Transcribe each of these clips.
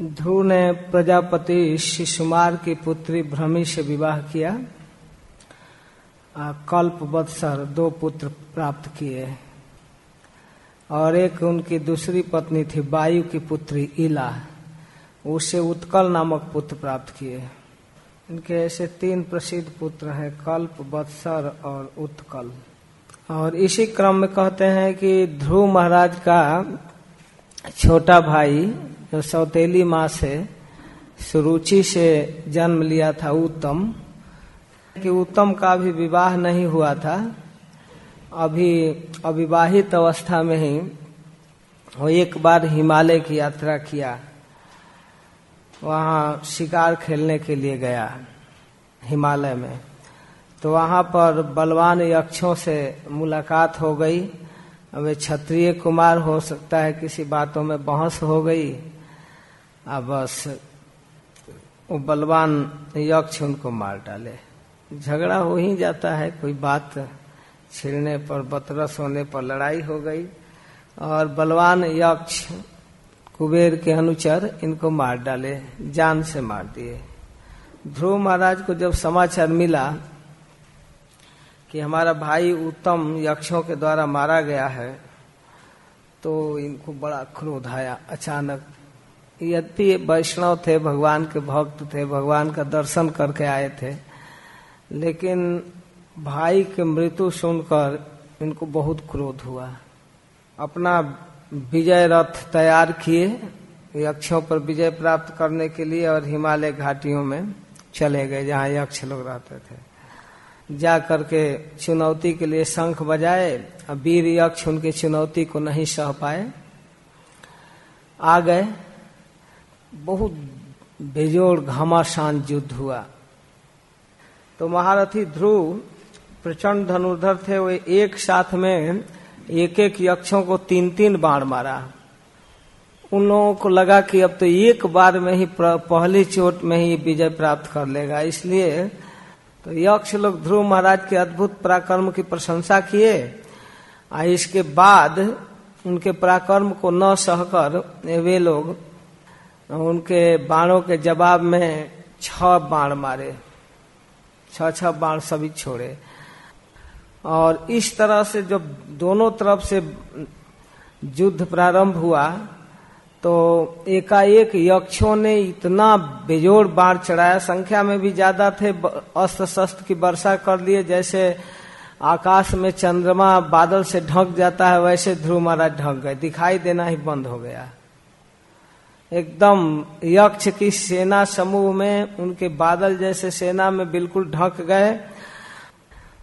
ध्रुव ने प्रजापति शिशुमार की पुत्री भ्रमी से विवाह किया। कल्प बत्सर दो पुत्र प्राप्त किए। और एक उनकी दूसरी पत्नी थी वायु की पुत्री इला। उसे उत्कल नामक पुत्र प्राप्त किए। इनके ऐसे तीन प्रसिद्ध पुत्र हैं कल्प बत्सर और उत्कल। और इसी क्रम में कहते हैं कि ध्रुव महाराज का छोटा भाई जो सौतेली माँ से सुरुचि से जन्म लिया था उत्तम। कि उत्तम का भी विवाह नहीं हुआ था। अभी अविवाहित अवस्था में ही वो एक बार हिमालय की यात्रा किया। वहाँ शिकार खेलने के लिए गया हिमालय में। तो वहाँ पर बलवान यक्षों से मुलाकात हो गई। अब क्षत्रिय कुमार हो सकता है किसी बातों में बहस हो गई। अब बस वो बलवान यक्ष उनको मार डाले। झगड़ा हो ही जाता है, कोई बात छिड़ने पर, बतरस होने पर लड़ाई हो गई और बलवान यक्ष कुबेर के अनुचर इनको मार डाले, जान से मार दिए। ध्रुव महाराज को जब समाचार मिला कि हमारा भाई उत्तम यक्षों के द्वारा मारा गया है तो इनको बड़ा क्रोध आया अचानक। यद्यपि वैष्णव थे, भगवान के भक्त थे, भगवान का दर्शन करके आए थे, लेकिन भाई के मृत्यु सुनकर इनको बहुत क्रोध हुआ। अपना विजय रथ तैयार किए यक्षों पर विजय प्राप्त करने के लिए और हिमालय घाटियों में चले गए, जहाँ यक्ष लोग रहते थे। जा करके चुनौती के लिए शंख बजाए वीर यक्ष उनकी चुनौती को नहीं सह पाए। आ गए। बहुत बेजोड़ घमासान युद्ध हुआ। तो महारथी ध्रुव, प्रचंड धनुर्धर थे, वे एक साथ में एक एक यक्षों को तीन तीन बाण मारा। उन लोगों को लगा कि अब तो एक बार में ही पहली चोट में ही विजय प्राप्त कर लेगा। इसलिए तो यक्ष लोग ध्रुव महाराज के अद्भुत पराक्रम की प्रशंसा किए। और इसके बाद उनके पराक्रम को न सहकर वे लोग उनके बाणों के जवाब में छ बाण मारे। छह छह बाण सभी छोड़े। और इस तरह से जब दोनों तरफ़ से युद्ध प्रारंभ हुआ तो एकाएक यक्षों ने इतना बेजोड़ बाढ़ चढ़ाया। संख्या में भी ज़्यादा थे अस्त्र शस्त्र की वर्षा कर लिए। जैसे आकाश में चंद्रमा बादल से ढक जाता है, वैसे ध्रुव महाराज ढक गए। दिखाई देना ही बंद हो गया। एकदम यक्ष की सेना समूह में, उनके बादल जैसे सेना में बिल्कुल ढक गए।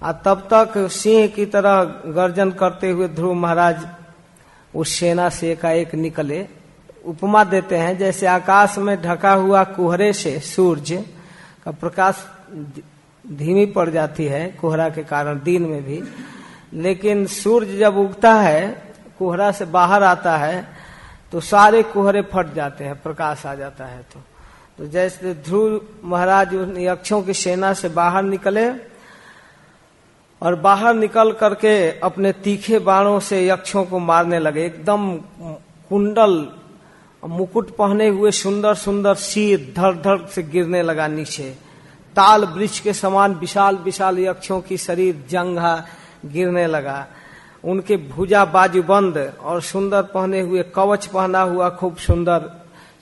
और तब तक सिंह की तरह गर्जन करते हुए ध्रुव महाराज उस सेना से एकाएक निकले। उपमा देते हैं, जैसे आकाश में ढका हुआ कुहरे से सूर्य का प्रकाश धीमी पड़ जाती है कोहरा के कारण दिन में भी। लेकिन सूर्य जब उगता है, कोहरा से बाहर आता है तो सारे कोहरे फट जाते हैं, प्रकाश आ जाता है तो। तो जैसे ध्रुव महाराज यक्षों की सेना से बाहर निकले और बाहर निकल करके अपने तीखे बाणों से यक्षों को मारने लगे। एकदम कुंडल मुकुट पहने हुए सुंदर सुंदर सिर धड़ धड़ से गिरने लगा नीचे। ताल वृक्ष के समान विशाल विशाल यक्षों की शरीर जंघा गिरने लगा। उनके भुजा बाजू बंद और सुंदर पहने हुए कवच पहना हुआ खूब सुंदर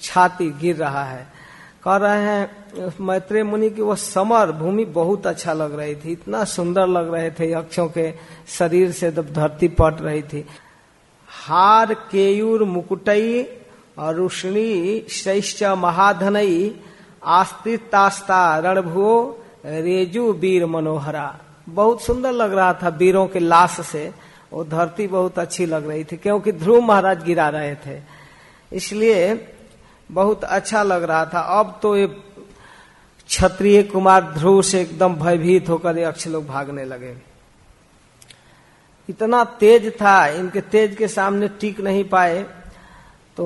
छाती गिर रहा है। कह रहे हैं, मैत्रेय मुनि की वो समर भूमि बहुत अच्छा लग रही थी, इतना सुंदर लग रहे थे यक्षों के शरीर से जब धरती पट रही थी। हार केयूर मुकुटई रुष्णी श्रेष्ठ महाधनई, आस्तितास्ता रणभुओ, रेजु वीर मनोहरा। बहुत सुंदर लग रहा था वीरों के लाश से। वो धरती बहुत अच्छी लग रही थी, क्योंकि ध्रुव महाराज गिरा रहे थे। इसलिए बहुत अच्छा लग रहा था। अब तो ये क्षत्रिय कुमार ध्रुव से एकदम भयभीत होकर अक्ष लोग भागने लगे। इतना तेज था, इनके तेज के सामने टिक नहीं पाए। तो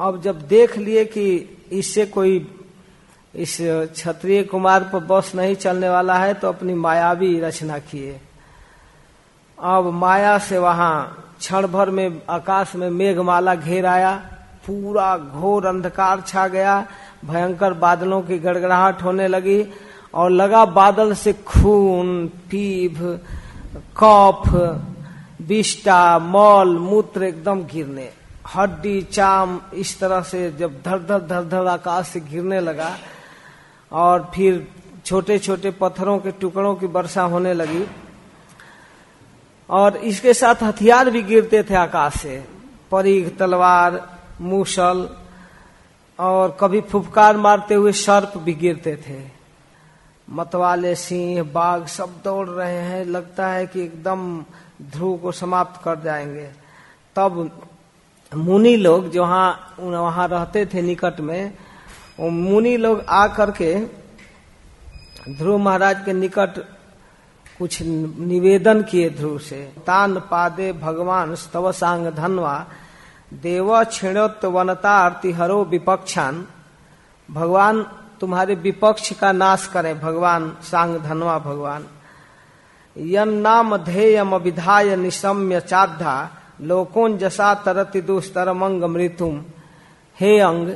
अब जब देख लिए कि इससे कोई इस क्षत्रिय कुमार पर बस नहीं चलने वाला है तो अपनी मायावी रचना किए। अब माया से वहाँ क्षण भर में आकाश में मेघमाला घेर आया, पूरा घोर अंधकार छा गया, भयंकर बादलों की गड़गड़ाहट होने लगी, और लगा बादल से खून, पीभ, कफ, बिष्टा, मौल, मूत्र एकदम गिरने हड्डी, चाम, इस तरह से जब धर धर धर धर आकाश से गिरने लगा, और फिर छोटे छोटे पत्थरों के टुकड़ों की वर्षा होने लगी और इसके साथ हथियार भी गिरते थे आकाश। से परिघ तलवार, मूसल और कभी फुफकार मारते हुए सर्प भी गिरते थे। मतवाले सिंह, बाघ सब दौड़ रहे हैं। लगता है कि एकदम ध्रुव को समाप्त कर जाएँगे। तब मुनि लोग जो वहाँ रहते थे निकट में, वो मुनि लोग आ करके ध्रुव महाराज के निकट कुछ निवेदन किए ध्रुव से। तान पादे भगवान स्तव सांग धनवा, देव क्षिणोत्त वनता हरो विपक्षान। भगवान, तुम्हारे विपक्ष का नाश करे भगवान, सांग धनवा भगवान। यन नाम ध्येयम विधाय निशम्य चाधा लोकोन जसा तरति दुस्तरमंग मृत्युम हे अंग,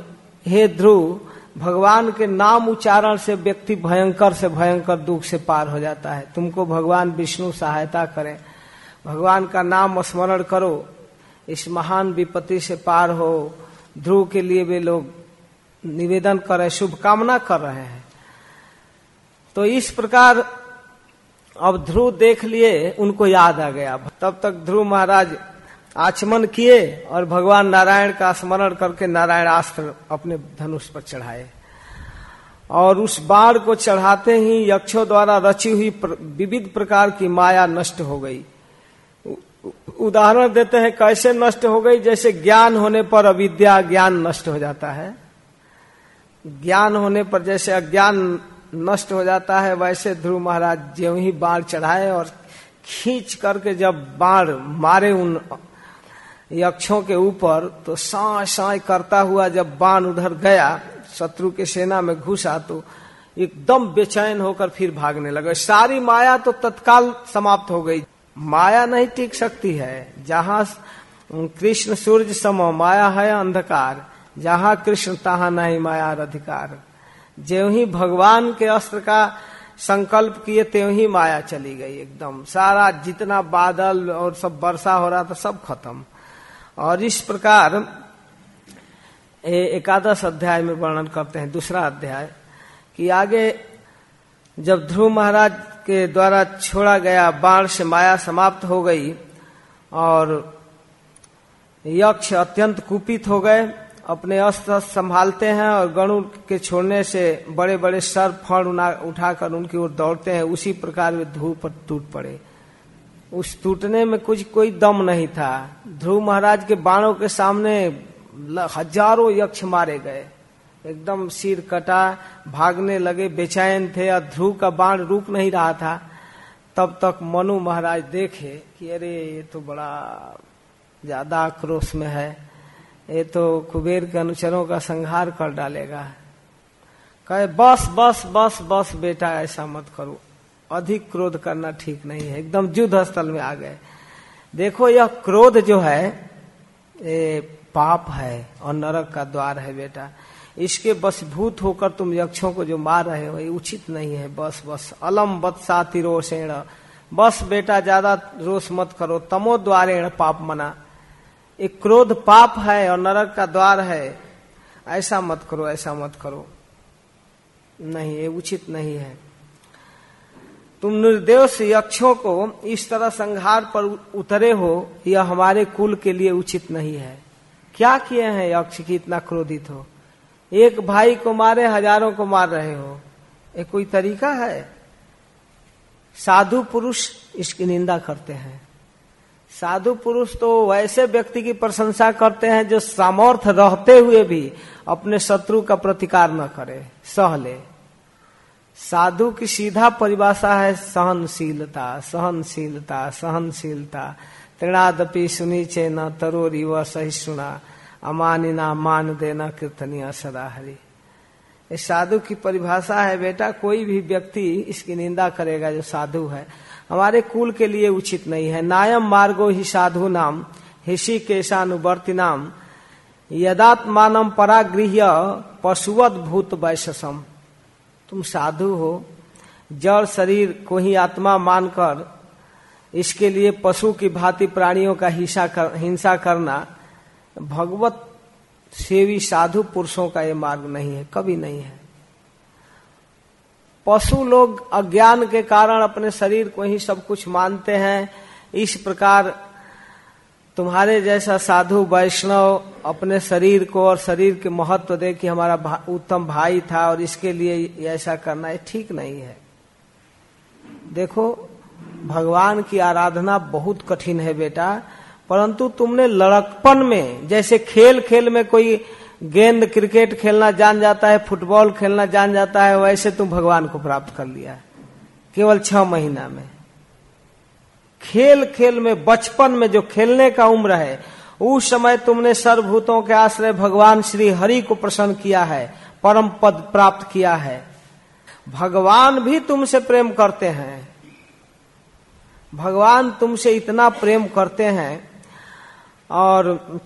हे ध्रुव भगवान के नाम उच्चारण से व्यक्ति भयंकर से भयंकर दुख से पार हो जाता है। तुमको भगवान विष्णु सहायता करें। भगवान का नाम स्मरण करो। इस महान विपत्ति से पार हो। ध्रुव के लिए वे लोग निवेदन कर रहे शुभकामना कर रहे हैं। तो इस प्रकार अब ध्रुव देख लिए, उनको याद आ गया। तब तक ध्रुव महाराज आचमन किए और भगवान नारायण का स्मरण करके नारायण अस्त्र अपने धनुष पर चढ़ाए। और उस बाण को चढ़ाते ही यक्षों द्वारा रची हुई प्र, विविध प्रकार की माया नष्ट हो गई। उदाहरण देते हैं कैसे नष्ट हो गई? जैसे ज्ञान होने पर अविद्या ज्ञान नष्ट हो जाता है। ज्ञान होने पर जैसे अज्ञान नष्ट हो जाता है वैसे ध्रुव महाराज ज्यो ही बाढ़ चढ़ाए और खींच करके जब बाढ़ मारे उन यक्षों के ऊपर तो साय साय करता हुआ जब बाण उधर गया, शत्रु के सेना में घुसा तो एकदम बेचैन होकर फिर भागने लगे। सारी माया तो तत्काल समाप्त हो गई। माया नहीं टिक सकती है। जहाँ कृष्ण सूर्य सम, माया है अंधकार। जहाँ कृष्ण, तहा नहीं माया अधिकार। जो ही भगवान के अस्त्र का संकल्प किए त्यों ही माया चली गई एकदम। सारा जितना बादल और सब वर्षा हो रहा था, सब खत्म। और इस प्रकार एकादश अध्याय में वर्णन करते हैं, दूसरा अध्याय, कि आगे जब ध्रुव महाराज के द्वारा छोड़ा गया बाण से माया समाप्त हो गई और यक्ष अत्यंत कुपित हो गए, अपने अस्त्र संभालते हैं और गणु के छोड़ने से बड़े बड़े सर फण उठाकर उनकी ओर दौड़ते हैं, उसी प्रकार वे ध्रुव पर टूट पड़े। उस टूटने में कुछ कोई दम नहीं था। ध्रुव महाराज के बाणों के सामने हज़ारों यक्ष मारे गए। एकदम सिर कटा, भागने लगे, बेचैन थे और ध्रुव का बाण रुक नहीं रहा था। तब तक मनु महाराज देखे कि अरे, ये तो बड़ा ज़्यादा आक्रोश में है। ये तो कुबेर के अनुचरों का संहार कर डालेगा। कहे, बस बस बस बस बेटा, ऐसा मत करो। अधिक क्रोध करना ठीक नहीं है। एकदम युद्ध स्थल में आ गए। देखो, यह क्रोध जो है, ये पाप है और नरक का द्वार है बेटा। इसके बसभूत होकर तुम यक्षों को जो मार रहे हो, ये उचित नहीं है। बस बस, अलम बत साति रोषेण। बस बेटा, ज़्यादा रोष मत करो। तमो द्वारेण पाप मना। एक क्रोध पाप है और नरक का द्वार है। ऐसा मत करो, ऐसा मत करो। नहीं, ये उचित नहीं है। तुम निर्देश यक्षों को इस तरह संहार पर उतरे हो, यह हमारे कुल के लिए उचित नहीं है। क्या किए हैं यक्ष की इतना क्रोधित हो? एक भाई को मारे, हज़ारों को मार रहे हो। ये कोई तरीका है? साधु पुरुष इसकी निंदा करते हैं। साधु पुरुष तो वैसे व्यक्ति की प्रशंसा करते हैं जो सामर्थ्य रहते हुए भी अपने शत्रु का प्रतिकार न करे, सह ले। साधु की सीधा परिभाषा है सहनशीलता सहनशीलता सहनशीलता। तृणादपि सुनी चे न तरोरी व सहिष्णुना। अमानिना मान देना कीर्तनिया सदा हरि। इस साधु की परिभाषा है, बेटा, कोई भी व्यक्ति इसकी निंदा करेगा जो साधु है। हमारे कुल के लिए उचित नहीं है। नायम मार्गो ही साधु नाम हिषि केशानुवर्ती नाम। यदात्मान परागृह पशुवत भूत वैशसम। तुम साधु हो। जड़ शरीर को ही आत्मा मानकर इसके लिए पशु की भांति प्राणियों का हिंसा कर, हिंसा करना भगवत सेवी साधु पुरुषों का ये मार्ग नहीं है कभी नहीं है। पशु लोग अज्ञान के कारण अपने शरीर को ही सब कुछ मानते हैं। इस प्रकार तुम्हारे जैसा साधु वैष्णव अपने शरीर को और शरीर के महत्व दे कि हमारा भा, उत्तम भाई था और इसके लिए ऐसा करना है ठीक नहीं है। देखो भगवान की आराधना बहुत कठिन है बेटा परंतु तुमने लड़कपन में जैसे खेल खेल में कोई गेंद क्रिकेट खेलना जान जाता है फुटबॉल खेलना जान जाता है वैसे तुम भगवान को प्राप्त कर लिया केवल छह महीना में। खेल खेल में, बचपन में जो खेलने का उम्र है उस समय तुमने सर्वभूतों के आश्रय भगवान श्री हरि को प्रसन्न किया है, परम पद प्राप्त किया है। भगवान भी तुमसे प्रेम करते हैं। भगवान तुमसे इतना प्रेम करते हैं, और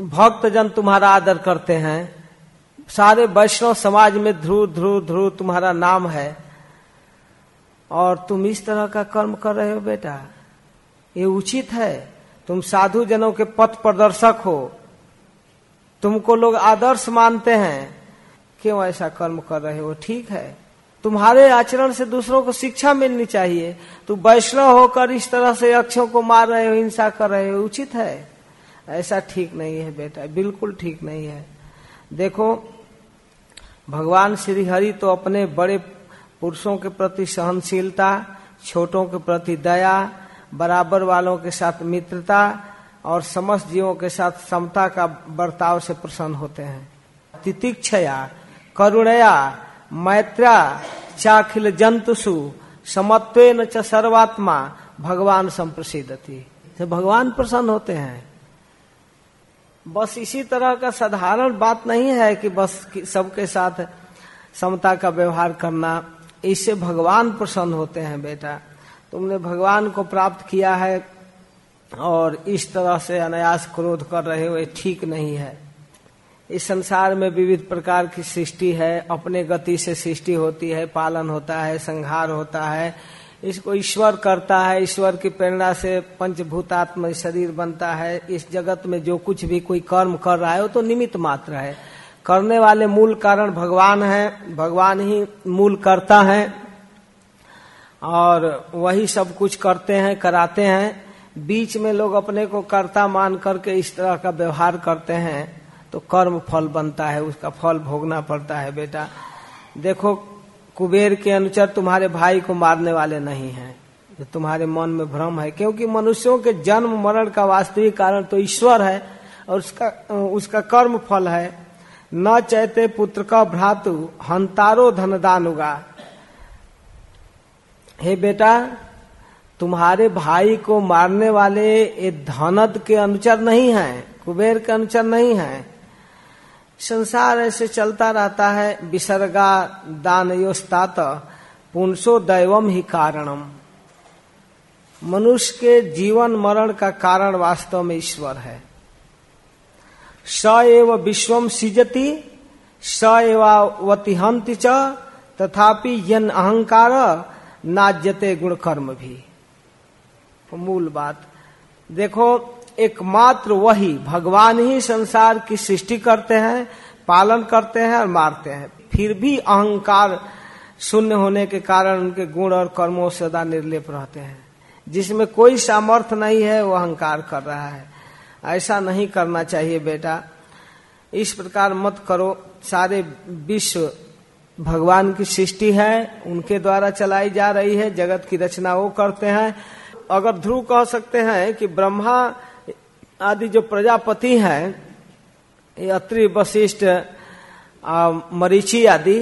भक्त जन तुम्हारा आदर करते हैं। सारे वैष्णव समाज में ध्रुव ध्रुव ध्रुव तुम्हारा नाम है। और तुम इस तरह का कर्म कर रहे हो बेटा। ये उचित है। तुम साधु जनों के पथ प्रदर्शक हो। तुमको लोग आदर्श मानते हैं। क्यों ऐसा कर्म कर रहे हो? ठीक है। तुम्हारे आचरण से दूसरों को शिक्षा मिलनी चाहिए। तुम वैष्णव होकर इस तरह से अक्षों को मार रहे हो, हिंसा कर रहे हो। उचित है। ऐसा ठीक नहीं है बेटा। बिल्कुल ठीक नहीं है। देखो, भगवान श्री हरि तो अपने बड़े पुरुषों के प्रति सहनशीलता, छोटों के प्रति दया, बराबर वालों के साथ मित्रता और समस्त जीवों के साथ समता का बर्ताव से प्रसन्न होते हैं। तितिक्षया, करुणया, मैत्रा, चाखिल जंतुसु समत्व च सर्वात्मा, भगवान संप्रसिद्धति भगवान प्रसन्न होते हैं। बस इसी तरह का साधारण बात नहीं है कि बस सबके साथ समता का व्यवहार करना इससे भगवान प्रसन्न होते हैं, बेटा। तुमने भगवान को प्राप्त किया है और इस तरह से अनायास क्रोध कर रहे हो ये ठीक नहीं है। इस संसार में विविध प्रकार की सृष्टि है, अपने गति से सृष्टि होती है, पालन होता है, संहार होता है। इसको ईश्वर करता है, ईश्वर की प्रेरणा से पंचभूतात्म शरीर बनता है। इस जगत में जो कुछ भी कोई कर्म कर रहा है, वो तो निमित्त मात्र है। करने वाले मूल कारण भगवान है, भगवान ही मूल करता है, और वही सब कुछ करते हैं, कराते हैं। बीच में लोग अपने को कर्ता मान करके इस तरह का व्यवहार करते हैं तो कर्म फल बनता है, उसका फल भोगना पड़ता है, बेटा। देखो, कुबेर के अनुसार तुम्हारे भाई को मारने वाले नहीं हैं, जो तुम्हारे मन में भ्रम है, क्योंकि मनुष्यों के जन्म, मरण का वास्तविक कारण तो ईश्वर है, और उसका उसका कर्म फल है। न चैते पुत्र का भ्रातु हंतारो धनदान होगा। हे बेटा, तुम्हारे भाई को मारने वाले ये धनद के अनुचर नहीं है, कुबेर के अनुचर नहीं है। संसार ऐसे चलता रहता है, विसर्गा दान योस्तात पुंसो दैवम ही कारणम। मनुष्य के जीवन मरण का कारण वास्तव में ईश्वर है। स एव विश्वम सिजति, स एवावतिहंति च, तथापि यन अहंकार नाज्यते गुण कर्म भी। मूल बात। देखो, एकमात्र वही भगवान ही संसार की सृष्टि करते हैं, पालन करते हैं और मारते हैं। फिर भी अहंकार शून्य होने के कारण उनके गुण और कर्मों सदा निर्लेप रहते हैं। जिसमें कोई सामर्थ्य नहीं है, वो अहंकार कर रहा है। ऐसा नहीं करना चाहिए बेटा। इस प्रकार मत करो। सारे विश्व भगवान की सृष्टि है, उनके द्वारा चलाई जा रही है, जगत की रचना वो करते हैं। अगर ध्रुव कह सकते हैं कि ब्रह्मा आदि जो प्रजापति हैं, ये अत्रि, वशिष्ठ मरीची आदि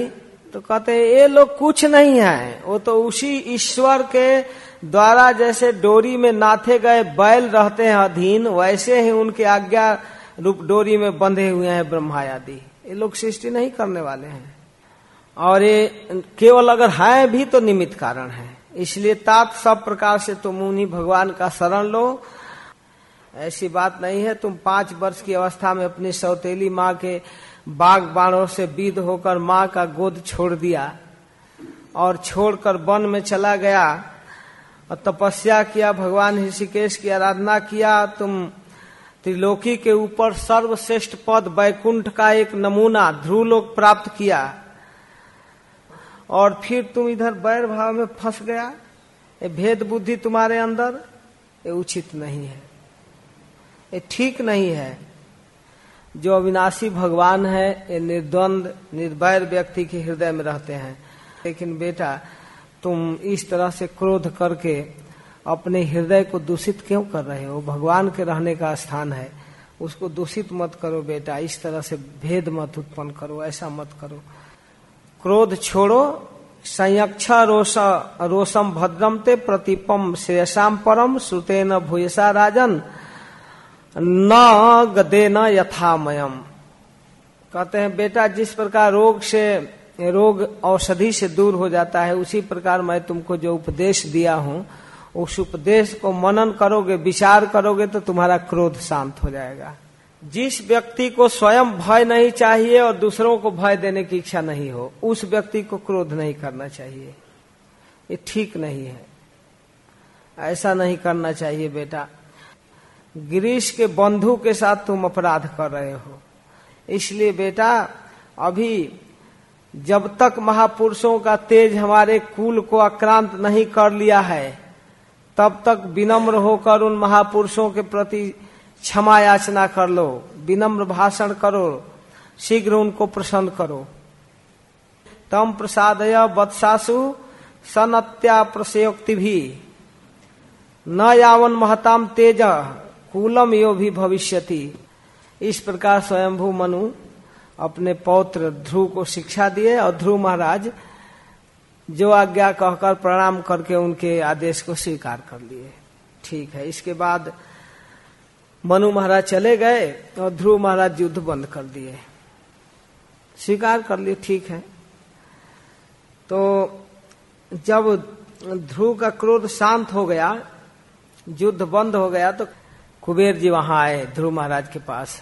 तो कहते हैं, ये लोग कुछ नहीं है। वो तो उसी ईश्वर के द्वारा जैसे डोरी में नाथे गए बैल रहते हैं अधीन, वैसे ही उनके आज्ञा रूप डोरी में बंधे हुए हैं ब्रह्मा आदि ये लोग सृष्टि नहीं करने वाले हैं। और ये केवल अगर है भी तो निमित्त कारण है। इसलिए तात सब प्रकार से तुम उन्हीं भगवान का शरण लो। ऐसी बात नहीं है, तुम पाँच वर्ष की अवस्था में अपनी सौतेली माँ के बाग बाणों से विद होकर माँ का गोद छोड़ दिया और छोड़कर वन में चला गया। और तपस्या किया, भगवान ऋषिकेश की आराधना किया, तुम त्रिलोकी के ऊपर सर्वश्रेष्ठ पद बैकुंठ का एक नमूना ध्रुव ध्रुवलोक प्राप्त किया। और फिर तुम इधर बैर भाव में फंस गया। ये भेद बुद्धि तुम्हारे अंदर, ये उचित नहीं है। ये ठीक नहीं है। जो अविनाशी भगवान है, ये निर्द्वंद, निर्भय व्यक्ति के हृदय में रहते हैं। लेकिन बेटा तुम इस तरह से क्रोध करके अपने हृदय को दूषित क्यों कर रहे हो? भगवान के रहने का स्थान है। उसको दूषित मत करो बेटा, इस तरह से भेद मत उत्पन्न करो, ऐसा मत करो। क्रोध छोड़ो, संयक्ष रोष रोषम भद्रम ते प्रतिपम श्रेयसाम परम श्रुते न भूयसा राजन। न गदे न यथामयम। कहते हैं, बेटा, जिस प्रकार रोग से रोग औषधि से दूर हो जाता है। उसी प्रकार मैं तुमको जो उपदेश दिया हूँ, उस उपदेश को मनन करोगे, विचार करोगे तो तुम्हारा क्रोध शांत हो जाएगा। जिस व्यक्ति को स्वयं भय नहीं चाहिए और दूसरों को भय देने की इच्छा नहीं हो, उस व्यक्ति को क्रोध नहीं करना चाहिए। ये ठीक नहीं है। ऐसा नहीं करना चाहिए बेटा। गिरीश के बंधु के साथ तुम अपराध कर रहे हो। इसलिए बेटा, अभी जब तक महापुरुषों का तेज हमारे कुल को आक्रांत नहीं कर लिया है, तब तक विनम्र होकर उन महापुरुषों के प्रति क्षमा याचना कर लो, विनम्र भाषण करो, शीघ्र उनको प्रसन्न करो। तम प्रसादय वत्सासु सनत्या प्रसयोक्ति भी। न यावन महताम तेज, कुलम यो भी भविष्यति। इस प्रकार स्वयंभू मनु अपने पौत्र ध्रुव को शिक्षा दिए और ध्रुव महाराज जो आज्ञा कहकर प्रणाम करके उनके आदेश को स्वीकार कर लिए। ठीक है, इसके बाद मनु महाराज चले गए और ध्रुव महाराज युद्ध बंद कर दिए। स्वीकार कर लिए, ठीक है। तो जब ध्रुव का क्रोध शांत हो गया, युद्ध बंद हो गया तो कुबेर जी वहाँ आए ध्रुव महाराज के पास।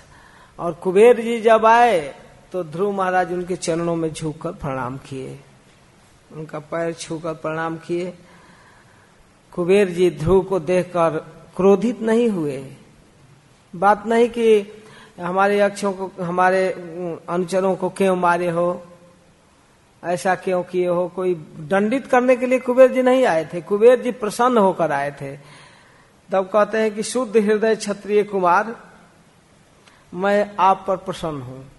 और कुबेर जी जब आए तो ध्रुव महाराज उनके चरणों में झुककर प्रणाम किए। उनका पैर छूकर प्रणाम किए। कुबेर जी ध्रुव को देखकर क्रोधित नहीं हुए। बात नहीं कि हमारे अक्षों को, हमारे अनुचरों को क्यों मारे हो? ऐसा क्यों किए हो? कोई दंडित करने के लिए कुबेर जी नहीं आए थे। कुबेर जी प्रसन्न होकर आए थे। तब कहते हैं कि शुद्ध हृदय क्षत्रिय कुमार मैं आप पर प्रसन्न हूँ।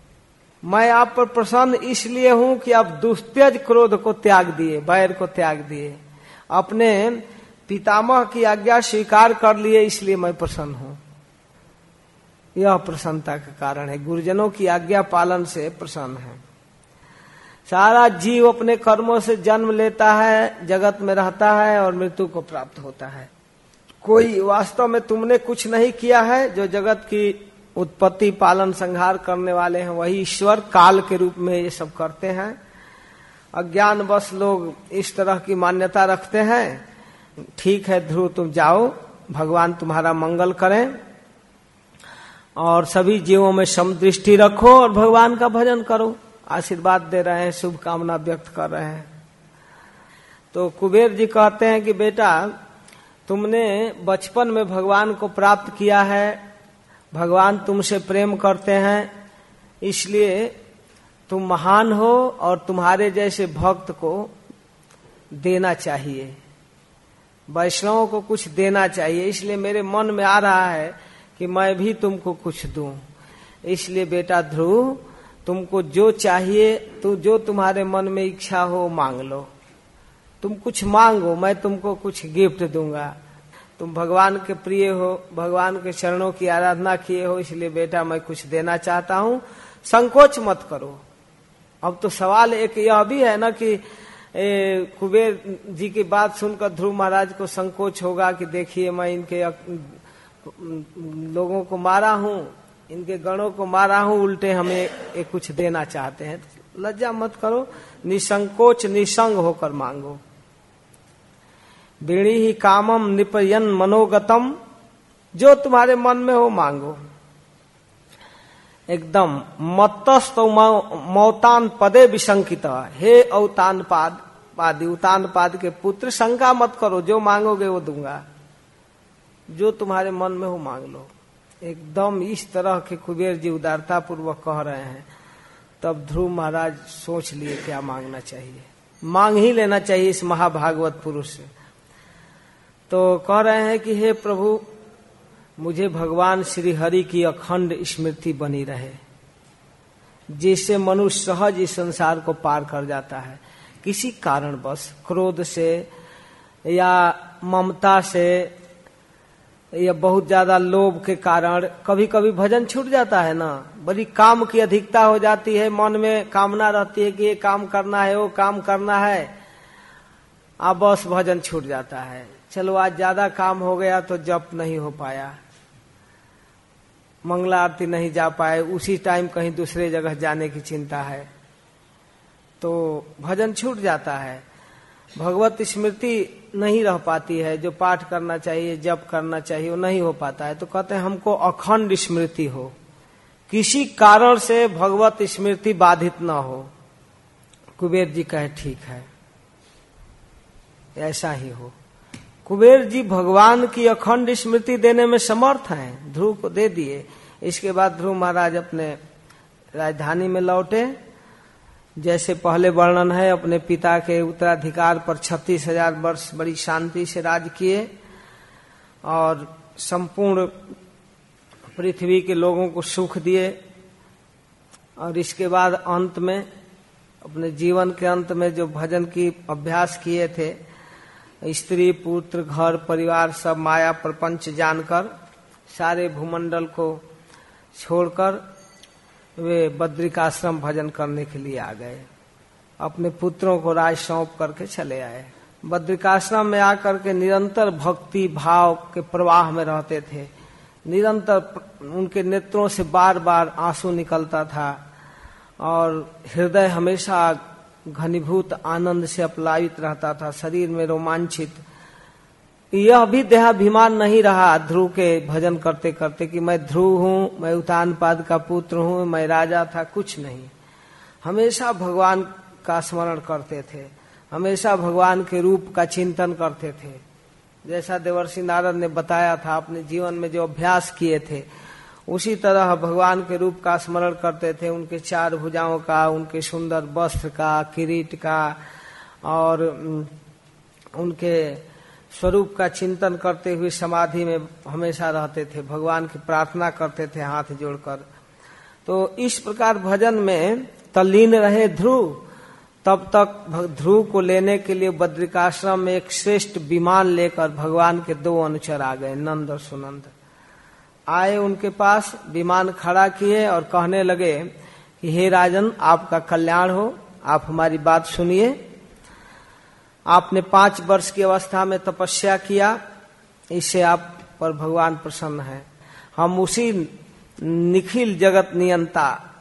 मैं आप पर प्रसन्न इसलिए हूँ कि आप दुस्तेज क्रोध को त्याग दिए, बैर को त्याग दिए। अपने पितामह की आज्ञा स्वीकार कर लिए, इसलिए मैं प्रसन्न हूँ। यह प्रसन्नता का कारण है। गुरुजनों की आज्ञा पालन से प्रसन्न है। सारा जीव अपने कर्मों से जन्म लेता है, जगत में रहता है और मृत्यु को प्राप्त होता है। कोई वास्तव में तुमने कुछ नहीं किया है जो जगत की उत्पत्ति पालन संहार करने वाले हैं, वही ईश्वर काल के रूप में ये सब करते हैं। अज्ञान बस लोग इस तरह की मान्यता रखते हैं, ठीक है ध्रुव तुम जाओ, भगवान तुम्हारा मंगल करें, और सभी जीवों में समदृष्टि रखो और भगवान का भजन करो। आशीर्वाद दे रहे हैं, शुभकामना व्यक्त कर रहे हैं। तो कुबेर जी कहते हैं कि बेटा, तुमने बचपन में भगवान को प्राप्त किया है भगवान तुमसे प्रेम करते हैं, इसलिए तुम महान हो और तुम्हारे जैसे भक्त को देना चाहिए। वैष्णवों को कुछ देना चाहिए, इसलिए मेरे मन में आ रहा है कि मैं भी तुमको कुछ दूँ। इसलिए बेटा ध्रुव तुमको जो चाहिए तो जो तुम्हारे मन में इच्छा हो, मांग लो। तुम कुछ मांगो, मैं तुमको कुछ गिफ्ट दूँगा। तुम भगवान के प्रिय हो, भगवान के चरणों की आराधना किए हो, इसलिए बेटा मैं कुछ देना चाहता हूँ। संकोच मत करो। अब तो सवाल एक यह भी है ना कि कुबेर जी की बात सुनकर ध्रुव महाराज को संकोच होगा कि देखिए मैं इनके लोगों को मारा हूँ, इनके गणों को मारा हूँ, उल्टे हमें एक कुछ देना चाहते हैं। लज्जा मत करो, निसंकोच, निसंग होकर मांगो। बीड़ी ही कामम निपयन मनोगतम। जो तुम्हारे मन में हो, मांगो। एकदम मत्तस्त मौतान पदे विशंकित हे। अवतान पाद पादी उतान पाद के पुत्र, शंका मत करो। जो मांगोगे, वो दूँगा। जो तुम्हारे मन में हो, मांग लो। एकदम इस तरह के कुबेर जी उदारता पूर्वक कह रहे हैं। तब ध्रुव महाराज सोच लिए, क्या मांगना चाहिए। मांग ही लेना चाहिए इस महाभागवत पुरुष से। तो कह रहे हैं कि हे प्रभु, मुझे भगवान श्री हरि की अखंड स्मृति बनी रहे, जिससे मनुष्य सहज इस संसार को पार कर जाता है। किसी कारण बस क्रोध से या ममता से या बहुत ज़्यादा लोभ के कारण कभी कभी भजन छूट जाता है ना? बड़ी काम की अधिकता हो जाती है, मन में कामना रहती है कि ये काम करना है, वो काम करना है। अब बस भजन छूट जाता है। चलो आज ज़्यादा काम हो गया तो जप नहीं हो पाया। मंगला आरती नहीं जा पाए, उसी टाइम कहीं दूसरे जगह जाने की चिंता है। तो भजन छूट जाता है। भगवत स्मृति नहीं रह पाती है, जो पाठ करना चाहिए, जप करना चाहिए, वो नहीं हो पाता है। तो कहते हैं, हमको अखंड स्मृति हो। किसी कारण से भगवत स्मृति बाधित न हो। कुबेर जी कहे, ठीक है। ऐसा ही हो। कुबेर जी भगवान की अखंड स्मृति देने में समर्थ हैं। ध्रुव को दे दिए। इसके बाद ध्रुव महाराज अपने राजधानी में लौटे। जैसे पहले वर्णन है, अपने पिता के उत्तराधिकार पर छत्तीस हज़ार वर्ष बड़ी शांति से राज किए और संपूर्ण पृथ्वी के लोगों को सुख दिए। और इसके बाद अंत में, अपने जीवन के अंत में जो भजन की अभ्यास किए थे स्त्री, पुत्र, घर, परिवार सब माया प्रपंच जानकर सारे भूमंडल को छोड़कर वे बद्रिकाश्रम भजन करने के लिए आ गए। अपने पुत्रों को राज सौंप करके चले आए। बद्रिकाश्रम में आकर के निरंतर भक्ति भाव के प्रवाह में रहते थे। निरंतर उनके नेत्रों से बार बार आँसू निकलता था और हृदय हमेशा घनीभूत आनंद से अपलावित रहता था, शरीर में रोमांचित। यह भी देहाभिमान नहीं रहा ध्रुव के भजन करते करते कि मैं ध्रुव हूँ, मैं उतान का पुत्र हूँ, मैं राजा था, कुछ नहीं। हमेशा भगवान का स्मरण करते थे। हमेशा भगवान के रूप का चिंतन करते थे। जैसा देवर्षि नारद ने बताया था, अपने जीवन में जो अभ्यास किए थे उसी तरह भगवान के रूप का स्मरण करते थे, उनके चार भुजाओं का, उनके सुंदर वस्त्र का, किरीट का, और उनके स्वरूप का चिंतन करते हुए समाधि में हमेशा रहते थे, भगवान की प्रार्थना करते थे हाथ जोड़कर। तो इस प्रकार भजन में तल्लीन रहे ध्रुव, तब तक ध्रुव को लेने के लिए बद्रिकाश्रम में एक श्रेष्ठ विमान लेकर भगवान के दो अनुचर आ गए, नंद और सुनंद। आए उनके पास, विमान खड़ा किए और कहने लगे कि, हे राजन, आपका कल्याण हो, आप हमारी बात सुनिए। आपने पाँच वर्ष की अवस्था में तपस्या किया इससे आप पर भगवान प्रसन्न है। हम उसी निखिल जगत नियंता,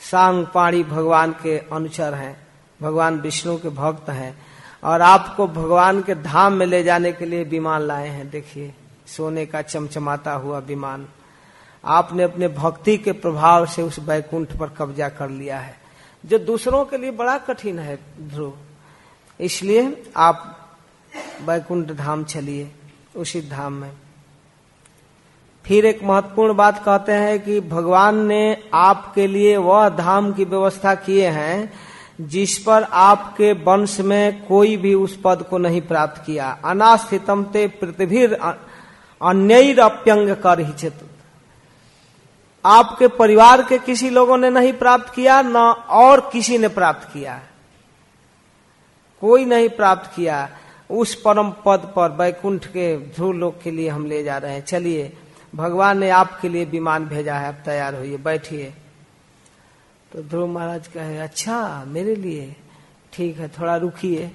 सांग पाणी भगवान के अनुचर हैं, भगवान विष्णु के भक्त हैं और आपको भगवान के धाम में ले जाने के लिए विमान लाए हैं। देखिए सोने का चमचमाता हुआ विमान। आपने अपने भक्ति के प्रभाव से उस बैकुंठ पर कब्जा कर लिया है। जो दूसरों के लिए बड़ा कठिन है, ध्रुव। इसलिए आप बैकुंठ धाम चलिए, उसी धाम में। फिर एक महत्वपूर्ण बात कहते हैं कि भगवान ने आपके लिए वह धाम की व्यवस्था किए हैं, जिस पर आपके वंश में कोई भी उस पद को नहीं प्राप्त किया। अनास्थितम ते पृथ्वी अन्य अप्यंग कर ही आपके परिवार के किसी लोगों ने नहीं प्राप्त किया, न और किसी ने प्राप्त किया। कोई नहीं प्राप्त किया। उस परम पद पर बैकुंठ के ध्रुव लोक के लिए हम ले जा रहे हैं। चलिए, भगवान ने आपके लिए विमान भेजा है। आप तैयार होइए, बैठिए। तो ध्रुव महाराज कहे अच्छा मेरे लिए ठीक है, थोड़ा रुकिए।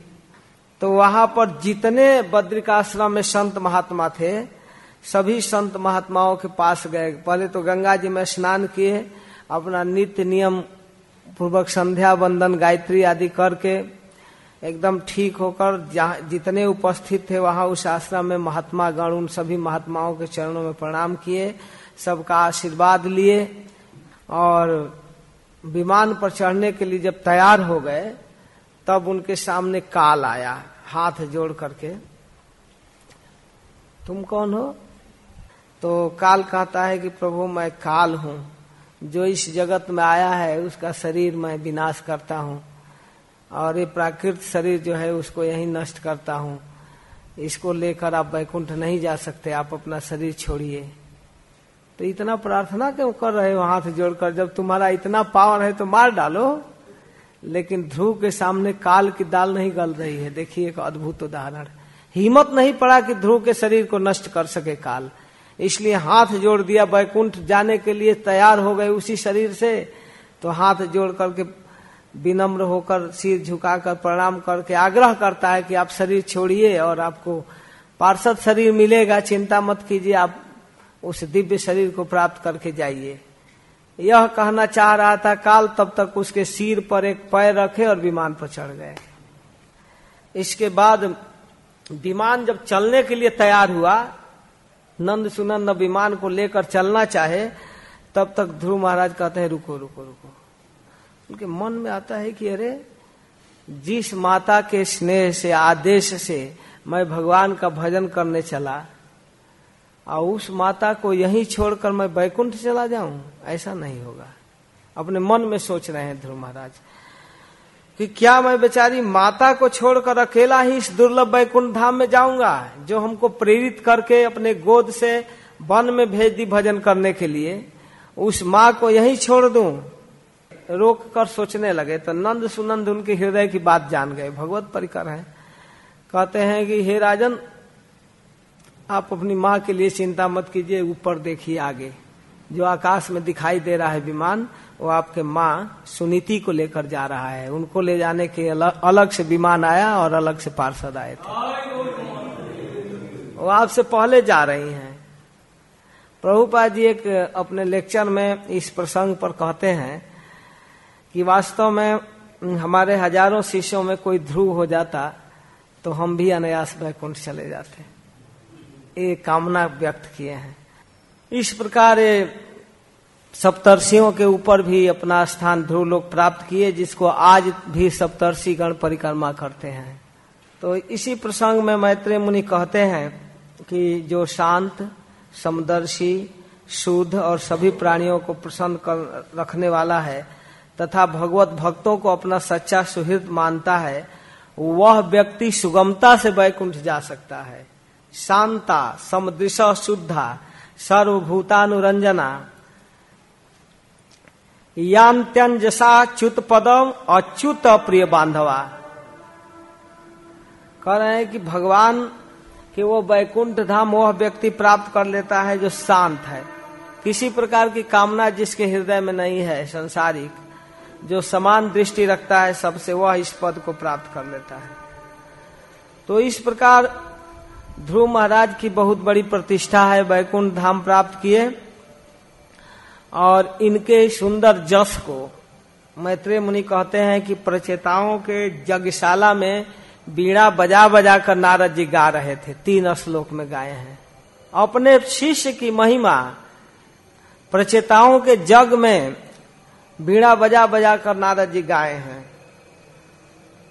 तो वहाँ पर जितने बद्रिकाश्रम में संत महात्मा थे सभी संत महात्माओं के पास गए। पहले तो गंगा जी में स्नान किए, अपना नित्य नियम, पूर्वक संध्या वंदन, गायत्री आदि करके एकदम ठीक होकर जितने उपस्थित थे वहाँ उस आश्रम में महात्मा गण, उन सभी महात्माओं के चरणों में प्रणाम किए, सबका आशीर्वाद लिए और विमान पर चढ़ने के लिए जब तैयार हो गए, तब उनके सामने काल आया, हाथ जोड़ करके। तुम कौन हो? तो काल कहता है कि प्रभु, मैं काल हूँ। जो इस जगत में आया है, उसका शरीर मैं विनाश करता हूँ। और ये प्राकृत शरीर जो है, उसको यही नष्ट करता हूँ। इसको लेकर आप वैकुंठ नहीं जा सकते, आप अपना शरीर छोड़िए। तो इतना प्रार्थना क्यों कर रहे हो हाथ जोड़कर? जब तुम्हारा इतना पावर है तो मार डालो। लेकिन ध्रुव के सामने काल की दाल नहीं गल रही है। देखिए, एक अद्भुत उदाहरण। हिम्मत नहीं पड़ा कि ध्रुव के शरीर को नष्ट कर सके काल। इसलिए हाथ जोड़ दिया बैकुंठ जाने के लिए तैयार हो गए उसी शरीर से तो हाथ जोड़ करके विनम्र होकर सिर झुकाकर प्रणाम करके आग्रह करता है कि आप शरीर छोड़िए और आपको पार्षद शरीर मिलेगा, चिंता मत कीजिए, आप उस दिव्य शरीर को प्राप्त करके जाइए। यह कहना चाह रहा था काल तब तक उसके सिर पर एक पैर रखे और विमान पर चढ़ गए। इसके बाद विमान जब चलने के लिए तैयार हुआ नंद सुनंद विमान को लेकर चलना चाहे, तब तक ध्रुव महाराज कहते हैं, रुको रुको रुको। उनके मन में आता है कि अरे, जिस माता के स्नेह से, आदेश से मैं भगवान का भजन करने चला, और उस माता को यहीं छोड़कर मैं बैकुंठ चला जाऊँ, ऐसा नहीं होगा। अपने मन में सोच रहे हैं ध्रुव महाराज। कि क्या मैं बेचारी माता को छोड़कर अकेला ही इस दुर्लभ बैकुंठ धाम में जाऊँगा, जो हमको प्रेरित करके अपने गोद से वन में भेज दी भजन करने के लिए? उस माँ को यही छोड़ दूँ? रोक कर सोचने लगे तो नंद सुनंद उनके हृदय की बात जान गए। भगवत परिकर है। कहते हैं कि, हे राजन, आप अपनी माँ के लिए चिंता मत कीजिए, ऊपर देखिए आगे। जो आकाश में दिखाई दे रहा है विमान वो आपके माँ सुनीति को लेकर जा रहा है। उनको ले जाने के अलग, से विमान आया और अलग से पार्षद आए थे। वो आपसे पहले जा रही हैं। प्रभुपाद जी एक अपने लेक्चर में इस प्रसंग पर कहते हैं कि वास्तव में हमारे हज़ारों शिष्यों में कोई ध्रुव हो जाता तो हम भी अनायास वैकुंठ चले जाते। ये कामना व्यक्त किए हैं। इस प्रकार सप्तर्षियों के ऊपर भी अपना स्थान ध्रुव लोग प्राप्त किए, जिसको आज भी सप्तर्षि गण परिक्रमा करते हैं। तो इसी प्रसंग में मैत्रेय मुनि कहते हैं कि जो शांत, समदर्शी, शुद्ध और सभी प्राणियों को प्रसन्न कर रखने वाला है, तथा भगवत भक्तों को अपना सच्चा सुहृद मानता है, वह व्यक्ति सुगमता से वैकुंठ जा सकता है। शांता, समदृश, शुद्धा, सर्वभूतानुरंजना यांत्यंजसा च्युत पदम अच्युत प्रिय बांधवा। कह रहे हैं कि भगवान कि वो वैकुंठ धाम वह व्यक्ति प्राप्त कर लेता है जो शांत है। किसी प्रकार की कामना जिसके हृदय में नहीं है, संसारिक, जो समान दृष्टि रखता है, सबसे वह इस पद को प्राप्त कर लेता है। तो इस प्रकार ध्रुव महाराज की बहुत बड़ी प्रतिष्ठा है वैकुंठ धाम प्राप्त किए। और इनके सुंदर जस को मैत्रेय मुनि कहते हैं कि प्रचेताओं के यज्ञशाला में बीड़ा बजा बजा कर नारद जी गा रहे थे। तीन श्लोक में गाए हैं। अपने शिष्य की महिमा, प्रचेताओं के जग में बीड़ा बजा बजा कर नारद जी गाए हैं।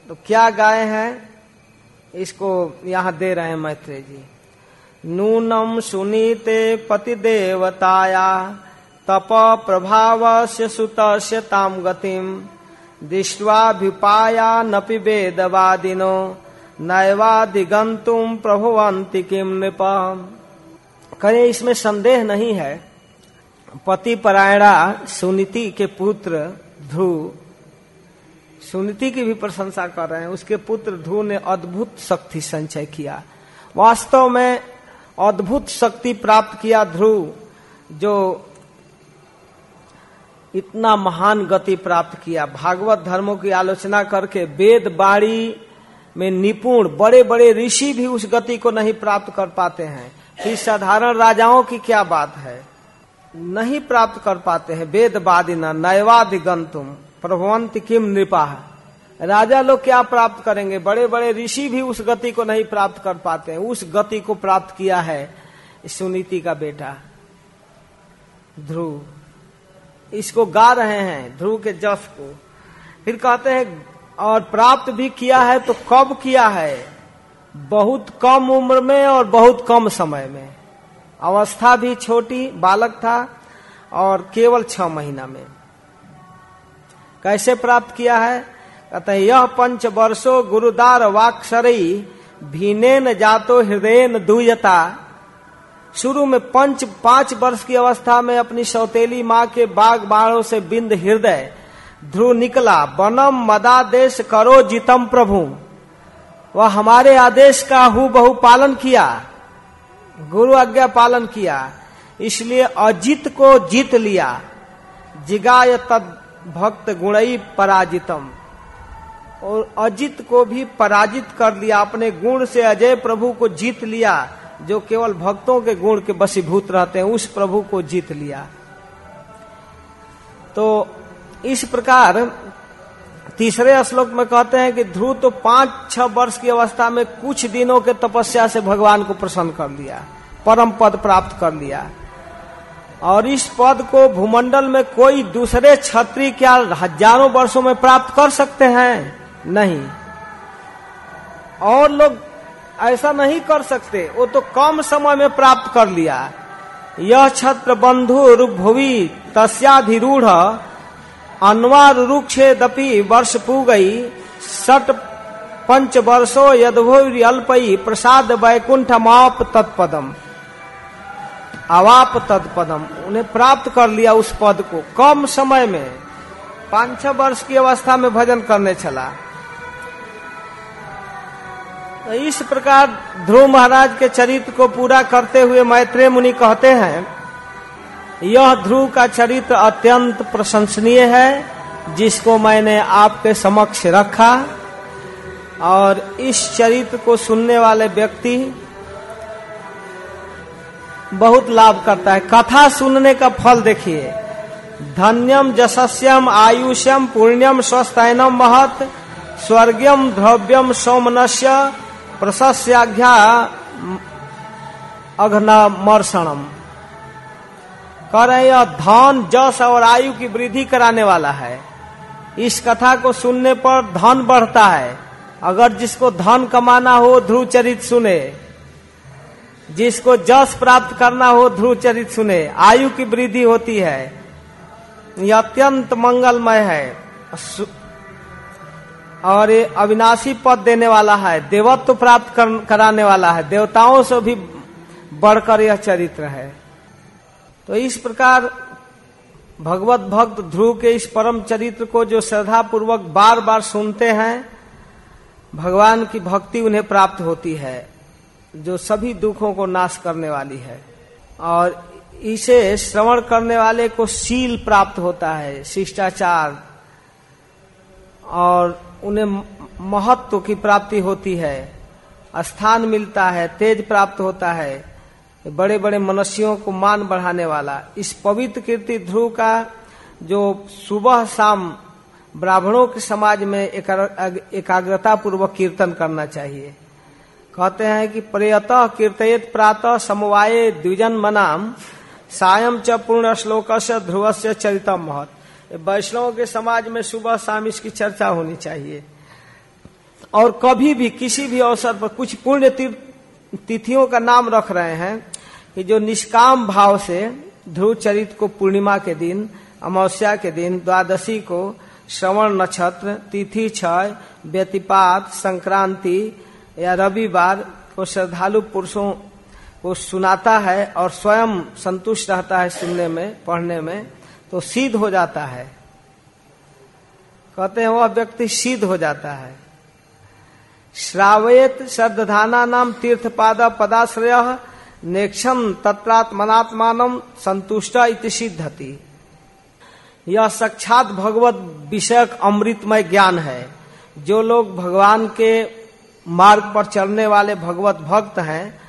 तो क्या गाए हैं? इसको यहाँ दे रहे हैं मैत्रेय जी। नूनम सुनीते पति देवताया तप प्रभाव से सुत से ताम गतिम दृष्टवाभिपाया नपि वेदवादिनो नैवादिगंतुम प्रभुवंति किम नृप। करे इसमें संदेह नहीं है। पति परायणा सुनीति के पुत्र ध्रुव सुनीति की भी प्रशंसा कर रहे हैं। उसके पुत्र ध्रुव ने अद्भुत शक्ति संचय किया। वास्तव में अद्भुत शक्ति प्राप्त किया ध्रुव जो इतना महान गति प्राप्त किया। भागवत धर्मों की आलोचना करके वेद बाड़ी में निपुण बड़े बड़े ऋषि भी उस गति को नहीं प्राप्त कर पाते हैं। फिर साधारण राजाओं की क्या बात है? नहीं प्राप्त कर पाते हैं। वेद बादिना नयवादिगंतुम प्रभवंत किम नृपा। राजा लोग क्या प्राप्त करेंगे? बड़े बड़े ऋषि भी उस गति को नहीं प्राप्त कर पाते हैं। उस गति को प्राप्त किया है। सुनीति का बेटा, ध्रुव। इसको गा रहे हैं, ध्रुव के जस को। फिर कहते हैं, और प्राप्त भी किया है तो कब किया है? बहुत कम उम्र में और बहुत कम समय में। अवस्था भी छोटी, बालक था और केवल छह महीना में। कैसे प्राप्त किया है? कहते हैं, यह पंच वर्षो गुरुदार वाक्सरई, भीनेन जातो हृदय दुयता। शुरू में पंच, पाँच वर्ष की अवस्था में अपनी सौतेली माँ के बाग बाड़ों से बिंद हृदय, ध्रुव निकला, बनम मदादेश करो जितम प्रभु। वह हमारे आदेश का हु बहु पालन किया, गुरु आज्ञा पालन किया, इसलिए अजित को जीत लिया। जिगाय तद भक्त गुणई पराजितम। और अजित को भी पराजित कर लिया, अपने गुण से अजय प्रभु को जीत लिया। जो केवल भक्तों के गुण के बसीभूत रहते हैं, उस प्रभु को जीत लिया। तो इस प्रकार तीसरे श्लोक में कहते हैं कि ध्रुव तो पाँच छह वर्ष की अवस्था में कुछ दिनों के तपस्या से भगवान को प्रसन्न कर लिया, परम पद प्राप्त कर लिया। और इस पद को भूमंडल में कोई दूसरे छत्री क्या हज़ारों वर्षों में प्राप्त कर सकते हैं? नहीं। और लोग ऐसा नहीं कर सकते। वो तो कम समय में प्राप्त कर लिया। यह छत्र बंधुर भुवि तस्याधिरूढ़ अनवार रुक्षे दपी वर्ष पू गई सट पंच वर्षो यदभुरी अल्पई प्रसाद वैकुंठ माप तत्पदम। अवाप तत्पदम। उन्हें प्राप्त कर लिया उस पद को। कम समय में। पाँच छह वर्ष की अवस्था में भजन करने चला। तो इस प्रकार ध्रुव महाराज के चरित्र को पूरा करते हुए मैत्रेय मुनि कहते हैं, यह ध्रुव का चरित्र अत्यंत प्रशंसनीय है, जिसको मैंने आपके समक्ष रखा। और इस चरित्र को सुनने वाले व्यक्ति बहुत लाभ करता है। कथा सुनने का फल देखिए। धन्यम जशस्यम आयुष्यम पुण्यम स्वस्थनम महत, स्वर्गीयम द्रव्यम सोमनस्य प्रशस्याघ्या अघनमर्षणम। कह रहे यह धन, जस और आयु की वृद्धि कराने वाला है। इस कथा को सुनने पर धन बढ़ता है। अगर जिसको धन कमाना हो ध्रुव चरित सुने। जिसको जस प्राप्त करना हो ध्रुव चरित सुने। आयु की वृद्धि होती है। यह अत्यंत मंगलमय है। और ये अविनाशी पद देने वाला है देवत्व प्राप्त कर, कराने वाला है देवताओं से भी बढ़कर यह चरित्र है। तो इस प्रकार भगवत भक्त ध्रुव के इस परम चरित्र को जो श्रद्धा पूर्वक बार बार सुनते हैं भगवान की भक्ति उन्हें प्राप्त होती है जो सभी दुखों को नाश करने वाली है। और इसे श्रवण करने वाले को शील प्राप्त होता है शिष्टाचार और उन्हें महत्व की प्राप्ति होती है, स्थान मिलता है, तेज प्राप्त होता है। बड़े बड़े मनुष्यों को मान बढ़ाने वाला। इस पवित्र कीर्ति ध्रुव का जो सुबह शाम ब्राह्मणों के समाज में एकाग्रता पूर्वक कीर्तन करना चाहिए। कहते हैं कि प्रयत कीर्तयत प्रातः समवाय द्विजन मनाम सायं च पूर्ण श्लोक से ध्रुव से चरितम महत। वैष्णव के समाज में सुबह शाम इसकी चर्चा होनी चाहिए। और कभी भी, किसी भी अवसर पर कुछ पुण्य तिथियों का नाम रख रहे हैं कि जो निष्काम भाव से ध्रुव चरित को पूर्णिमा के दिन, अमावस्या के दिन, द्वादशी को श्रवण नक्षत्र, तिथि क्षय, व्यतिपात, संक्रांति या रविवार को श्रद्धालु पुरुषों को सुनाता है और स्वयं संतुष्ट रहता है सुनने में, पढ़ने में। तो सिद्ध हो जाता है। कहते हैं, वह व्यक्ति सिद्ध हो जाता है। श्रावयत श्रद्धाना नाम तीर्थ पाद पदाश्रय नेक्षम तत्रात्मनात्मान संतुष्ट इति सिद्धति। यह साक्षात भगवत विषयक अमृतमय ज्ञान है। जो लोग भगवान के मार्ग पर चलने वाले भगवत भक्त हैं,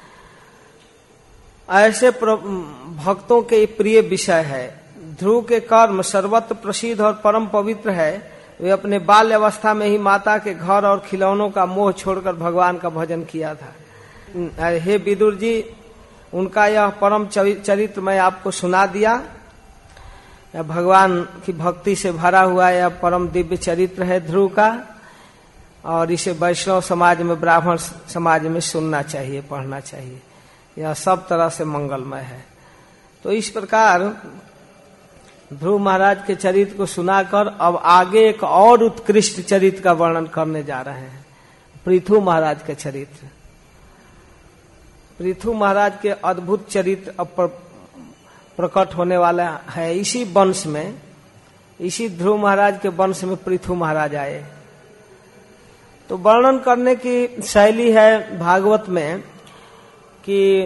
ऐसे भक्तों के प्रिय विषय है। ध्रुव के कर्म सर्वत्र प्रसिद्ध और परम पवित्र है। वे अपने बाल्य अवस्था में ही माता के घर और खिलौनों का मोह छोड़कर भगवान का भजन किया था। हे विदुर जी, उनका यह परम चरित्र मैं आपको सुना दिया। भगवान की भक्ति से भरा हुआ यह परम दिव्य चरित्र है ध्रुव का, और इसे वैष्णव समाज में, ब्राह्मण समाज में सुनना चाहिए, पढ़ना चाहिए। यह सब तरह से मंगलमय है। तो इस प्रकार ध्रुव महाराज के चरित्र को सुनाकर अब आगे एक और उत्कृष्ट चरित्र का वर्णन करने जा रहे हैं। पृथु महाराज के चरित्र पृथु महाराज के अद्भुत चरित्र अब प्रकट होने वाला है इसी वंश में। इसी ध्रुव महाराज के वंश में पृथु महाराज आए। तो वर्णन करने की शैली है भागवत में कि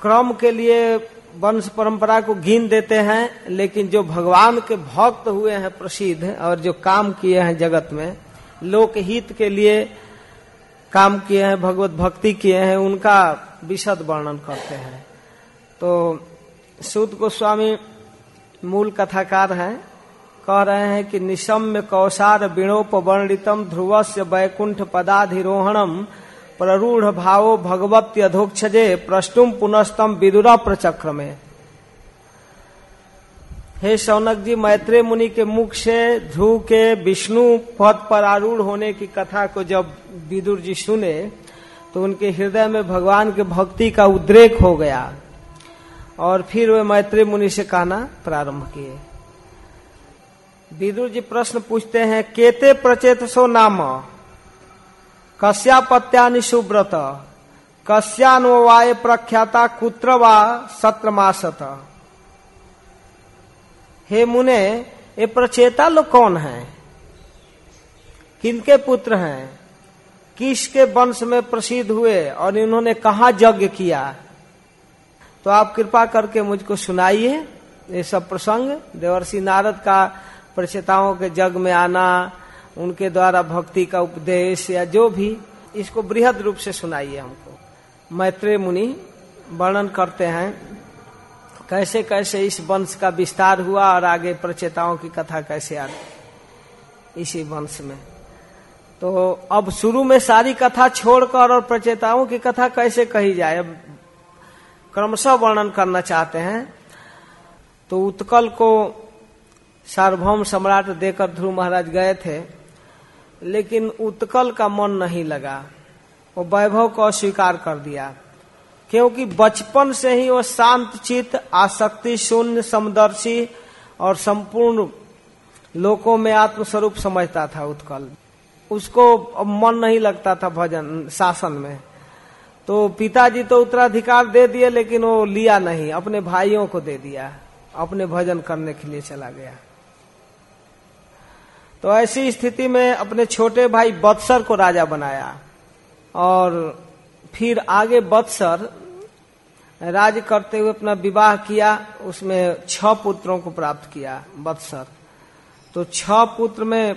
क्रम के लिए वंश परंपरा को गिन देते हैं, लेकिन जो भगवान के भक्त हुए हैं प्रसिद्ध और जो काम किए हैं जगत में, लोकहित के लिए काम किए हैं, भगवत भक्ति किए हैं, उनका विशद वर्णन करते हैं। तो सुद गोस्वामी मूल कथाकार हैं, कह रहे हैं कि निशम्य कौशार विणोपवर्णितम ध्रुव से वैकुंठ पदाधिरोहणम प्ररूढ़ भावो भगवती अधोक्षजे प्रष्टुम पुनस्तम विदुरा प्रचक्र में हे शौनक जी मैत्रेय मुनि के मुख से ध्रुव के विष्णु पद पर आरूढ़ होने की कथा को जब विदुर जी सुने तो उनके हृदय में भगवान के भक्ति का उद्रेक हो गया और फिर वे मैत्रेय मुनि से कहना प्रारंभ किए। विदुर जी प्रश्न पूछते हैं, केते प्रचेत सो नाम? कस्यापत्यानि सुब्रत कस्यान्ववाय प्रख्याता कुत्र वा हे मुने, ये प्रचेता लोग कौन है? किनके पुत्र हैं? किसके वंश में प्रसिद्ध हुए और इन्होंने कहा यज्ञ किया? तो आप कृपा करके मुझको सुनाइए ये सब प्रसंग। देवर्षि नारद का प्रचेताओं के जग में आना उनके द्वारा भक्ति का उपदेश या जो भी, इसको बृहद रूप से सुनाइए हमको। मैत्रेय मुनि, वर्णन करते हैं कैसे कैसे इस वंश का विस्तार हुआ और आगे प्रचेताओं की कथा कैसे आती इसी वंश में। तो अब शुरू में सारी कथा छोड़कर और प्रचेताओं की कथा कैसे कही जाए, अब क्रमशः वर्णन करना चाहते हैं। तो उत्कल को सार्वभौम सम्राट देकर ध्रुव महाराज गए थे। लेकिन उत्कल का मन नहीं लगा। वो वैभव को अस्वीकार कर दिया। क्योंकि बचपन से ही वो शांत चित आसक्ति, शून्य समदर्शी और संपूर्ण लोकों में आत्मस्वरूप समझता था उत्कल। उसको मन नहीं लगता था भजन, शासन में। तो पिताजी तो उत्तराधिकार दे दिए, लेकिन वो लिया नहीं, अपने भाइयों को दे दिया। अपने भजन करने के लिए चला गया। तो ऐसी स्थिति में अपने छोटे भाई बत्सर को राजा बनाया। और फिर आगे बत्सर राज करते हुए अपना विवाह किया, उसमें छह पुत्रों को प्राप्त किया, बत्सर। तो छह पुत्र में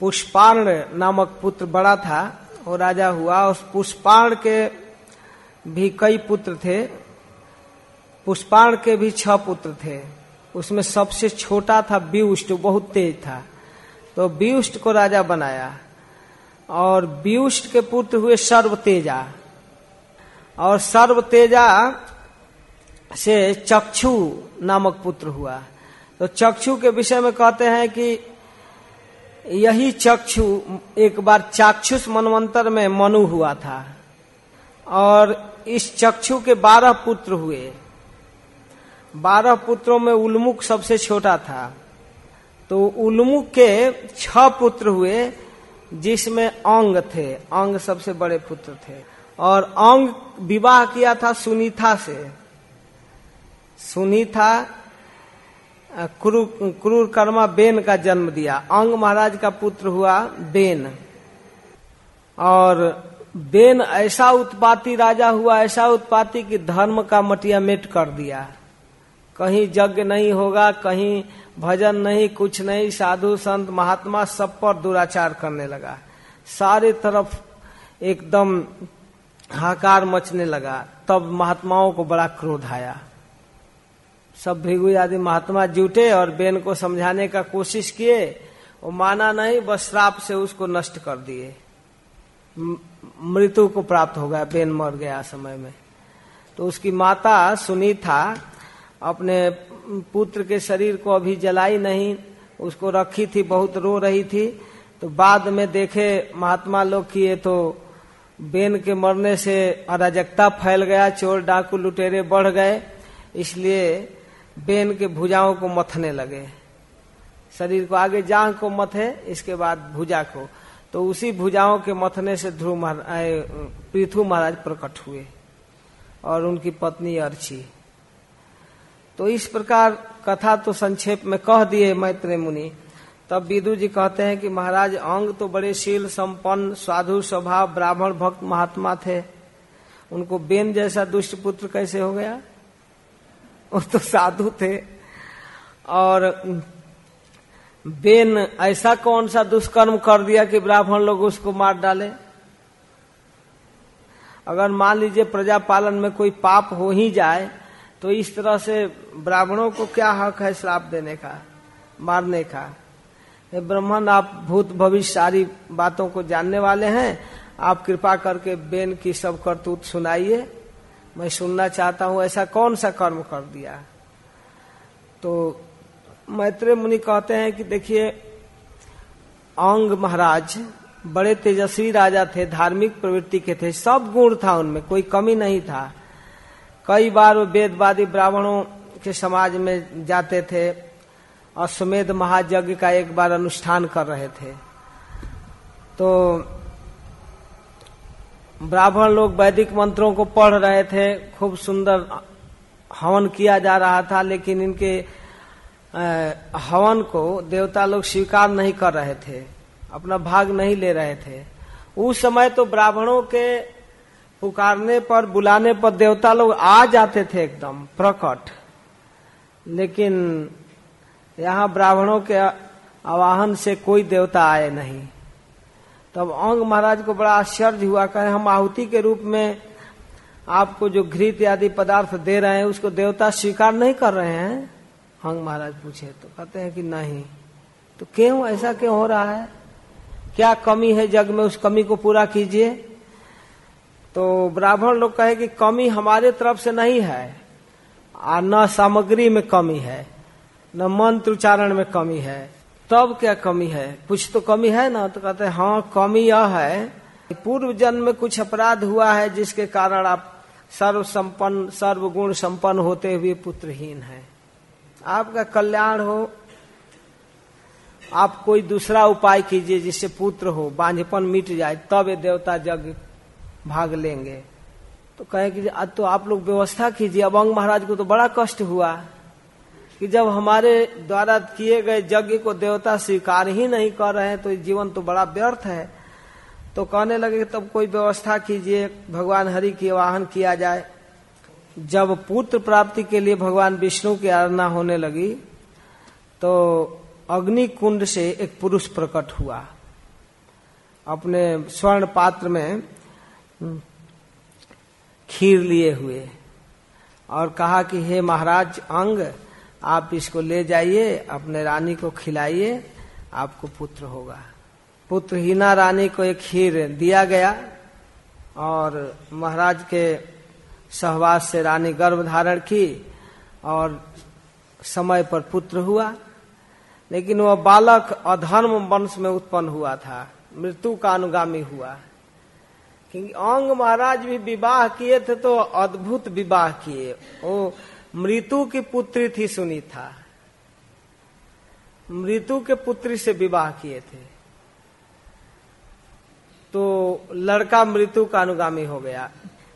पुष्पार्ण नामक पुत्र बड़ा था वो राजा हुआ। उस पुष्पार्ण के भी कई पुत्र थे। पुष्पाण के भी छह पुत्र थे। उसमें सबसे छोटा था व्यूष्ट बहुत तेज था। तो व्यूष्ट को राजा बनाया और व्यूष्ट के पुत्र हुए सर्व तेजा और सर्व तेजा से चक्षु नामक पुत्र हुआ। तो चक्षु के विषय में कहते हैं कि यही चक्षु एक बार चाक्षुष मनवंतर में मनु हुआ था। और इस चक्षु के बारह पुत्र हुए। बारह पुत्रों में उल्मुख सबसे छोटा था। तो उल्मुख के छह पुत्र हुए, जिसमें अंग थे। अंग सबसे बड़े पुत्र थे। और अंग विवाह किया था सुनीता से। सुनीता क्रूर कर्मा बेन का जन्म दिया। अंग महाराज का पुत्र हुआ बेन। और बेन ऐसा उत्पाती राजा हुआ, ऐसा उत्पाती कि धर्म का मटिया मेट कर दिया। कहीं यज्ञ नहीं होगा, कहीं भजन नहीं, कुछ नहीं, साधु संत, महात्मा सब पर दुराचार करने लगा। सारे तरफ़ एकदम हाकार मचने लगा। तब महात्माओं को बड़ा क्रोध आया। सब भिगु आदि महात्मा जुटे और बेन को समझाने का कोशिश किए। वो माना नहीं, बस श्राप से उसको नष्ट कर दिए। मृत्यु को प्राप्त हो गया, बेन मर गया समय में। तो उसकी माता सुनी था अपने पुत्र के शरीर को अभी जलाई नहीं, उसको रखी थी, बहुत रो रही थी तो बाद में देखे महात्मा लोग किए तो बेन के मरने से अराजकता फैल गया, चोर डाकू लुटेरे बढ़ गए, इसलिए बेन के भुजाओं को मथने लगे। शरीर को आगे जांग को मथे, इसके बाद भुजा को। तो उसी भुजाओं के मथने से ध्रुव महाराज पृथु महाराज प्रकट हुए और उनकी पत्नी अर्ची। तो इस प्रकार कथा तो संक्षेप में कह दिए मैत्र मुनि। तब विदु जी कहते हैं कि महाराज, अंग तो बड़े शील, संपन्न, साधु स्वभाव, ब्राह्मण भक्त महात्मा थे। उनको बेन जैसा दुष्ट पुत्र कैसे हो गया? वो तो साधु थे। और बेन, ऐसा कौन सा दुष्कर्म कर दिया कि ब्राह्मण लोग उसको मार डाले? अगर मान लीजिए प्रजा पालन में कोई पाप हो ही जाए तो इस तरह से ब्राह्मणों को क्या हक है श्राप देने का, मारने का? ब्राह्मण आप भूत भविष्य सारी बातों को जानने वाले हैं। आप कृपा करके बेन की सब करतूत सुनाइए। मैं सुनना चाहता हूँ, ऐसा कौन सा कर्म कर दिया? तो मैत्रेय मुनि कहते हैं कि देखिए अंग महाराज, बड़े तेजस्वी राजा थे, धार्मिक प्रवृत्ति के थे, सब गुण था उनमें, कोई कमी नहीं था। कई बार वो वेदवादी ब्राह्मणों के समाज में जाते थे और सुमेध महायज्ञ का एक बार अनुष्ठान कर रहे थे। तो ब्राह्मण लोग वैदिक मंत्रों को पढ़ रहे थे, खूब सुंदर हवन किया जा रहा था, लेकिन इनके हवन को देवता लोग स्वीकार नहीं कर रहे थे, अपना भाग नहीं ले रहे थे। उस समय तो ब्राह्मणों के पुकारने पर, बुलाने पर देवता लोग आ जाते थे एकदम प्रकट। लेकिन यहाँ ब्राह्मणों के आवाहन से कोई देवता आए नहीं। तब अंग महाराज को बड़ा आश्चर्य हुआ, कहे, हम आहुति के रूप में आपको जो घृत आदि पदार्थ दे रहे हैं, उसको देवता स्वीकार नहीं कर रहे हैं? अंग महाराज पूछे तो कहते हैं कि नहीं। तो क्यों? ऐसा क्यों हो रहा है? क्या कमी है जग में? उस कमी को पूरा कीजिए। तो ब्राह्मण लोग कहे कि कमी हमारे तरफ़ से नहीं है, और न सामग्री में कमी है, न मंत्र उच्चारण में कमी है। तब क्या कमी है? कुछ तो कमी है ना? तो कहते हैं हाँ कमी यह है पूर्व जन्म में कुछ अपराध हुआ है जिसके कारण आप सर्व संपन्न सर्वगुण संपन्न होते हुए पुत्रहीन है। आपका कल्याण हो, आप कोई दूसरा उपाय कीजिए जिससे पुत्र हो, बांझपन मिट जाए, तब ये देवता जग भाग लेंगे। तो कहे कि आज तो आप लोग व्यवस्था कीजिए। अब अंग महाराज को तो बड़ा कष्ट हुआ कि जब हमारे द्वारा किए गए यज्ञ को देवता स्वीकार ही नहीं कर रहे हैं तो जीवन तो बड़ा व्यर्थ है। तो कहने लगे तब कोई व्यवस्था कीजिए, भगवान हरि की वाहन किया जाए। जब पुत्र प्राप्ति के लिए भगवान विष्णु की आराधना होने लगी तो अग्नि कुंड से एक पुरुष प्रकट हुआ। अपने स्वर्ण पात्र में खीर लिए हुए और कहा कि, हे महाराज, अंग, आप इसको ले जाइए, अपने रानी को खिलाइए, आपको पुत्र होगा। पुत्र हीना रानी को एक खीर दिया गया और महाराज के सहवास से रानी गर्भ धारण की और समय पर पुत्र हुआ। लेकिन वह बालक अधर्म वंश में उत्पन्न हुआ था, मृत्यु का अनुगामी हुआ। क्योंकि अंग महाराज भी विवाह किए थे तो अद्भुत विवाह किए। वो मृत्यु की पुत्री थी सुनी था मृत्यु के पुत्री से विवाह किए थे। तो लड़का मृत्यु का अनुगामी हो गया।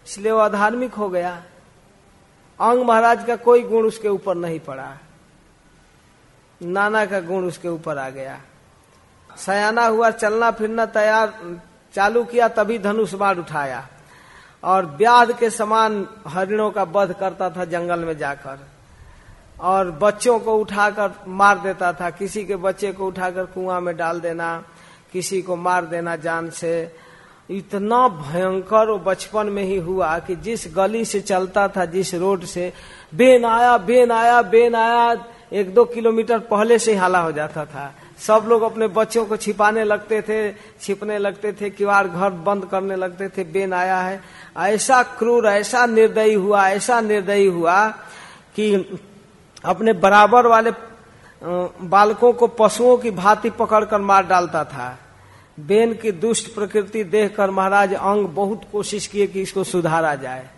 इसलिए वो अधार्मिक हो गया। अंग महाराज का कोई गुण उसके ऊपर नहीं पड़ा। नाना का गुण उसके ऊपर आ गया। सयाना हुआ, चलना फिरना तैयार चालू किया, तभी धनुष बाढ़ उठाया। और ब्याध के समान हरिणों का वध करता था जंगल में जाकर। और बच्चों को उठाकर मार देता था। किसी के बच्चे को उठाकर कुआँ में डाल देना, किसी को मार देना जान से। इतना भयंकर वो बचपन में ही हुआ कि जिस गली से चलता था, जिस रोड से, बेन आया बेन आया बेन आया, एक दो किलोमीटर पहले से हाला हो जाता था। सब लोग अपने बच्चों को छिपाने लगते थे, छिपने लगते थे किवाड़ घर बंद करने लगते थे, बेन आया है। ऐसा क्रूर, ऐसा निर्दयी हुआ, ऐसा निर्दयी हुआ कि अपने बराबर वाले बालकों को पशुओं की भांति पकड़कर मार डालता था। बेन की दुष्ट प्रकृति देखकर महाराज अंग बहुत कोशिश किए कि इसको सुधारा जाए।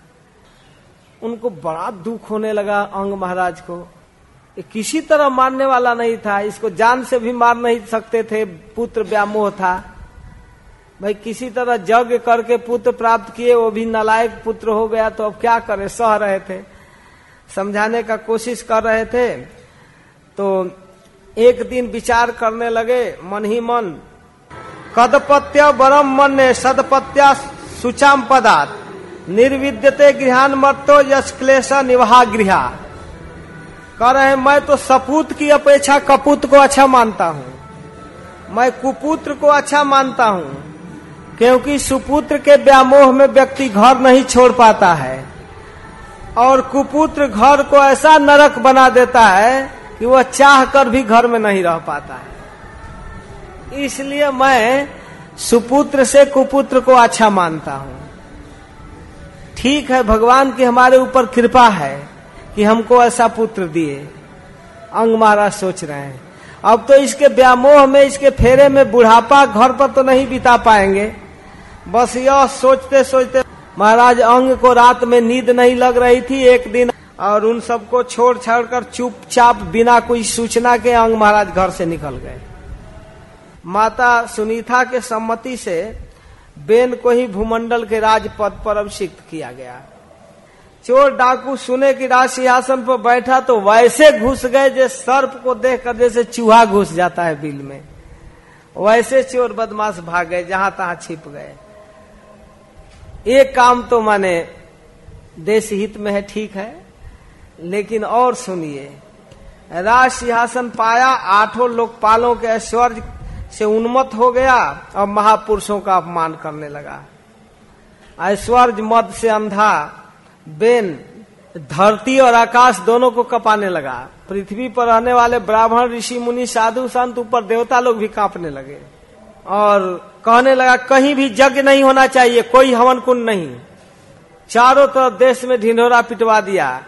उनको बड़ा दुख होने लगा अंग महाराज को। किसी तरह मारने वाला नहीं था, इसको जान से भी मार नहीं सकते थे, पुत्र व्यामोह था। भाई, किसी तरह यज्ञ करके पुत्र प्राप्त किए, वो भी नलायक पुत्र हो गया तो अब क्या करे, सह रहे थे। समझाने का कोशिश कर रहे थे तो एक दिन विचार करने लगे, मन ही मन, कदपत्य बरम मन ने सदपत्या सुचाम पदार्थ, निर्विद्यते गृहान मर्तो यश क्लेश निवाह गृहा। कह रहे हैं, मैं तो सपूत की अपेक्षा कपूत को अच्छा मानता हूँ। मैं कुपुत्र को अच्छा मानता हूँ, क्योंकि सुपुत्र के व्यामोह में व्यक्ति घर नहीं छोड़ पाता है। और कुपुत्र घर को ऐसा नरक बना देता है कि वह चाह कर भी घर में नहीं रह पाता है। इसलिए मैं सुपुत्र से कुपुत्र को अच्छा मानता हूँ। ठीक है, भगवान की हमारे ऊपर कृपा है। कि हमको ऐसा पुत्र दिए। अंग महाराज सोच रहे हैं। अब तो इसके व्यामोह में, इसके फेरे में बुढ़ापा घर पर तो नहीं बिता पाएँगे। बस यह सोचते सोचते महाराज, अंग को रात में नींद नहीं लग रही थी एक दिन, और उन सबको छोड़ छाड़ कर चुपचाप बिना कोई सूचना के अंग महाराज घर से निकल गए। माता सुनीता के सम्मति से बेन को ही भूमंडल के राज पद पर अभिषिक्त किया गया। चोर डाकू सुने कि राज सिंहासन पर बैठा तो वैसे घुस गए जैसे सर्प को देखकर जैसे चूहा घुस जाता है बिल में। वैसे चोर बदमाश भाग गए, जहाँ तहां छिप गए। एक काम तो माने देश हित में है, ठीक है, लेकिन और सुनिए। राज सिंहासन पाया, आठों लोकपालों के ऐश्वर्य से उन्मत्त हो गया और महापुरुषों का अपमान करने लगा। ऐश्वर्य मद से अंधा बेन, धरती और आकाश दोनों को कपाने लगा। पृथ्वी पर रहने वाले ब्राह्मण, ऋषि, मुनि, साधु, संत, ऊपर देवता लोग भी कांपने लगे। और कहने लगा, कहीं भी यज्ञ नहीं होना चाहिए, कोई हवन कुंड नहीं। चारों तरफ़ देश में ढिंढोरा पिटवा दिया।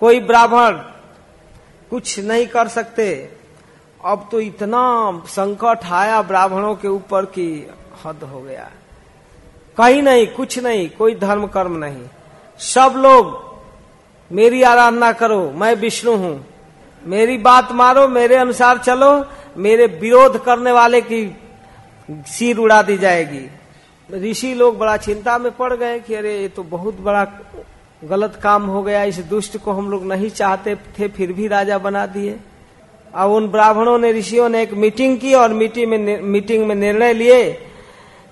कोई ब्राह्मण कुछ नहीं कर सकते। अब तो इतना संकट आया ब्राह्मणों के ऊपर की हद हो गया। कहीं नहीं, कुछ नहीं, कोई धर्म कर्म नहीं। सब लोग, मेरी आराधना करो, मैं विष्णु हूँ। मेरी बात मारो, मेरे अनुसार चलो, मेरे विरोध करने वाले की सिर उड़ा दी जाएगी। ऋषि लोग बड़ा चिंता में पड़ गए कि अरे, ये तो बहुत बड़ा गलत काम हो गया, इस दुष्ट को हम लोग नहीं चाहते थे, फिर भी राजा बना दिए। अब उन ब्राह्मणों ने, ऋषियों ने एक मीटिंग की और मीटिंग में मीटिंग में निर्णय लिए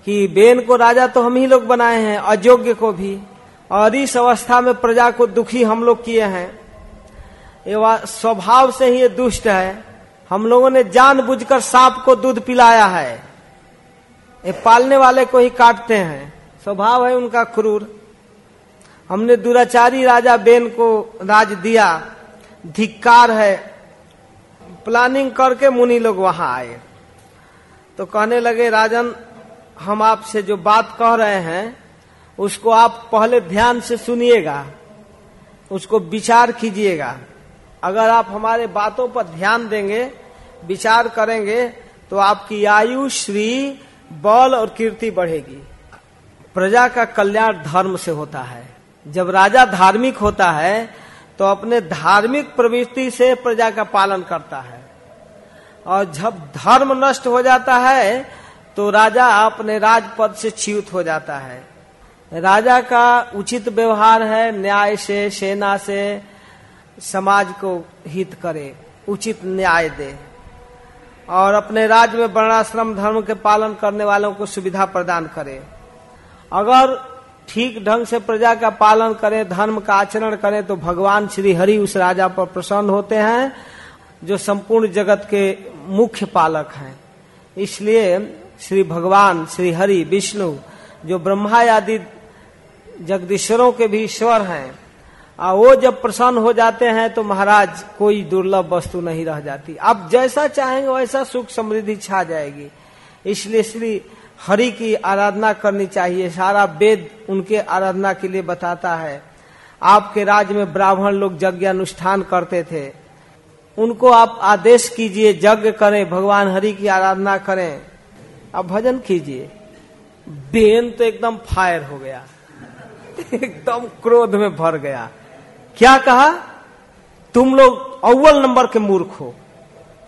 कि बेन को राजा तो हम ही लोग बनाए हैं, अयोग्य को भी। और इस अवस्था में प्रजा को दुखी हम लोग किए हैं। ये स्वभाव से ही ये दुष्ट है। हम लोगों ने जानबूझकर सांप को दूध पिलाया है। ये पालने वाले को ही काटते हैं। स्वभाव है उनका क्रूर। हमने दुराचारी राजा बेन को राज दिया। धिक्कार है। प्लानिंग करके मुनि लोग वहाँ आए। तो कहने लगे, राजन, हम आपसे जो बात कह रहे हैं उसको आप पहले ध्यान से सुनिएगा, उसको विचार कीजिएगा। अगर आप हमारे बातों पर ध्यान देंगे, विचार करेंगे तो आपकी आयु, श्री, बल और कीर्ति बढ़ेगी। प्रजा का कल्याण धर्म से होता है। जब राजा धार्मिक होता है तो अपने धार्मिक प्रवृत्ति से प्रजा का पालन करता है। और जब धर्म नष्ट हो जाता है तो राजा अपने राजपद से च्युत हो जाता है। राजा का उचित व्यवहार है, न्याय से, सेना से, समाज को हित करे, उचित न्याय दे। और अपने राज्य में वर्णाश्रम धर्म के पालन करने वालों को सुविधा प्रदान करे। अगर ठीक ढंग से प्रजा का पालन करें, धर्म का आचरण करें तो भगवान श्री हरि उस राजा पर प्रसन्न होते हैं, जो संपूर्ण जगत के मुख्य पालक हैं। इसलिए श्री भगवान, श्री हरि, विष्णु, जो ब्रह्मा आदि जगदीश्वरों के भी ईश्वर हैं। और वो जब प्रसन्न हो जाते हैं तो महाराज, कोई दुर्लभ वस्तु नहीं रह जाती। आप जैसा चाहेंगे वैसा सुख समृद्धि छा जाएगी। इसलिए श्री हरि की आराधना करनी चाहिए। सारा वेद उनके आराधना के लिए बताता है। आपके राज्य में ब्राह्मण लोग यज्ञ अनुष्ठान करते थे। उनको आप आदेश कीजिए, यज्ञ करें, भगवान हरि की आराधना करें। आप भजन कीजिए। बेन तो एकदम फायर हो गया। एकदम क्रोध में भर गया। क्या कहा? तुम लोग अव्वल नंबर के मूर्ख हो।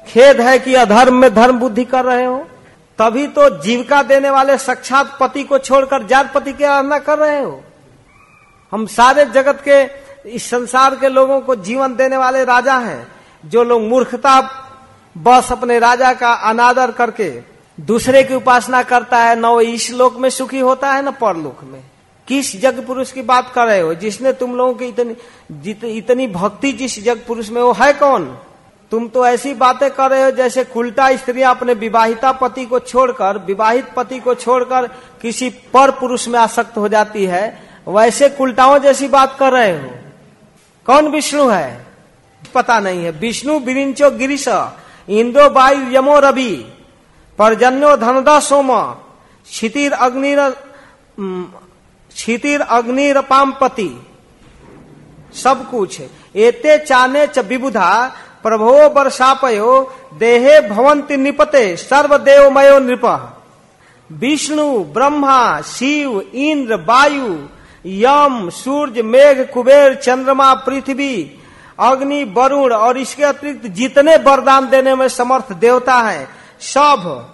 खेद है कि अधर्म में धर्म बुद्धि कर रहे हो। तभी तो जीविका देने वाले साक्षात पति को छोड़कर जात पति की आराधना कर रहे हो। हम सारे जगत के, इस संसार के लोगों को जीवन देने वाले राजा हैं, जो लोग मूर्खता, बस अपने राजा का अनादर करके दूसरे की उपासना करता है, न वो इस लोक में सुखी होता है, न परलोक में। किस जग पुरुष की बात कर रहे हो? जिसने तुम लोगों की इतनी इतनी भक्ति जिस जग पुरुष में वो है कौन? तुम तो ऐसी बातें कर रहे हो जैसे कुल्टा स्त्रियाँ अपने विवाहिता पति को छोड़कर, विवाहित पति को छोड़कर किसी पर पुरुष में आसक्त हो जाती है। वैसे कुल्टाओं जैसी बात कर रहे हो। कौन विष्णु है? पता नहीं है। विष्णु बिरिंचो गिरीश, इंद्रो, वायु, यमो, रवि, परजन्यो, धनदा, सोम, क्षितिर, अग्निर क्षितिर अग्निर पामपति। सब कुछ एते चाने च विबुधा, प्रभो वर्षापयो देहे भवंती निपते, सर्वदेवमयो नृप। विष्णु, ब्रह्मा, शिव, इंद्र, वायु, यम, सूर्य, मेघ, कुबेर, चंद्रमा, पृथ्वी, अग्नि, वरुण और इसके अतिरिक्त जितने वरदान देने में समर्थ देवता हैं, सब,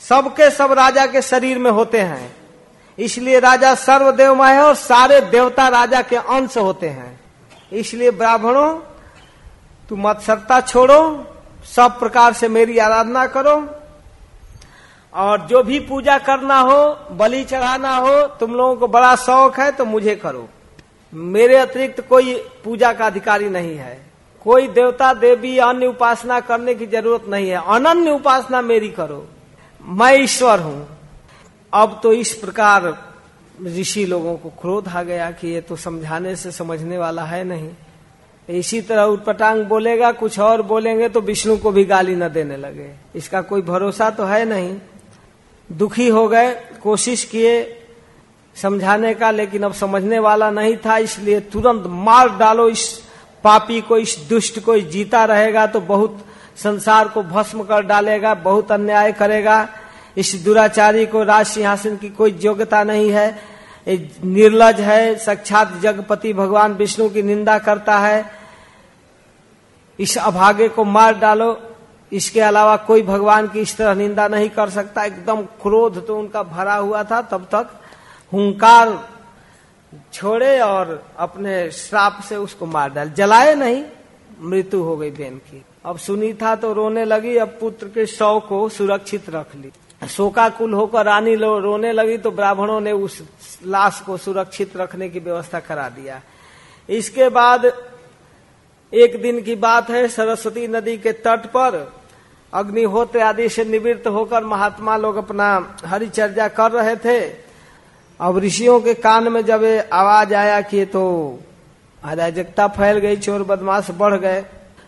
सबके सब राजा के शरीर में होते हैं। इसलिए राजा सर्वदेवमय है और सारे देवता राजा के अंश होते हैं। इसलिए ब्राह्मणों, तू मत्सरता छोड़ो, सब प्रकार से मेरी आराधना करो। और जो भी पूजा करना हो, बलि चढ़ाना हो, तुम लोगों को बड़ा शौक है तो मुझे करो। मेरे अतिरिक्त कोई पूजा का अधिकारी नहीं है। कोई देवता, देवी, अन्य उपासना करने की ज़रूरत नहीं है। अनन्य उपासना मेरी करो। मैं ईश्वर हूँ। अब तो इस प्रकार ऋषि लोगों को क्रोध आ गया कि ये तो समझाने से समझने वाला है नहीं। इसी तरह उटपटांग बोलेगा, कुछ और बोलेंगे तो विष्णु को भी गाली न देने लगे। इसका कोई भरोसा तो है नहीं। दुखी हो गए, कोशिश किए समझाने का, लेकिन अब समझने वाला नहीं था, इसलिए तुरंत मार डालो इस पापी को, इस दुष्ट को जीता रहेगा तो बहुत संसार को भस्म कर डालेगा, बहुत अन्याय करेगा। इस दुराचारी को राज सिंहासन की कोई योग्यता नहीं है। निर्लज है, साक्षात जगपति भगवान विष्णु की निंदा करता है। इस अभागे को मार डालो। इसके अलावा कोई भगवान की इस तरह निंदा नहीं कर सकता। एकदम क्रोध तो उनका भरा हुआ था तब तक। हुंकार छोड़े और अपने श्राप से उसको मार डाल। जलाए नहीं, मृत्यु हो गई बेन की। अब सुनी था तो रोने लगी, अब पुत्र के शव को सुरक्षित रख ली। शोकाकुल होकर रानी रोने लगी तो ब्राह्मणों ने उस लाश को सुरक्षित रखने की व्यवस्था करा दिया। इसके बाद एक दिन की बात है, सरस्वती नदी के तट पर अग्निहोत्र आदि से निवृत्त होकर महात्मा लोग अपना हरिचर्या कर रहे थे। अब ऋषियों के कान में जब आवाज़ आया कि तो अराजकता फैल गई, चोर बदमाश बढ़ गए,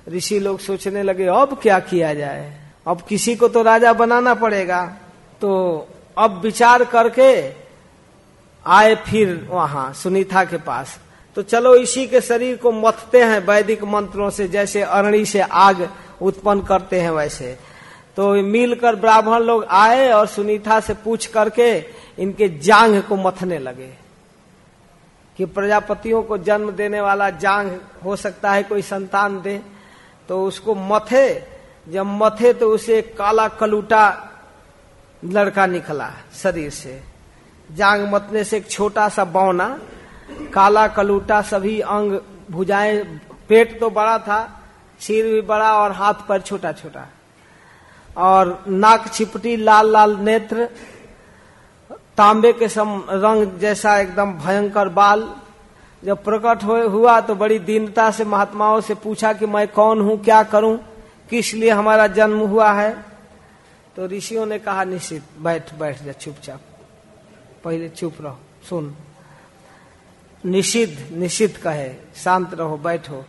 ऋषि लोग सोचने लगे, अब क्या किया जाए? अब किसी को तो राजा बनाना पड़ेगा। तो अब विचार करके आए फिर वहाँ सुनीता के पास। तो चलो इसी के शरीर को मथते हैं वैदिक मंत्रों से, जैसे अरणी से आग उत्पन्न करते हैं वैसे। तो मिलकर ब्राह्मण लोग आए और सुनीता से पूछ करके इनके जांग को मथने लगे कि प्रजापतियों को जन्म देने वाला जांग हो सकता है कोई संतान दे। तो उसको मथे, जब मथे तो उसे काला कलूटा लड़का निकला शरीर से। जांग मतने से एक छोटा सा बौना, काला कलूटा, सभी अंग भुजाएँ, पेट तो बड़ा था, सिर भी बड़ा और हाथ पर छोटा छोटा और नाक छिपटी, लाल लाल नेत्र, तांबे के सम रंग जैसा एकदम भयंकर बाल। जब प्रकट हुआ तो बड़ी दीनता से, महात्माओं से पूछा कि मैं कौन हूँ, क्या करूँ, किस लिए हमारा जन्म हुआ है? तो ऋषियों ने कहा, निश्चित, बैठ बैठ जा, चुपचाप। पहले चुप रहो, सुन। निषिद्ध निषिद्ध कहे, शांत रहो, बैठो।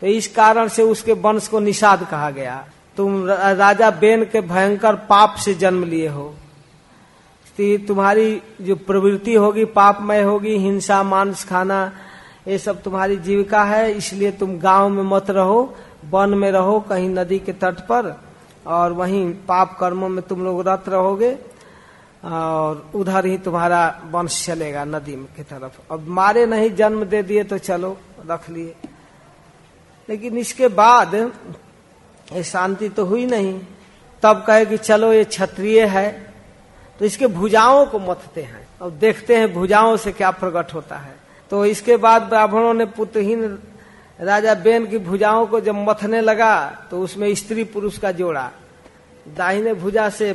तो इस कारण से उसके वंश को निषाद कहा गया। तुम राजा बेन के भयंकर पाप से जन्म लिए हो। तुम्हारी जो प्रवृत्ति होगी, पापमय होगी, हिंसा, मांस खाना, ये सब तुम्हारी जीविका है, इसलिए तुम गाँव में मत रहो, वन में रहो, कहीं नदी के तट पर। और वहीं पाप कर्मों में तुम लोग रत रहोगे, और उधर ही तुम्हारा वंश चलेगा नदी की तरफ़। अब मारे नहीं, जन्म दे दिए तो चलो, रख लिए। लेकिन इसके बाद ये शांति तो हुई नहीं। तब कहे कि चलो, ये क्षत्रिय है तो इसके भुजाओं को मथते हैं। और देखते हैं भुजाओं से क्या प्रकट होता है। तो इसके बाद ब्राह्मणों ने पुत्रहीन राजा बेन की भुजाओं को जब मथने लगा तो उसमें स्त्री पुरुष का जोड़ा। दाहिने भुजा से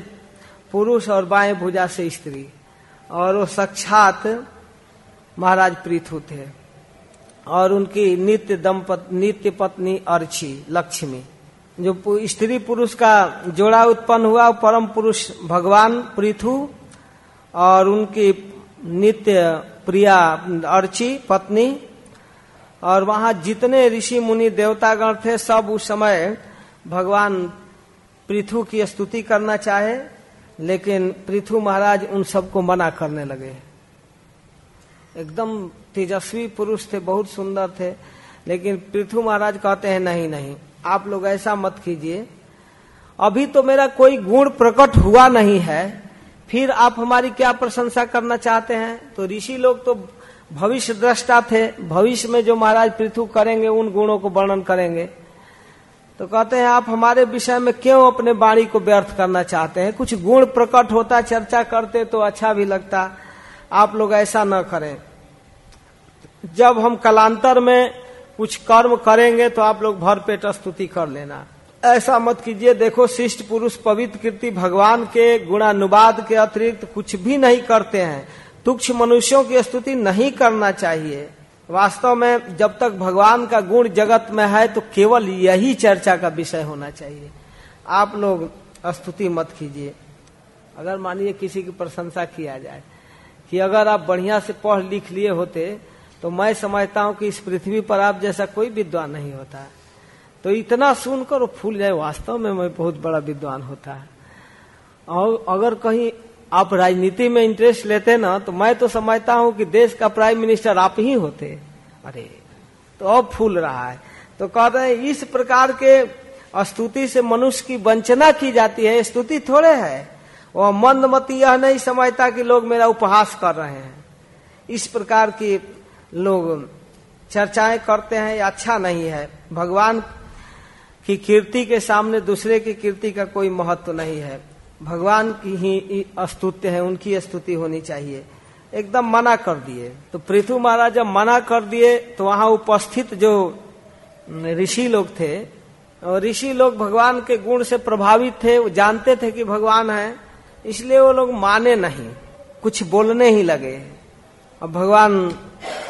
पुरुष और बाएँ भुजा से स्त्री। और वो साक्षात महाराज पृथु थे और उनकी नित्य दंपत, नित्य पत्नी अर्ची, लक्ष्मी। जो स्त्री पुरुष का जोड़ा उत्पन्न हुआ परम पुरुष भगवान पृथु और उनकी नित्य प्रिया अर्ची, पत्नी और वहाँ जितने ऋषि मुनि देवतागण थे सब उस समय भगवान पृथु की स्तुति करना चाहे, लेकिन पृथु महाराज उन सबको मना करने लगे। एकदम तेजस्वी पुरुष थे, बहुत सुंदर थे, लेकिन पृथु महाराज कहते हैं, नहीं नहीं, आप लोग ऐसा मत कीजिए। अभी तो मेरा कोई गुण प्रकट हुआ नहीं है, फिर आप हमारी क्या प्रशंसा करना चाहते हैं? तो ऋषि लोग तो भविष्य दृष्टा थे, भविष्य में जो महाराज पृथु करेंगे, उन गुणों को वर्णन करेंगे। तो कहते हैं, आप हमारे विषय में क्यों अपने बाणी को व्यर्थ करना चाहते हैं? कुछ गुण प्रकट होता, चर्चा करते तो अच्छा भी लगता। आप लोग ऐसा न करें। जब हम कलांतर में कुछ कर्म करेंगे तो आप लोग भरपेट स्तुति कर लेना। ऐसा मत कीजिए, देखो, शिष्ट पुरुष पवित्र कीर्ति भगवान के गुणानुवाद के अतिरिक्त कुछ भी नहीं करते हैं। तुक्ष मनुष्यों की स्तुति नहीं करना चाहिए। वास्तव में जब तक भगवान का गुण जगत में है तो केवल यही चर्चा का विषय होना चाहिए। आप लोग स्तुति मत कीजिए। अगर मानिए किसी की प्रशंसा किया जाए कि अगर आप बढ़िया से पढ़ लिख लिए होते तो मैं समझता हूँ कि इस पृथ्वी पर आप जैसा कोई विद्वान नहीं होता। तो इतना सुनकर फूल जाए, वास्तव में मैं बहुत बड़ा विद्वान होता। है और अगर कहीं आप राजनीति में इंटरेस्ट लेते ना तो मैं तो समझता हूँ कि देश का प्राइम मिनिस्टर आप ही होते। अरे तो अब फूल रहा है। तो कहते हैं, इस प्रकार के स्तुति से मनुष्य की वंचना की जाती है। स्तुति थोड़े है। वह मंदमती यह नहीं समझता कि लोग मेरा उपहास कर रहे हैं। इस प्रकार की लोग चर्चाएँ करते हैं अच्छा नहीं है। भगवान की कीर्ति के सामने दूसरे की कीर्ति का कोई महत्व नहीं है। भगवान की ही स्तुत्य है, उनकी स्तुति होनी चाहिए। एकदम मना कर दिए। तो पृथु महाराज जब मना कर दिए तो वहाँ उपस्थित जो ऋषि लोग थे, और ऋषि लोग भगवान के गुण से प्रभावित थे, वो जानते थे कि भगवान है, इसलिए वो लोग माने नहीं, कुछ बोलने ही लगे। अब भगवान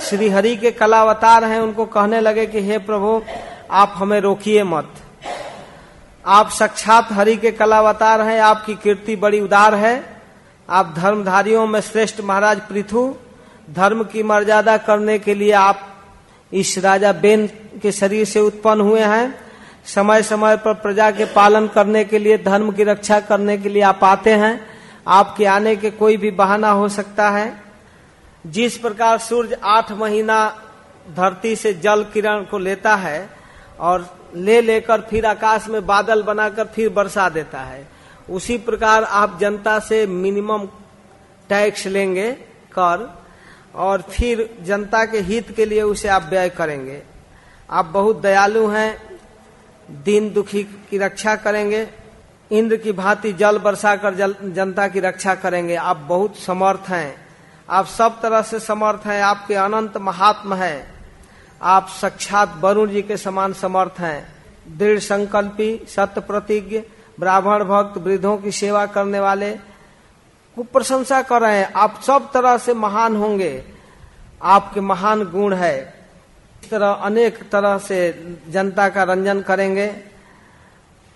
श्री हरि के कलावतार हैं, उनको कहने लगे कि, हे प्रभु, आप हमें रोकिए मत। आप साक्षात हरि के कलावतार हैं, आपकी कीर्ति बड़ी उदार है। आप धर्मधारियों में श्रेष्ठ महाराज पृथु। धर्म की मर्यादा करने के लिए आप इस राजा बेन के शरीर से उत्पन्न हुए हैं। समय समय पर प्रजा के पालन करने के लिए, धर्म की रक्षा करने के लिए आप आते हैं। आपके आने के कोई भी बहाना हो सकता है। जिस प्रकार सूर्य आठ महीना धरती से जल किरण को लेता है और ले लेकर फिर आकाश में बादल बनाकर फिर बरसा देता है। उसी प्रकार आप जनता से मिनिमम टैक्स लेंगे कर और फिर जनता के हित के लिए उसे आप व्यय करेंगे। आप बहुत दयालु हैं दीन दुखी की रक्षा करेंगे इंद्र की भांति जल बरसा कर जल, जनता की रक्षा करेंगे। आप बहुत समर्थ हैं। आप सब तरह से समर्थ हैं आपके अनंत महात्मा है। आप साक्षात वरुण जी के समान समर्थ हैं। दृढ़ संकल्पी सत्य प्रतिज्ञ, ब्राह्मण भक्त, वृद्धों की सेवा करने वाले को प्रशंसा कर रहे हैं। आप सब तरह से महान होंगे। आपके महान गुण है। इस तरह अनेक तरह से जनता का रंजन करेंगे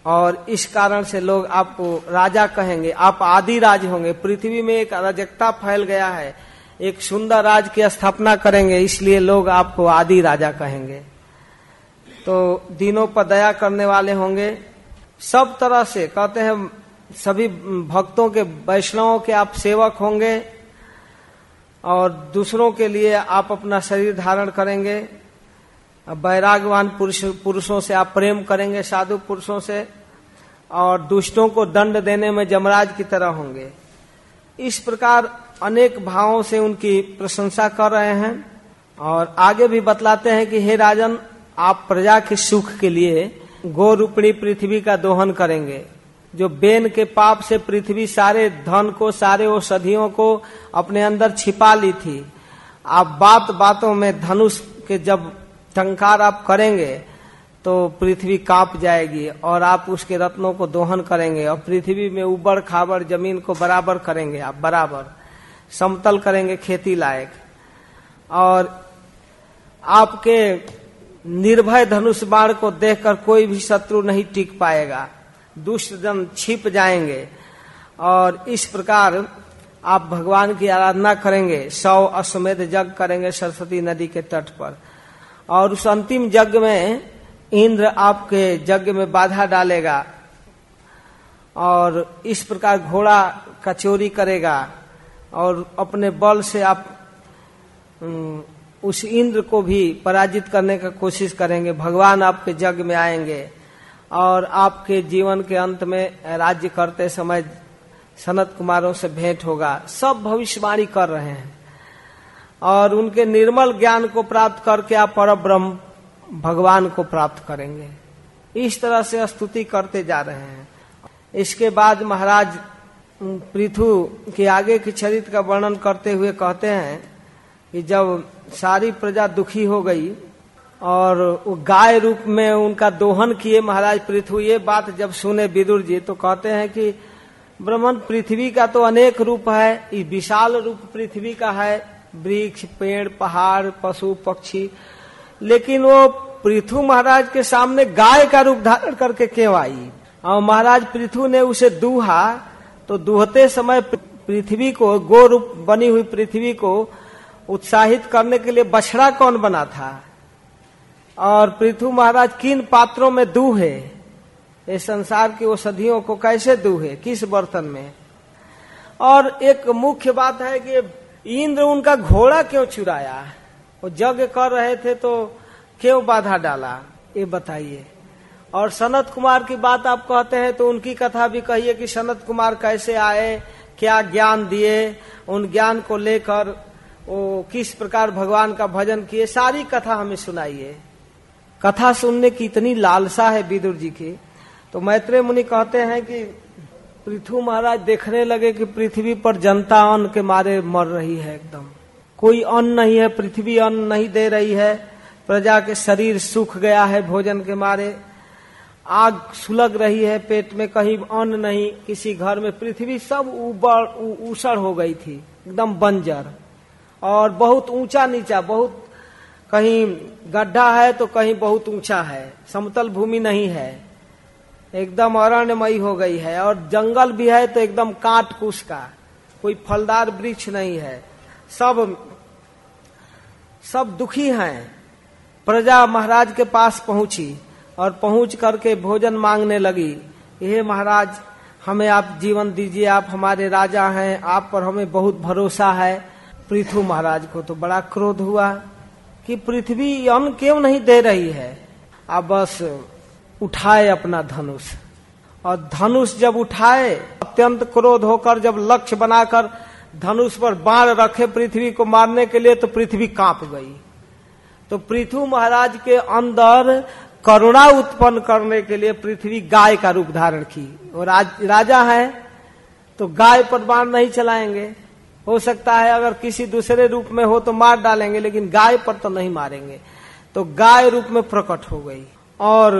और इस कारण से लोग आपको राजा कहेंगे। आप आदि राज होंगे। पृथ्वी में एक अराजकता फैल गया है। एक सुंदर राज की स्थापना करेंगे, इसलिए लोग आपको आदि राजा कहेंगे। तो दिनों पर दया करने वाले होंगे। सब तरह से, कहते हैं, सभी भक्तों के, वैष्णवों के आप सेवक होंगे, और दूसरों के लिए आप अपना शरीर धारण करेंगे। वैरागवान पुरुष, पुरुषों से आप प्रेम करेंगे, साधु पुरुषों से, और दुष्टों को दंड देने में जमराज की तरह होंगे। इस प्रकार अनेक भावों से उनकी प्रशंसा कर रहे हैं और आगे भी बतलाते हैं कि हे राजन, आप प्रजा के सुख के लिए गो रूपणी पृथ्वी का दोहन करेंगे। जो बेन के पाप से पृथ्वी सारे धन को, सारे औषधियों को अपने अंदर छिपा ली थी। आप बात बातों में धनुष के जब टंकार आप करेंगे तो पृथ्वी काँप जाएगी और आप उसके रत्नों को दोहन करेंगे और पृथ्वी में उबड़ खाबड़ ज़मीन को बराबर करेंगे आप, बराबर। समतल करेंगे खेती लायक। और आपके निर्भय धनुष बाण को देखकर कोई भी शत्रु नहीं टिक पाएगा। दुष्ट जन छिप जाएँगे। और इस प्रकार आप भगवान की आराधना करेंगे। सौ अश्वमेध जग करेंगे सरस्वती नदी के तट पर। और उस अंतिम यज्ञ में इंद्र आपके यज्ञ में बाधा डालेगा। और इस प्रकार घोड़ा कचोरी करेगा। और अपने बल से आप, उस इंद्र को भी पराजित करने का कोशिश करेंगे। भगवान आपके जग में आएँगे और आपके जीवन के अंत में राज्य करते समय सनत कुमारों से भेंट होगा। सब भविष्यवाणी कर रहे हैं। और उनके निर्मल ज्ञान को प्राप्त करके आप पर ब्रह्म भगवान को प्राप्त करेंगे। इस तरह से स्तुति करते जा रहे हैं। इसके बाद महाराज पृथु के आगे की चरित्र का वर्णन करते हुए कहते हैं कि जब सारी प्रजा दुखी हो गई और गाय रूप में उनका दोहन किए महाराज पृथु, ये बात जब सुने विदुर जी तो कहते हैं कि ब्रह्मन, पृथ्वी का तो अनेक रूप है, ये विशाल रूप पृथ्वी का है, वृक्ष, पेड़, पहाड़, पशु, पक्षी। लेकिन वो पृथु महाराज के सामने गाय का रूप धारण करके क्यों आई? और महाराज पृथु ने उसे दूहा तो दूहते समय पृथ्वी को गो रूप बनी हुई पृथ्वी को उत्साहित करने के लिए बछड़ा कौन बना था? और पृथु महाराज किन पात्रों में दूहे इस संसार की औषधियों को कैसे दूहे किस बर्तन में? और एक मुख्य बात है कि इंद्र उनका घोड़ा क्यों चुराया? वो जग कर रहे थे तो क्यों बाधा डाला? ये बताइए। और सनत कुमार की बात आप कहते हैं तो उनकी कथा भी कहिए कि सनत कुमार कैसे आए, क्या ज्ञान दिए, उन ज्ञान को लेकर वो किस प्रकार भगवान का भजन किए, सारी कथा हमें सुनाइए। कथा सुनने की इतनी लालसा है विदुर जी की। तो मैत्रेय मुनि कहते हैं कि पृथु महाराज देखने लगे कि पृथ्वी पर जनता अन्न के मारे मर रही है एकदम। कोई अन्न नहीं है, पृथ्वी अन्न नहीं दे रही है। प्रजा के शरीर सूख गया है भोजन के मारे। आग सुलग रही है, पेट में कहीं अन्न नहीं, किसी घर में पृथ्वी सब उबड़ हो गई थी, एकदम बंजर। और बहुत ऊँचा नीचा, बहुत कहीं गड्ढा है तो कहीं बहुत ऊँचा है, समतल भूमि नहीं है, एकदम अरण्यमयी हो गई है, और जंगल भी है तो एकदम काट कुश का, कोई फलदार वृक्ष नहीं है। सब सब दुखी हैं। प्रजा महाराज के पास पहुँची। और पहुँच करके भोजन मांगने लगी। ये महाराज, हमें आप जीवन दीजिए, आप हमारे राजा हैं, आप पर हमें बहुत भरोसा है। पृथु महाराज को तो बड़ा क्रोध हुआ कि पृथ्वी अन्न क्यों नहीं दे रही है। अब बस उठाए अपना धनुष। और धनुष जब उठाए, अत्यंत क्रोध होकर जब लक्ष्य बनाकर धनुष पर बाण रखे पृथ्वी को मारने के लिए तो पृथ्वी काँप गई। तो पृथु महाराज के अंदर करुणा उत्पन्न करने के लिए पृथ्वी गाय का रूप धारण की। और राज, राजा है तो गाय पर बाण नहीं चलाएँगे। हो सकता है अगर किसी दूसरे रूप में हो तो मार डालेंगे लेकिन गाय पर तो नहीं मारेंगे। तो गाय रूप में प्रकट हो गई और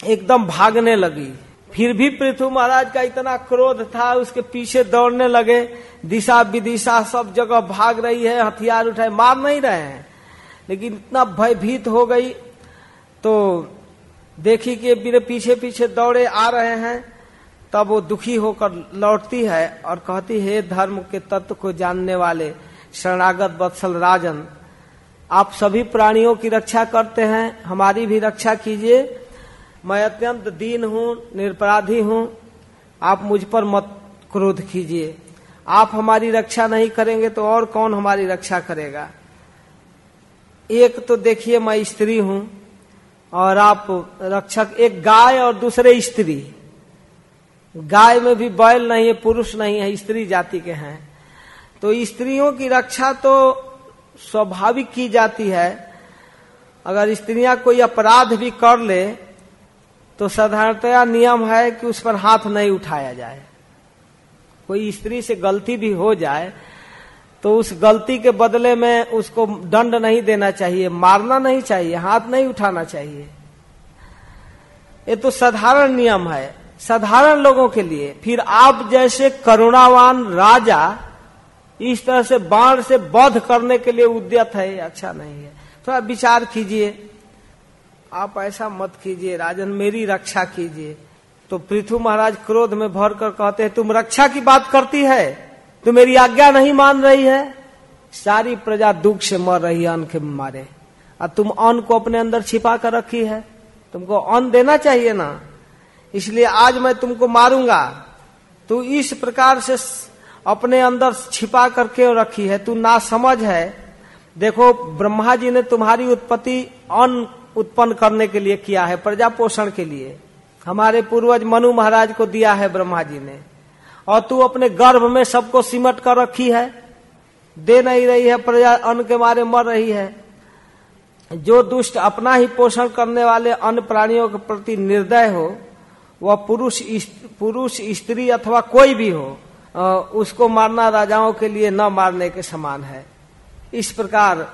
एकदम भागने लगी। फिर भी पृथ्वी महाराज का इतना क्रोध था उसके पीछे दौड़ने लगे। दिशा विदिशा सब जगह भाग रही है हथियार उठाए मार नहीं रहे हैं। लेकिन इतना भयभीत हो गई तो देखी कि मेरे पीछे पीछे दौड़े आ रहे हैं, तब वो दुखी होकर लौटती है और कहती है धर्म के तत्व को जानने वाले शरणागत बत्सल राजन, आप सभी प्राणियों की रक्षा करते हैं, हमारी भी रक्षा कीजिए। मैं अत्यंत दीन हूँ, निरपराधी हूँ, आप मुझ पर मत क्रोध कीजिए। आप हमारी रक्षा नहीं करेंगे तो और कौन हमारी रक्षा करेगा? एक तो देखिए, मैं स्त्री हूँ और आप रक्षक एक गाय और दूसरे स्त्री। गाय में भी बैल नहीं है, पुरुष नहीं है, स्त्री जाति के हैं। तो स्त्रियों की रक्षा तो स्वाभाविक की जाती है। अगर स्त्रियाँ कोई अपराध भी कर ले तो साधारणतया नियम है कि उस पर हाथ नहीं उठाया जाए। कोई स्त्री से गलती भी हो जाए तो उस गलती के बदले में उसको दंड नहीं देना चाहिए, मारना नहीं चाहिए, हाथ नहीं उठाना चाहिए। ये तो साधारण नियम है, साधारण लोगों के लिए। फिर आप जैसे करुणावान राजा, इस तरह से बाण से बध करने के लिए उद्यत है अच्छा नहीं है। थोड़ा विचार कीजिए। आप ऐसा मत कीजिए, राजन मेरी रक्षा कीजिए। तो पृथु महाराज क्रोध में भर कर कहते हैं, तुम रक्षा की बात करती है? तू मेरी आज्ञा नहीं मान रही है। सारी प्रजा दुख से मर रही है अन्न के मारे। और तुम अन्न को अपने अंदर छिपा कर रखी है। तुमको अन्न देना चाहिए ना। इसलिए आज मैं तुमको मारूँगा। तू इस प्रकार से अपने अंदर छिपा करके रखी है। तू ना समझ है। देखो, ब्रह्मा जी ने तुम्हारी उत्पत्ति अन्न उत्पन्न करने के लिए किया है प्रजा पोषण के लिए। हमारे पूर्वज मनु महाराज को दिया है ब्रह्मा जी ने। और तू अपने गर्भ में सबको सिमट कर रखी है। दे नहीं रही है, प्रजा अन्न के मारे मर रही है। जो दुष्ट अपना ही पोषण करने वाले अन्य प्राणियों के प्रति निर्दय हो, वह पुरुष पुरुष स्त्री अथवा कोई भी हो उसको मारना राजाओं के लिए न मारने के समान है। इस प्रकार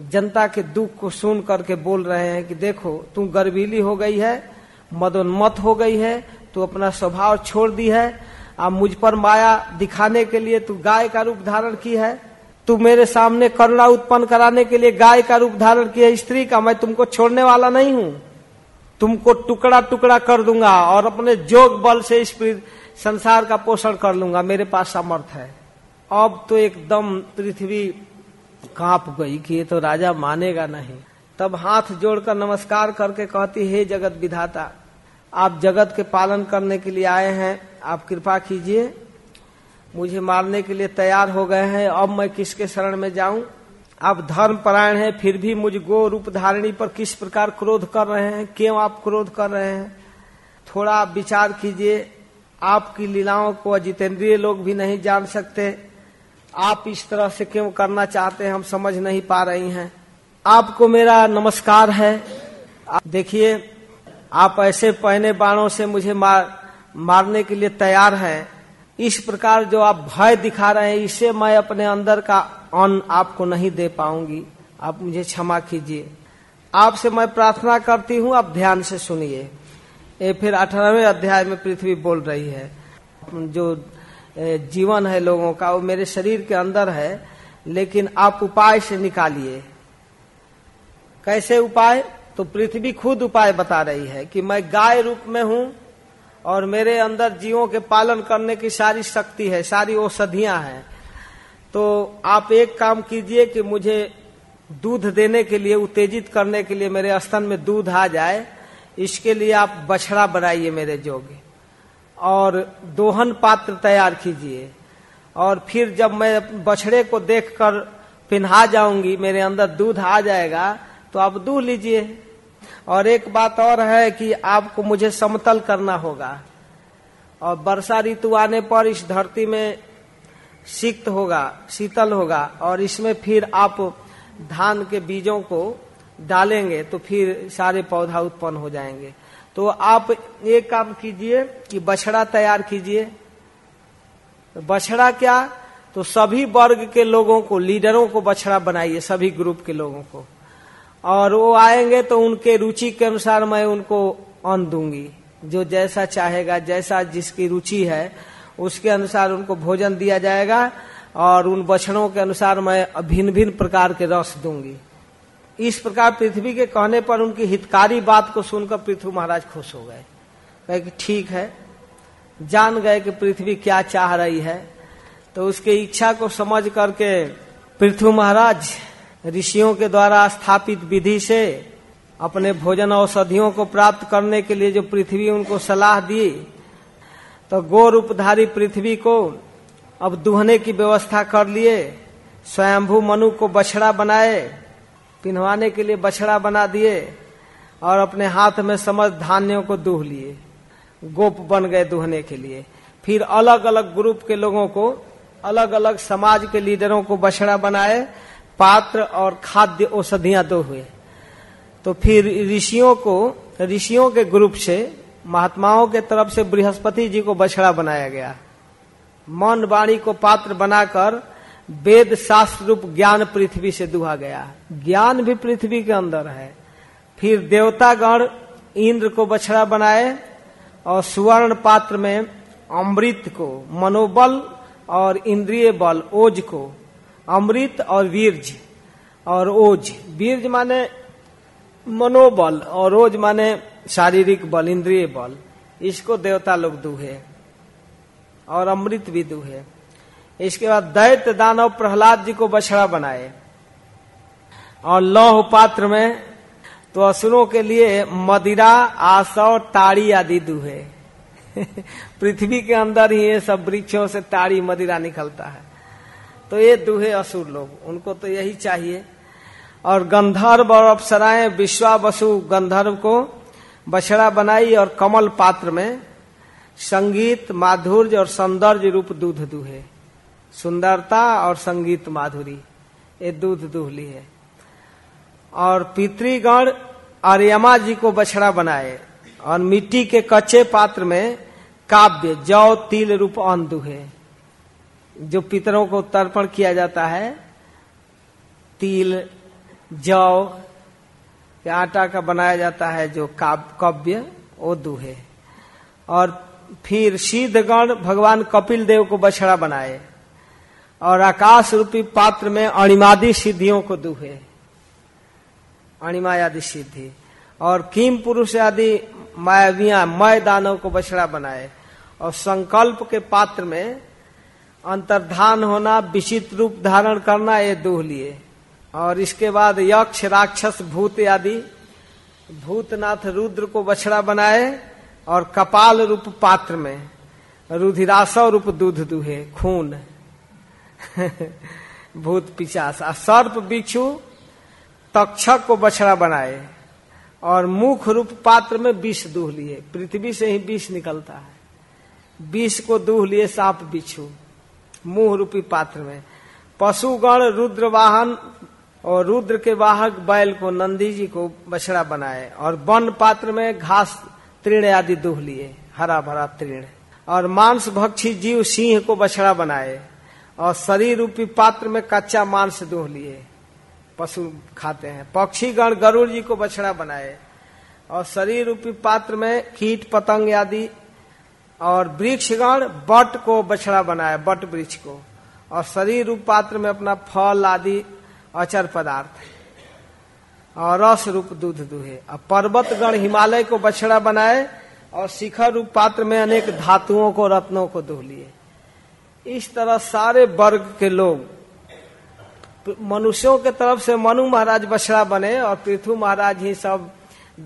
जनता के दुख को सुन करके बोल रहे हैं कि देखो, तू गर्वीली हो गई है मदोन्मत हो गई है, तू अपना स्वभाव छोड़ दी है अब मुझ पर माया दिखाने के लिए तू गाय का रूप धारण की है। तू मेरे सामने करुणा उत्पन्न कराने के लिए गाय का रूप धारण किया है। स्त्री का मैं तुमको छोड़ने वाला नहीं हूँ। तुमको टुकड़ा टुकड़ा कर दूँगा और अपने जोग बल से इस संसार का पोषण कर लूँगा। मेरे पास समर्थ है। अब तो एकदम पृथ्वी काँप गई कि ये तो राजा मानेगा नहीं। तब हाथ जोड़कर नमस्कार करके कहती, हे जगत विधाता, आप जगत के पालन करने के लिए आए हैं। आप कृपा कीजिए। मुझे मारने के लिए तैयार हो गए हैं। अब मैं किसके शरण में जाऊँ? आप धर्म परायण हैं, फिर भी मुझ गो रूप धारिणी पर किस प्रकार क्रोध कर रहे हैं? क्यों आप क्रोध कर रहे हैं? थोड़ा विचार कीजिए। आपकी लीलाओं को अजितेंद्रिय लोग भी नहीं जान सकते। आप इस तरह से क्यों करना चाहते हैं, हम समझ नहीं पा रही हैं। आपको मेरा नमस्कार है। देखिए, आप ऐसे पहने बाणों से मुझे मार मारने के लिए तैयार है। इस प्रकार जो आप भय दिखा रहे हैं, इसे मैं अपने अंदर का अन्न आपको नहीं दे पाऊँगी। आप मुझे क्षमा कीजिए। आपसे मैं प्रार्थना करती हूँ, आप ध्यान से सुनिए। ये फिर अठारहवें अध्याय में पृथ्वी बोल रही है। जो जीवन है लोगों का, वो मेरे शरीर के अंदर है, लेकिन आप उपाय से निकालिए। कैसे उपाय? तो पृथ्वी खुद उपाय बता रही है कि मैं गाय रूप में हूँ और मेरे अंदर जीवों के पालन करने की सारी शक्ति है, सारी औषधियाँ हैं। तो आप एक काम कीजिए कि मुझे दूध देने के लिए, उत्तेजित करने के लिए मेरे स्तन में दूध आ जाए। इसके लिए आप बछड़ा बनाइए मेरे जोगे। और दोहन पात्र तैयार कीजिए। और फिर जब मैं बछड़े को देखकर पिन्हा जाऊँगी, मेरे अंदर दूध आ जाएगा तो आप दूध लीजिए। और एक बात और है कि आपको मुझे समतल करना होगा। और वर्षा ऋतु आने पर इस धरती में सिक्त होगा, शीतल होगा, और इसमें फिर आप धान के बीजों को डालेंगे तो फिर सारे पौधा उत्पन्न हो जाएँगे। तो आप एक काम कीजिए कि बछड़ा तैयार कीजिए। बछड़ा क्या? तो सभी वर्ग के लोगों को, लीडरों को बछड़ा बनाइए, सभी ग्रुप के लोगों को। और वो आएँगे तो उनके रुचि के अनुसार मैं उनको अन्न दूँगी। जो जैसा चाहेगा, जैसा जिसकी रुचि है, उसके अनुसार उनको भोजन दिया जाएगा और उन बछड़ों के अनुसार मैं भिन्न भिन्न प्रकार के रस दूँगी। इस प्रकार पृथ्वी के कहने पर उनकी हितकारी बात को सुनकर पृथ्वी महाराज खुश हो गए। कहे कि ठीक है, जान गए कि पृथ्वी क्या चाह रही है। तो उसके इच्छा को समझ करके पृथ्वी महाराज ऋषियों के द्वारा स्थापित विधि से अपने भोजन औषधियों को प्राप्त करने के लिए जो पृथ्वी उनको सलाह दी तो गो रूपधारी पृथ्वी को अब दुहने की व्यवस्था कर लिए, स्वयंभू मनु को बछड़ा बनाए पिन्हवाने के लिए बछड़ा बना दिए, और अपने हाथ में समझ धान्यों को दूह लिए, गोप बन गए दुहने के लिए। फिर अलग अलग ग्रुप के लोगों को अलग अलग समाज के लीडरों को बछड़ा बनाए पात्र और खाद्य औषधियाँ दो हुए। तो फिर ऋषियों को, ऋषियों के ग्रुप से, महात्माओं के तरफ़ से बृहस्पति जी को बछड़ा बनाया गया। मन वाणी को पात्र बनाकर वेद शास्त्र रूप ज्ञान पृथ्वी से दुहा गया। ज्ञान भी पृथ्वी के अंदर है। फिर देवतागण इंद्र को बछड़ा बनाए और सुवर्ण पात्र में अमृत को, मनोबल और इंद्रिय बल ओज को अमृत और वीरज और ओज। वीरज माने मनोबल और ओज माने शारीरिक बल, इंद्रिय बल। इसको देवता लोग दुहे और अमृत भी दुहे। इसके बाद दैत दानव प्रहलाद जी को बछड़ा बनाए और लौह पात्र में तो असुरों के लिए मदिरा आसौ ताड़ी आदि दुहे। पृथ्वी के अंदर ही ये सब वृक्षों से ताड़ी मदिरा निकलता है। तो ये दुहे असुर लोग, उनको तो यही चाहिए। और गंधर्व और अप्सराएँ विश्वा बसु गंधर्व को बछड़ा बनाई और कमल पात्र में संगीत, माधुर्य और सौंदर्य रूप दूध दूहे। सुंदरता और संगीत माधुरी, ये दूध दूहली है। और पितृगण आर्यमा जी को बछड़ा बनाए और मिट्टी के कच्चे पात्र में काव्य, जौ, तिल रूप अन्न दुहे। जो पितरों को तर्पण किया जाता है, तिल, जौ आटा का बनाया जाता है, जो काव्य वो दूहे। और फिर सिद्धगण भगवान कपिल देव को बछड़ा बनाए। और आकाश रूपी पात्र में अणिमादि सिद्धियों को दुहे। अणिमायादि सिद्धि। और किम पुरुष आदि मायाविया मय दानव को बछड़ा बनाए। और संकल्प के पात्र में अंतर्धान होना विचित्र रूप धारण करना, ये दूह लिए। और इसके बाद यक्ष, राक्षस, भूत आदि, भूतनाथ रुद्र को बछड़ा बनाए और कपाल रूप पात्र में, रुधिरासव रूप दूध दुहे, खून। भूत पिचास सर्प बिच्छू तक्षक को बछड़ा बनाए और मुख रूप पात्र में विष दूह लिए। पृथ्वी से ही विष निकलता है। विष को दूह लिए सांप बिच्छू मुँह रूपी पात्र में। पशुगण रुद्र वाहन और रुद्र के वाहक बैल को नंदी जी को बछड़ा बनाए और वन पात्र में घास, तृण आदि दूह लिए हरा भरा तृण। और मांस भक्षी जीव सिंह को बछड़ा बनाए और शरीर रूपी पात्र में कच्चा मांस दोह लिए। पशु खाते हैं। पक्षीगण गरुड़ जी को बछड़ा बनाए और शरीर रूपी पात्र में कीट, पतंग आदि और वृक्षगण बट को बछड़ा बनाए, बट वृक्ष को। और शरीर रूप पात्र में अपना फल आदि अचर पदार्थ। और रस रूप दूध दुहे। और पर्वतगण हिमालय को बछड़ा बनाए और शिखर रूप पात्र में अनेक धातुओं को, रत्नों को दुह लिए। इस तरह सारे वर्ग के लोग मनुष्यों के तरफ़ से मनु महाराज बछड़ा बने और पृथु महाराज ही सब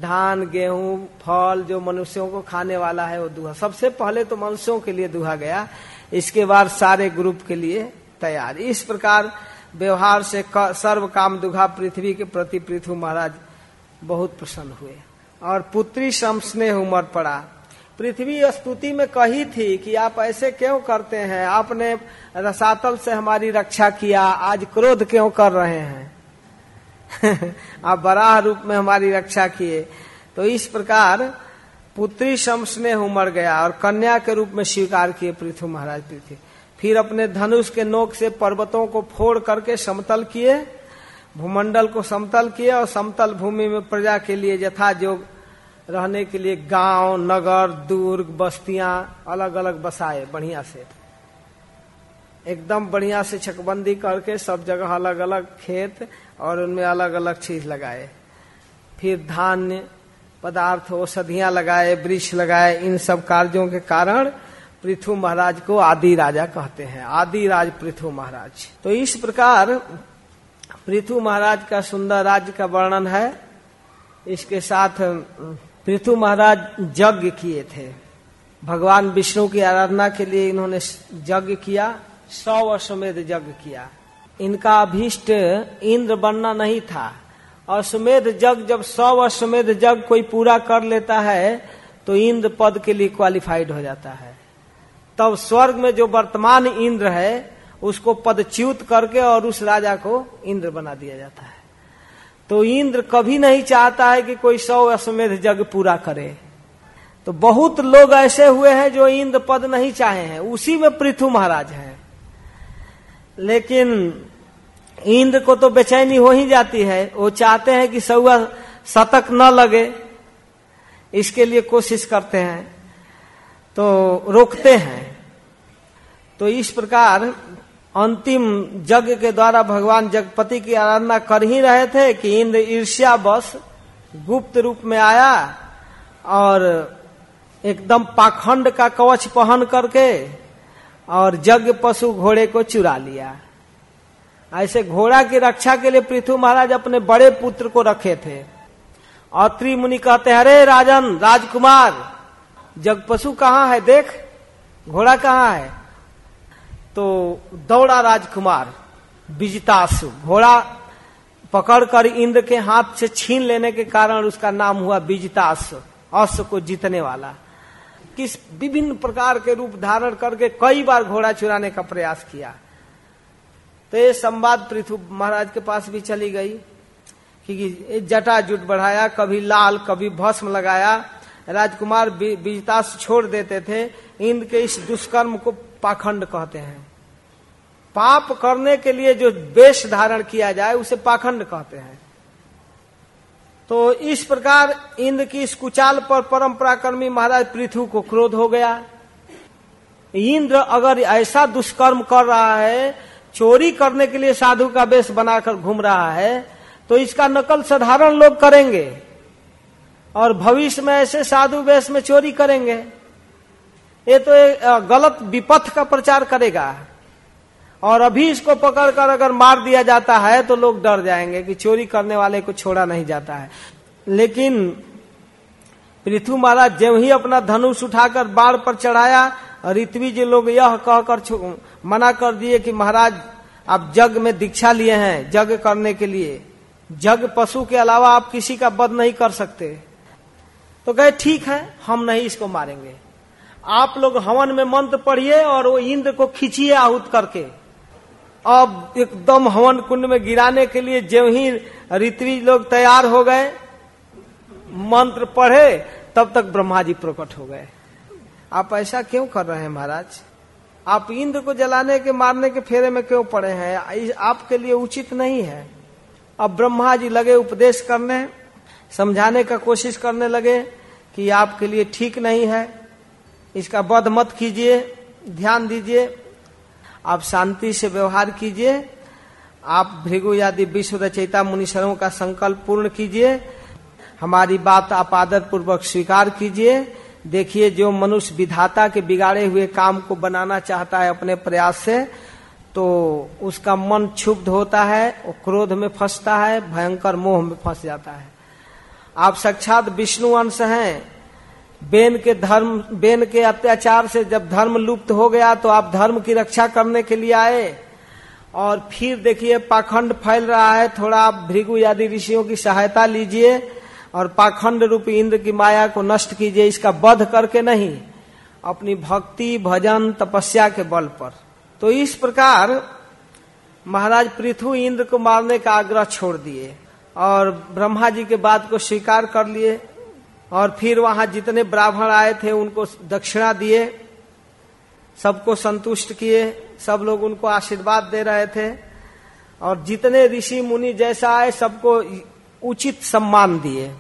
धान, गेहूँ, फल जो मनुष्यों को खाने वाला है वो दुहा। सबसे पहले तो मनुष्यों के लिए दुहा गया। इसके बाद सारे ग्रुप के लिए तैयार। इस प्रकार व्यवहार से सर्व काम दुघा पृथ्वी के प्रति पृथ्वी महाराज बहुत प्रसन्न हुए। और पुत्री श्रम स्नेह उमर पड़ा। पृथ्वी स्तुति में कही थी कि आप ऐसे क्यों करते हैं? आपने रसातल से हमारी रक्षा किया। आज क्रोध क्यों कर रहे हैं? आप बराह रूप में हमारी रक्षा किए। तो इस प्रकार पुत्री शम्स ने उमर गया और कन्या के रूप में स्वीकार किए पृथ्वी महाराज पृथ्वी फिर अपने धनुष के नोक से पर्वतों को फोड़ करके समतल किए, भूमंडल को समतल किए और समतल भूमि में प्रजा के लिए यथा जोग रहने के लिए गाँव, नगर, दुर्ग, बस्तियाँ अलग अलग बसाए बढ़िया से। एकदम बढ़िया से छकबंदी करके सब जगह अलग अलग खेत और उनमें अलग अलग चीज़ लगाए। फिर धान्य पदार्थ, औषधियाँ लगाए, वृक्ष लगाए, इन सब कार्यों के कारण पृथु महाराज को आदि राजा कहते हैं, आदि राज पृथु महाराज। तो इस प्रकार पृथु महाराज का सुंदर राज्य का वर्णन है। इसके साथ पृथु महाराज यज्ञ किए थे। भगवान विष्णु की आराधना के लिए इन्होंने यज्ञ किया, सौ अश्वमेध यज्ञ किया। इनका अभीष्ट इंद्र बनना नहीं था। अश्वमेध जग, जब सौ अश्वमेध जग कोई पूरा कर लेता है तो इंद्र पद के लिए क्वालिफाइड हो जाता है। तब स्वर्ग में जो वर्तमान इंद्र है, उसको पदच्युत करके और उस राजा को इंद्र बना दिया जाता है। तो इंद्र कभी नहीं चाहता है कि कोई सौ अश्वमेध जग पूरा करे। तो बहुत लोग ऐसे हुए हैं जो इंद्र पद नहीं चाहे हैं। उसी में पृथु महाराज हैं। लेकिन इंद्र को तो बेचैनी हो ही जाती है। वो चाहते हैं कि सौआ शतक न लगे। इसके लिए कोशिश करते हैं। तो रोकते हैं। तो इस प्रकार अंतिम यज्ञ के द्वारा भगवान जगपति की आराधना कर ही रहे थे कि इंद्र ईर्ष्या बस गुप्त रूप में आया और एकदम पाखंड का कवच पहन करके और यज्ञ पशु घोड़े को चुरा लिया। ऐसे घोड़ा की रक्षा के लिए पृथ्वी महाराज अपने बड़े पुत्र को रखे थे। अत्रि मुनि कहते हैं, अरे राजन, राजकुमार जग पशु कहाँ है? देख, घोड़ा कहाँ है? तो दौड़ा राजकुमार, बिजतासु। घोड़ा पकड़कर इंद्र के हाथ से छीन लेने के कारण उसका नाम हुआ बिजतास, अश्व को जीतने वाला। किस विभिन्न प्रकार के रूप धारण करके कई बार घोड़ा चुराने का प्रयास किया। तो ये संवाद पृथु महाराज के पास भी चली गई क्योंकि जटा जुट बढ़ाया, कभी लाल, कभी भस्म लगाया। राजकुमार बीजतास छोड़ देते थे। इंद्र के इस दुष्कर्म को पाखंड कहते हैं। पाप करने के लिए जो वेश धारण किया जाए, उसे पाखंड कहते हैं। तो इस प्रकार इंद्र की इस कुचाल पर परंपरा कर्मी महाराज पृथ्वी को क्रोध हो गया। इंद्र अगर ऐसा दुष्कर्म कर रहा है, चोरी करने के लिए साधु का वेश बनाकर घूम रहा है तो इसका नकल साधारण लोग करेंगे और भविष्य में ऐसे साधु वेश में चोरी करेंगे। ये तो गलत विपथ का प्रचार करेगा। और अभी इसको पकड़कर अगर मार दिया जाता है तो लोग डर जाएँगे कि चोरी करने वाले को छोड़ा नहीं जाता है। लेकिन पृथु महाराज जब ही अपना धनुष उठाकर बाढ़ पर चढ़ाया ऋत्वी जी लोग यह कहकर मना कर दिए कि महाराज, आप जग में दीक्षा लिए हैं, जग करने के लिए। जग पशु के अलावा आप किसी का वध नहीं कर सकते। तो कहे, ठीक है, हम नहीं इसको मारेंगे। आप लोग हवन में मंत्र पढ़िए और वो इंद्र को खींचिए आहूत करके। अब एकदम हवन कुंड में गिराने के लिए जब ही ऋत्वी लोग तैयार हो गए, मंत्र पढ़े, तब तक ब्रह्मा जी प्रकट हो गए। आप ऐसा क्यों कर रहे हैं महाराज? आप इंद्र को जलाने के, मारने के फेरे में क्यों पड़े हैं? आपके लिए उचित नहीं है। अब ब्रह्मा जी लगे उपदेश करने, समझाने का कोशिश करने लगे कि आपके लिए ठीक नहीं है। इसका वध मत कीजिए, ध्यान दीजिए। आप शांति से व्यवहार कीजिए। आप भृगु आदि विश्व रचयिता मुनिशरों का संकल्प पूर्ण कीजिए। हमारी बात आप आदर पूर्वक स्वीकार कीजिए। देखिए, जो मनुष्य विधाता के बिगाड़े हुए काम को बनाना चाहता है अपने प्रयास से तो उसका मन क्षुब्ध होता है, वो क्रोध में फंसता है, भयंकर मोह में फंस जाता है। आप साक्षात विष्णु अंश हैं। बेन के धर्म, बेन के अत्याचार से जब धर्म लुप्त हो गया तो आप धर्म की रक्षा करने के लिए आए। और फिर देखिए, पाखंड फैल रहा है, थोड़ा आप भृगु आदि ऋषियों की सहायता लीजिए, और पाखंड रूपी इंद्र की माया को नष्ट कीजिए, इसका वध करके नहीं, अपनी भक्ति, भजन, तपस्या के बल पर। तो इस प्रकार महाराज पृथु इंद्र को मारने का आग्रह छोड़ दिए, और ब्रह्मा जी के बात को स्वीकार कर लिए। और फिर वहाँ जितने ब्राह्मण आए थे, उनको दक्षिणा दिए, सबको संतुष्ट किए, सब लोग उनको आशीर्वाद दे रहे थे। और जितने ऋषि मुनि जैसा आए, सबको उचित सम्मान दिए।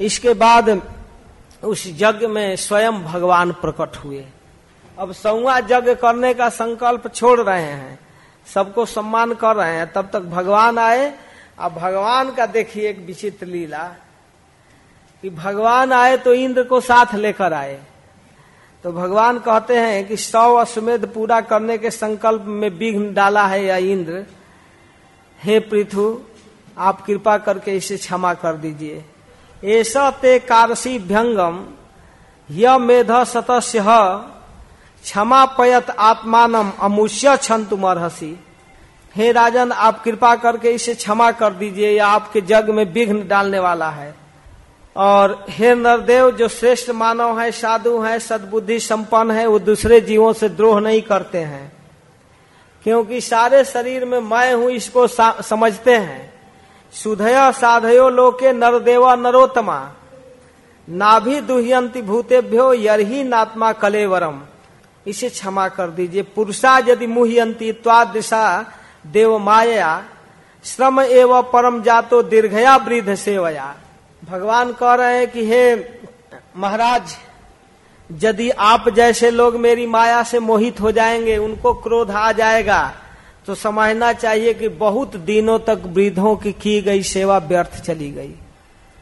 इसके बाद उस यज्ञ में स्वयं भगवान प्रकट हुए। अब सौवा यज्ञ करने का संकल्प छोड़ रहे हैं। सबको सम्मान कर रहे हैं। तब तक भगवान आए। अब भगवान का देखिए एक विचित्र लीला। कि भगवान आए तो इंद्र को साथ लेकर आए। तो भगवान कहते हैं कि सौ अश्वमेध पूरा करने के संकल्प में विघ्न डाला है या इंद्र। हे पृथु, आप कृपा करके इसे क्षमा कर दीजिए। ऐसा ते कारसी भ्यंगम य मेध सतस्य, क्षमा पयत आत्मानम अमुष्य छन तुमर हसी हे राजन, आप कृपा करके इसे क्षमा कर दीजिए या आपके जग में विघ्न डालने वाला है। और हे नरदेव, जो श्रेष्ठ मानव है, साधु है, सदबुद्धि संपन्न है, वो दूसरे जीवों से द्रोह नहीं करते हैं। क्योंकि सारे शरीर में मैं हूँ, इसको समझते हैं। सुधय साधयो लोके नरदेवा नरोत्तमा। नाभि दुह्यंती भूतेभ्यो यही नात्मा कलेवरम। इसे क्षमा कर दीजिए। पुरुषा यदि मुहयंती त्वादिशा देव माया श्रम एवं परम जातो दीर्घया वृद्ध सेवया। भगवान कह रहे हैं कि हे महाराज, यदि आप जैसे लोग मेरी माया से मोहित हो जाएँगे, उनको क्रोध आ जाएगा तो समझना चाहिए कि बहुत दिनों तक वृद्धों की की गई सेवा व्यर्थ चली गई।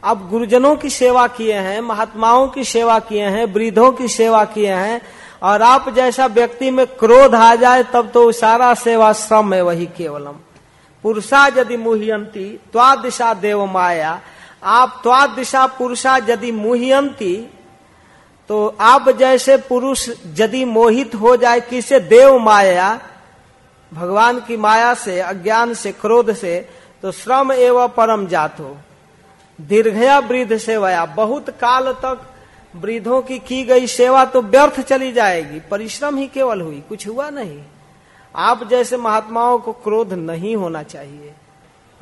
अब गुरुजनों की सेवा किए हैं, महात्माओं की सेवा किए हैं, वृद्धों की सेवा किए हैं, और आप जैसा व्यक्ति में क्रोध आ जाए, तब तो सारा सेवा श्रम है, वही केवलम। पुरुषा यदि मुहियंती, त्वा दिशा देव माया आप त्वा दिशा पुरुषा यदि मुहियंती तो आप जैसे पुरुष यदि मोहित हो जाए, किसे देव माया, भगवान की माया से, अज्ञान से, क्रोध से तो श्रम एवं परम जात। हो दीर्घया वृद्ध सेवाया। बहुत काल तक वृद्धों की की गई सेवा तो व्यर्थ चली जाएगी, परिश्रम ही केवल हुई, कुछ हुआ नहीं। आप जैसे महात्माओं को क्रोध नहीं होना चाहिए।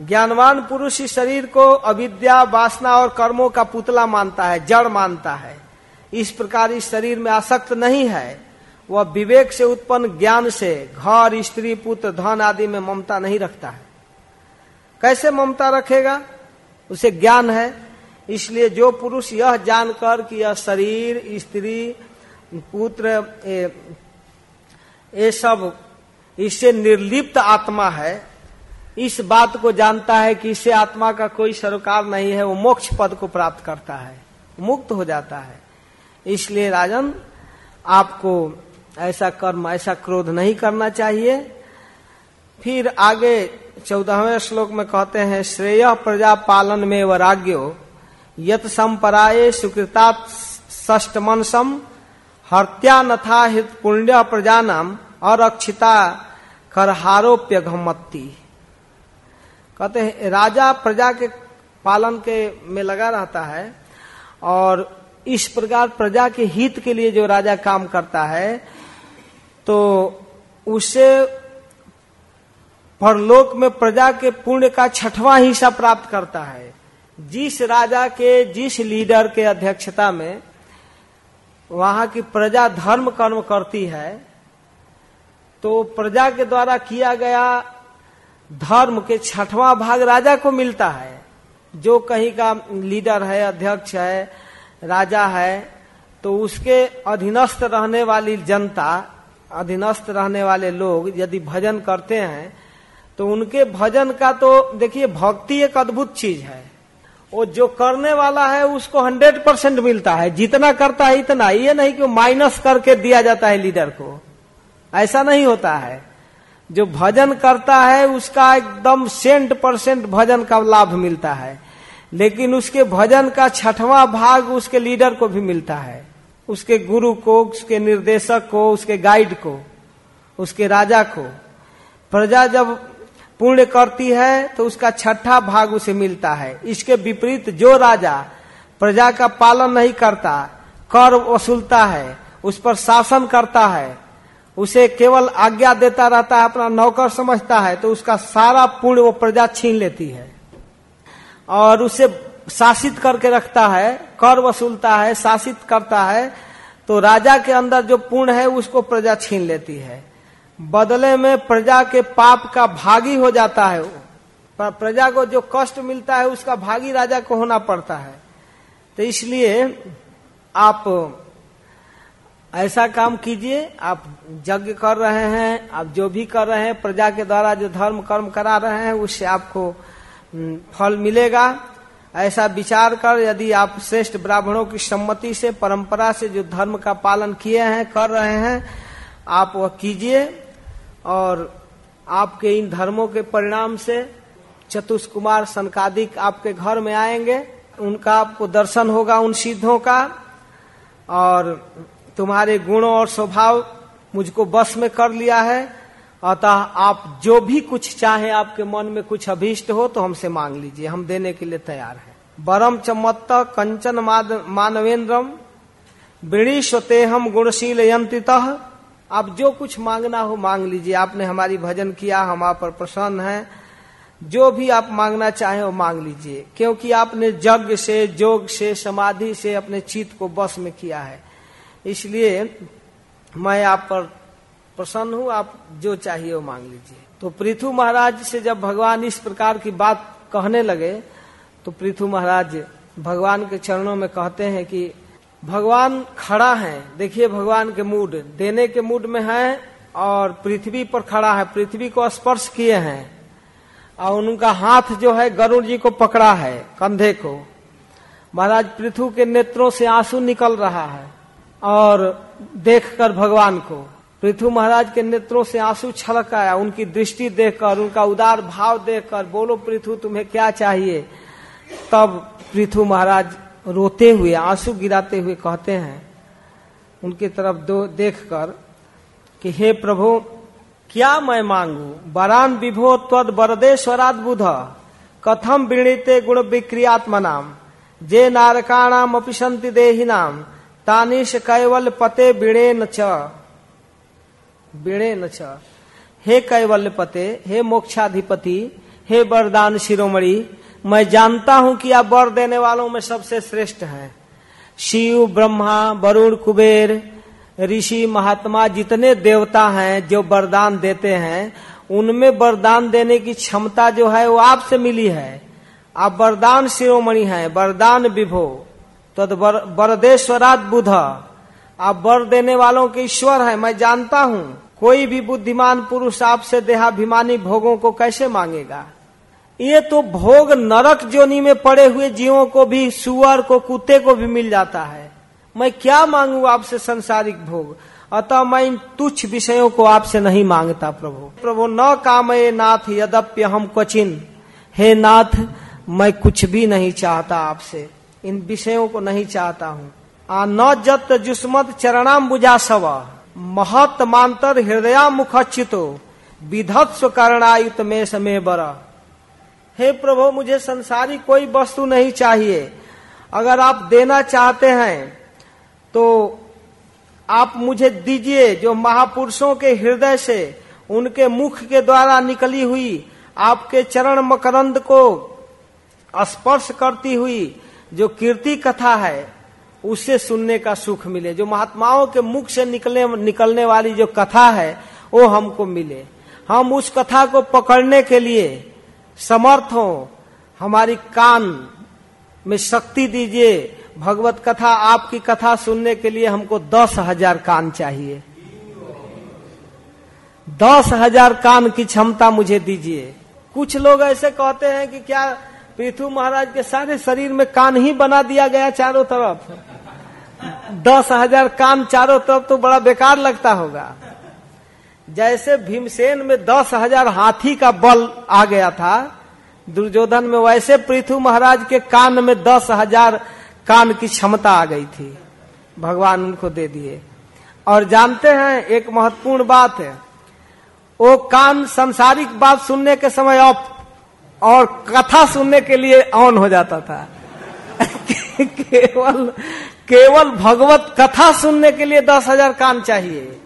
ज्ञानवान पुरुष इस शरीर को अविद्या, वासना और कर्मों का पुतला मानता है, जड़ मानता है। इस प्रकार इस शरीर में आसक्त नहीं है। वह विवेक से उत्पन्न, ज्ञान से, घर, स्त्री, पुत्र, धन आदि में ममता नहीं रखता है। कैसे ममता रखेगा? उसे ज्ञान है। इसलिए जो पुरुष यह जानकर कि यह शरीर, स्त्री, पुत्र ये सब, इससे निर्लिप्त आत्मा है इस बात को जानता है कि इससे आत्मा का कोई सरोकार नहीं है, वो मोक्ष पद को प्राप्त करता है, मुक्त हो जाता है। इसलिए राजन, आपको ऐसा कर्म, ऐसा क्रोध नहीं करना चाहिए। फिर आगे चौदहवें श्लोक में कहते हैं, श्रेय प्रजा पालन में वराग्यो यत संपराये सुकृता ष्टमनसम हत्या नथा हित पुण्य प्रजानम और अक्षिता करहारोप्य घमत्ती कहते हैं, राजा प्रजा के पालन के में लगा रहता है और इस प्रकार प्रजा के हित के लिए जो राजा काम करता है तो उसे परलोक में प्रजा के पुण्य का छठवां हिस्सा प्राप्त करता है। जिस राजा के, जिस लीडर के अध्यक्षता में वहाँ की प्रजा धर्म कर्म करती है तो प्रजा के द्वारा किया गया धर्म के छठवां भाग राजा को मिलता है। जो कहीं का लीडर है, अध्यक्ष है, राजा है तो उसके अधीनस्थ रहने वाली जनता, अधीनस्थ रहने वाले लोग यदि भजन करते हैं तो उनके भजन का तो देखिए, भक्ति एक अद्भुत चीज़ है। वो जो करने वाला है, उसको हंड्रेड परसेंट मिलता है। जितना करता है, इतना। ये नहीं कि माइनस करके दिया जाता है लीडर को। ऐसा नहीं होता है। जो भजन करता है, उसका एकदम सेंट परसेंट भजन का लाभ मिलता है। लेकिन उसके भजन का छठवां भाग उसके लीडर को भी मिलता है। उसके गुरु को, उसके निर्देशक को, उसके गाइड को, उसके राजा को। प्रजा जब पूर्ण करती है तो उसका छठा भाग उसे मिलता है। इसके विपरीत जो राजा प्रजा का पालन नहीं करता कर वसूलता है, उस पर शासन करता है उसे केवल आज्ञा देता रहता है, अपना नौकर समझता है तो उसका सारा पुण्य वो प्रजा छीन लेती है। और उसे शासित करके रखता है, कर वसूलता है, शासित करता है तो राजा के अंदर जो पुण्य है, उसको प्रजा छीन लेती है। बदले में प्रजा के पाप का भागी हो जाता है पर प्रजा को जो कष्ट मिलता है, उसका भागी राजा को होना पड़ता है। तो इसलिए आप ऐसा काम कीजिए, आप यज्ञ कर रहे हैं, आप जो भी कर रहे हैं, प्रजा के द्वारा जो धर्म कर्म करा रहे हैं, उससे आपको फल मिलेगा। ऐसा विचार कर, यदि आप श्रेष्ठ ब्राह्मणों की सम्मति से, परंपरा से जो धर्म का पालन किए हैं, कर रहे हैं, आप वह कीजिए। और आपके इन धर्मों के परिणाम से चतुष्कुमार सनकादिक आपके घर में आएँगे। उनका आपको दर्शन होगा उन सिद्धों का। और तुम्हारे गुणों और स्वभाव मुझको बस में कर लिया है। अतः आप जो भी कुछ चाहे, आपके मन में कुछ अभीष्ट हो तो हमसे मांग लीजिए। हम देने के लिए तैयार हैं। बरम चमत्त कंचन मानवेंद्रम बिणी स्वते हम गुणशील यंत्रित आप जो कुछ मांगना हो मांग लीजिए। आपने हमारी भजन किया, हम आप पर प्रसन्न हैं। जो भी आप मांगना चाहे वो मांग लीजिए। क्योंकि आपने यज्ञ से, जोग से, समाधि से अपने चित्त को बस में किया है। इसलिए मैं आप पर प्रसन्न हूँ, आप जो चाहिए वो मांग लीजिए। तो पृथु महाराज से जब भगवान इस प्रकार की बात कहने लगे तो पृथु महाराज भगवान के चरणों में कहते हैं कि भगवान खड़ा है, देखिए भगवान के मूड, देने के मूड में है और पृथ्वी पर खड़ा है, पृथ्वी को स्पर्श किए हैं और उनका हाथ जो है गरुड़ जी को पकड़ा है कंधे को। महाराज पृथु के नेत्रों से आँसू निकल रहा है। और देखकर भगवान को। पृथु महाराज के नेत्रों से आँसू छलक आया उनकी दृष्टि देखकर, उनका उदार भाव देखकर, बोलो पृथु तुम्हें क्या चाहिए? तब पृथु महाराज रोते हुए, आँसू गिराते हुए कहते हैं, उनकी तरफ़ दो देखकर कि हे प्रभु, क्या मैं मांगू? बरान विभो त्वद बरदे स्वरात बुध, कथम वृणीते गुण विक्रियात्म नाम जे नारकाणाम अपिशंति देही नाम तानिश कैवल पते बिणे न बिणे न हे कैवल्य पते, हे मोक्षाधिपति, हे वरदान शिरोमणि, मैं जानता हूँ कि आप वर देने वालों में सबसे श्रेष्ठ हैं। शिव, ब्रह्मा, वरुण, कुबेर, ऋषि, महात्मा जितने देवता हैं जो वरदान देते हैं, उनमें वरदान देने की क्षमता जो है वो आपसे मिली है। आप वरदान शिरोमणि हैं, वरदान विभो। तो वरदेश्वरात बुध। आप बर देने वालों के ईश्वर है, मैं जानता हूँ। कोई भी बुद्धिमान पुरुष आपसे देहाभिमानी भोगों को कैसे मांगेगा? ये तो भोग नरक जोनी में पड़े हुए जीवों को भी, सुअर को, कुत्ते को भी मिल जाता है। मैं क्या मांगू आपसे संसारिक भोग? अतः मैं इन तुच्छ विषयों को आपसे नहीं माँगता, प्रभु। प्रभु, न कामये नाथ यद्यप्य हम क्वचिन। हे नाथ, मैं कुछ भी नहीं चाहता आपसे। इन विषयों को नहीं चाहता हूँ। आ न जत जुस्मत चरणाम बुझा सव महत मांतर हृदया मुखचितो विधत्स्व करणायुत में समय बरा। हे प्रभु, मुझे संसारी कोई वस्तु नहीं चाहिए। अगर आप देना चाहते हैं तो आप मुझे दीजिए। जो महापुरुषों के हृदय से, उनके मुख के द्वारा निकली हुई, आपके चरण मकरंद को स्पर्श करती हुई जो कीर्ति कथा है उससे सुनने का सुख मिले। जो महात्माओं के मुख से निकलने निकलने वाली जो कथा है, वो हमको मिले। हम उस कथा को पकड़ने के लिए समर्थ हो। हमारी कान में शक्ति दीजिए। भगवत कथा, आपकी कथा सुनने के लिए हमको दस हज़ार कान चाहिए। दस हज़ार कान की क्षमता मुझे दीजिए। कुछ लोग ऐसे कहते हैं कि क्या पृथु महाराज के सारे शरीर में कान ही बना दिया गया चारों तरफ़। दस हज़ार कान चारों तरफ़ तो बड़ा बेकार लगता होगा। जैसे भीमसेन में दस हज़ार हाथी का बल आ गया था, दुर्योधन में वैसे पृथु महाराज के कान में दस हज़ार कान की क्षमता आ गई थी। भगवान उनको दे दिए। और जानते हैं, एक महत्वपूर्ण बात है। वो कान संसारिक बात सुनने के समय ऑफ़ और कथा सुनने के लिए ऑन हो जाता था। केवल केवल भगवत कथा सुनने के लिए दस हज़ार कान चाहिए।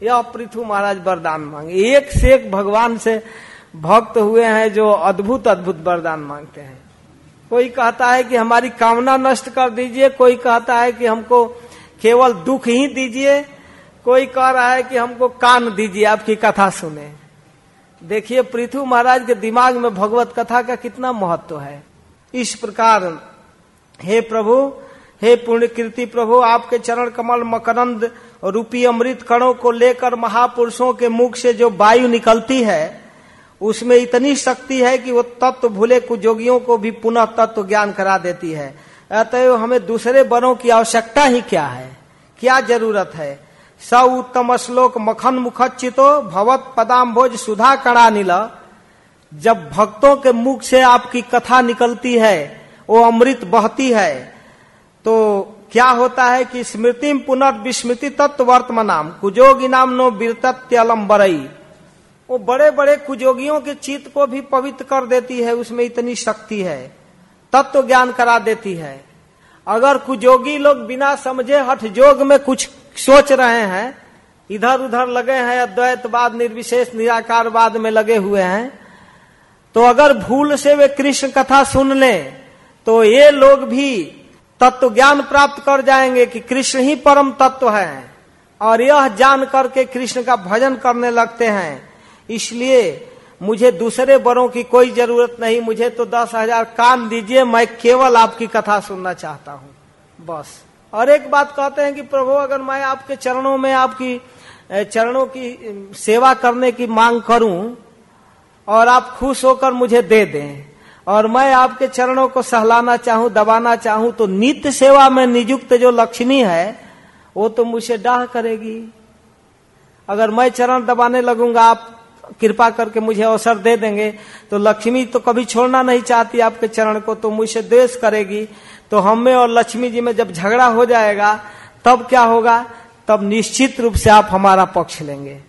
यह पृथु महाराज वरदान मांगे। एक से एक भगवान से भक्त हुए हैं जो अद्भुत अद्भुत वरदान मांगते हैं। कोई कहता है कि हमारी कामना नष्ट कर दीजिए, कोई कहता है कि हमको केवल दुख ही दीजिए, कोई कह रहा है कि हमको कान दीजिए, आपकी कथा सुने। देखिए पृथु महाराज के दिमाग में भगवत कथा का कितना महत्व है। इस प्रकार, हे प्रभु, हे पुण्य कीर्ति प्रभु, आपके चरण कमल मकरंद रूपी अमृत कणों को लेकर महापुरुषों के मुख से जो वायु निकलती है, उसमें इतनी शक्ति है कि वो तत्व भूले कुजोगियों को भी पुनः तत्व ज्ञान करा देती है। अतएव हमें दूसरे वरों की आवश्यकता ही क्या है? क्या ज़रूरत है? स उत्तम श्लोक मखन मुखचितो भवत पदाम भोज सुधा कड़ा नीला। जब भक्तों के मुख से आपकी कथा निकलती है, वो अमृत बहती है तो क्या होता है कि स्मृति पुनर्विस्मृति तत्व वर्तमान कुजोगी नाम नो बीरतत्यलम बरई वो बड़े बड़े कुजोगियों के चित्त को भी पवित्र कर देती है, उसमें इतनी शक्ति है, तत्व ज्ञान करा देती है। अगर कुजोगी लोग बिना समझे हठ जोग में कुछ सोच रहे हैं, इधर उधर लगे हैं, अद्वैतवाद, निर्विशेष, निराकारवाद में लगे हुए हैं। तो अगर भूल से वे कृष्ण कथा सुन ले तो ये लोग भी तत्व ज्ञान प्राप्त कर जाएँगे कि कृष्ण ही परम तत्व है। और यह जान करके कृष्ण का भजन करने लगते हैं। इसलिए मुझे दूसरे बड़ों की कोई ज़रूरत नहीं, मुझे तो दस हज़ार, काम दीजिए, मैं केवल आपकी कथा सुनना चाहता हूँ। बस। और एक बात कहते हैं कि प्रभु, अगर मैं आपके चरणों में आपकी चरणों की सेवा करने की मांग करूँ और आप खुश होकर मुझे दे दें और मैं आपके चरणों को सहलाना चाहूँ, दबाना चाहूँ तो नित्य सेवा में नियुक्त जो लक्ष्मी है, वो तो मुझे डाह करेगी। अगर मैं चरण दबाने लगूँगा, आप कृपा करके मुझे अवसर दे देंगे तो लक्ष्मी तो कभी छोड़ना नहीं चाहती आपके चरण को तो मुझे द्वेष करेगी। तो हमें और लक्ष्मी जी में जब झगड़ा हो जाएगा, तब क्या होगा? तब निश्चित रूप से आप हमारा पक्ष लेंगे।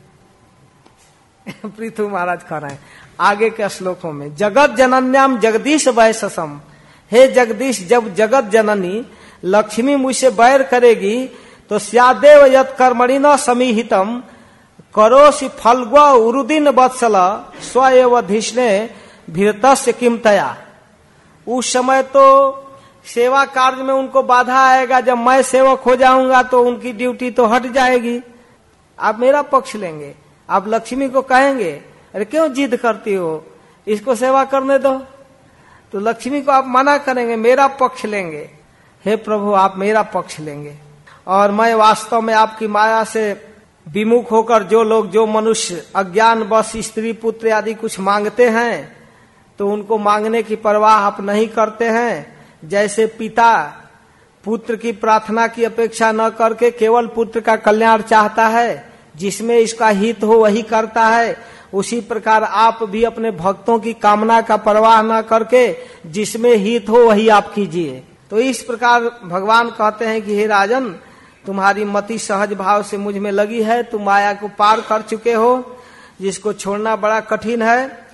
पृथु महाराज कह रहे हैं, आगे के श्लोकों में, जगत जनन्याम जगदीश वैसम हे जगदीश, जब जगत जननी, लक्ष्मी मुझसे बैर करेगी तो स्यादेव यत कर्मणि न समीहितम करोसि फलगुआ उरुदिन वत्सल स्वयं धिष्णे भीरतस्य किमतया उस समय तो सेवा कार्य में उनको बाधा आएगा, जब मैं सेवक हो जाऊँगा तो उनकी ड्यूटी तो हट जाएगी। आप मेरा पक्ष लेंगे। आप लक्ष्मी को कहेंगे, अरे क्यों जिद करती हो? इसको सेवा करने दो। तो लक्ष्मी को आप मना करेंगे, मेरा पक्ष लेंगे। हे प्रभु, आप मेरा पक्ष लेंगे। और मैं वास्तव में आपकी माया से विमुख होकर जो लोग, जो मनुष्य, अज्ञान, बस, स्त्री, पुत्र आदि कुछ मांगते हैं तो उनको मांगने की परवाह आप नहीं करते हैं। जैसे पिता पुत्र की प्रार्थना की अपेक्षा न करके केवल पुत्र का कल्याण चाहता है, जिसमें इसका हित हो वही करता है, उसी प्रकार आप भी अपने भक्तों की कामना का परवाह न करके जिसमें हित हो वही आप कीजिए। तो इस प्रकार भगवान कहते हैं कि, हे राजन, तुम्हारी मति सहज भाव से मुझमें लगी है, तुम माया को पार कर चुके हो, जिसको छोड़ना बड़ा कठिन है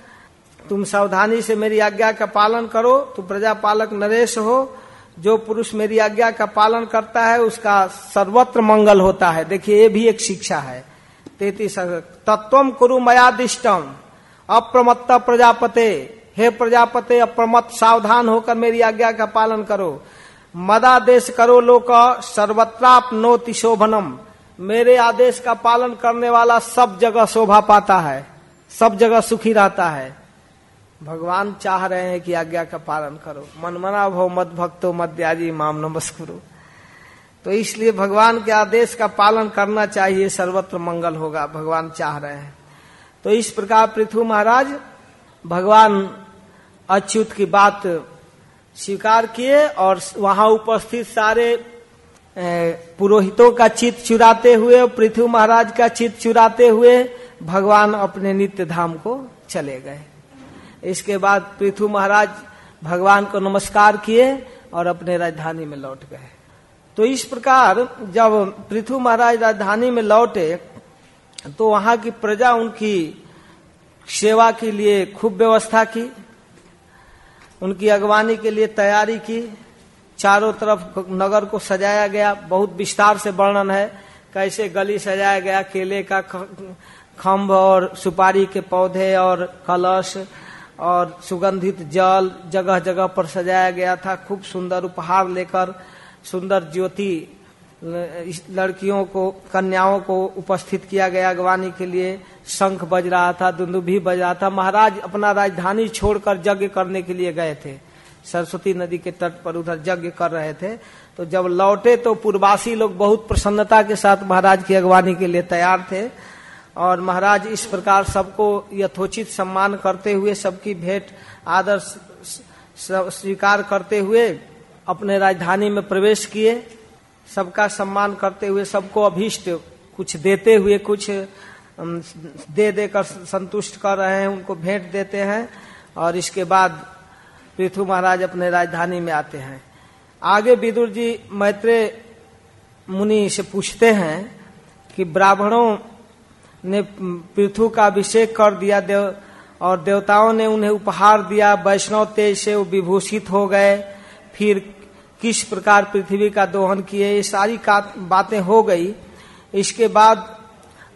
तुम सावधानी से मेरी आज्ञा का पालन करो। तुम प्रजा पालक नरेश हो। जो पुरुष मेरी आज्ञा का पालन करता है, उसका सर्वत्र मंगल होता है। देखिए, ये भी एक शिक्षा है। तैतीस तत्व कुरु मयादिष्टम अप्रमत्त प्रजापते। हे प्रजापते अप्रमत सावधान होकर मेरी आज्ञा का पालन करो। मदादेश करो लोक सर्वत्राप नोति शोभनम। मेरे आदेश का पालन करने वाला सब जगह शोभा पाता है। सब जगह सुखी रहता है। भगवान चाह रहे हैं कि आज्ञा का पालन करो। मनमना भव मत भक्तो मध्याजी माम नमस्कुरु। तो इसलिए भगवान के आदेश का पालन करना चाहिए, सर्वत्र मंगल होगा, भगवान चाह रहे हैं। तो इस प्रकार पृथ्वी महाराज, भगवान अच्युत की बात स्वीकार किए और वहाँ उपस्थित सारे पुरोहितों का चित चुराते हुए पृथ्वी महाराज का चित चुराते हुए भगवान अपने नित्य धाम को चले गए। इसके बाद पृथ्वी महाराज भगवान को नमस्कार किए और अपने राजधानी में लौट गए। तो इस प्रकार जब पृथ्वी महाराज राजधानी में लौटे तो वहाँ की प्रजा उनकी सेवा के लिए खूब व्यवस्था की, उनकी अगवानी के लिए तैयारी की। चारों तरफ़ नगर को सजाया गया। बहुत विस्तार से वर्णन है कैसे गली सजाया गया, केले का खम्भ और सुपारी के पौधे और कलश और सुगंधित जल जगह जगह पर सजाया गया था। खूब सुंदर उपहार लेकर सुंदर ज्योति लड़कियों को, कन्याओं को उपस्थित किया गया अगवानी के लिए। शंख बज रहा था भी बज रहा था। महाराज अपना राजधानी छोड़कर यज्ञ करने के लिए गए थे। सरस्वती नदी के तट पर उधर यज्ञ कर रहे थे। तो जब लौटे तो पूर्वासी लोग बहुत प्रसन्नता के साथ महाराज की अगवानी के लिए तैयार थे। और महाराज इस प्रकार सबको यथोचित सम्मान करते हुए, सबकी भेंट आदर स्वीकार करते हुए अपने राजधानी में प्रवेश किए। सबका सम्मान करते हुए, सबको अभीष्ट कुछ देते हुए, कुछ दे देकर संतुष्ट कर रहे हैं, उनको भेंट देते हैं और इसके बाद पृथु महाराज अपने राजधानी में आते हैं। आगे विदुर जी मैत्रे मुनि से पूछते हैं कि, ब्राह्मणों ने पृथु का अभिषेक कर दिया, देव, और देवताओं ने उन्हें उपहार दिया। वैष्णव तेज से वो विभूषित हो गए। फिर किस प्रकार पृथ्वी का दोहन किए, ये सारी बातें हो गई। इसके बाद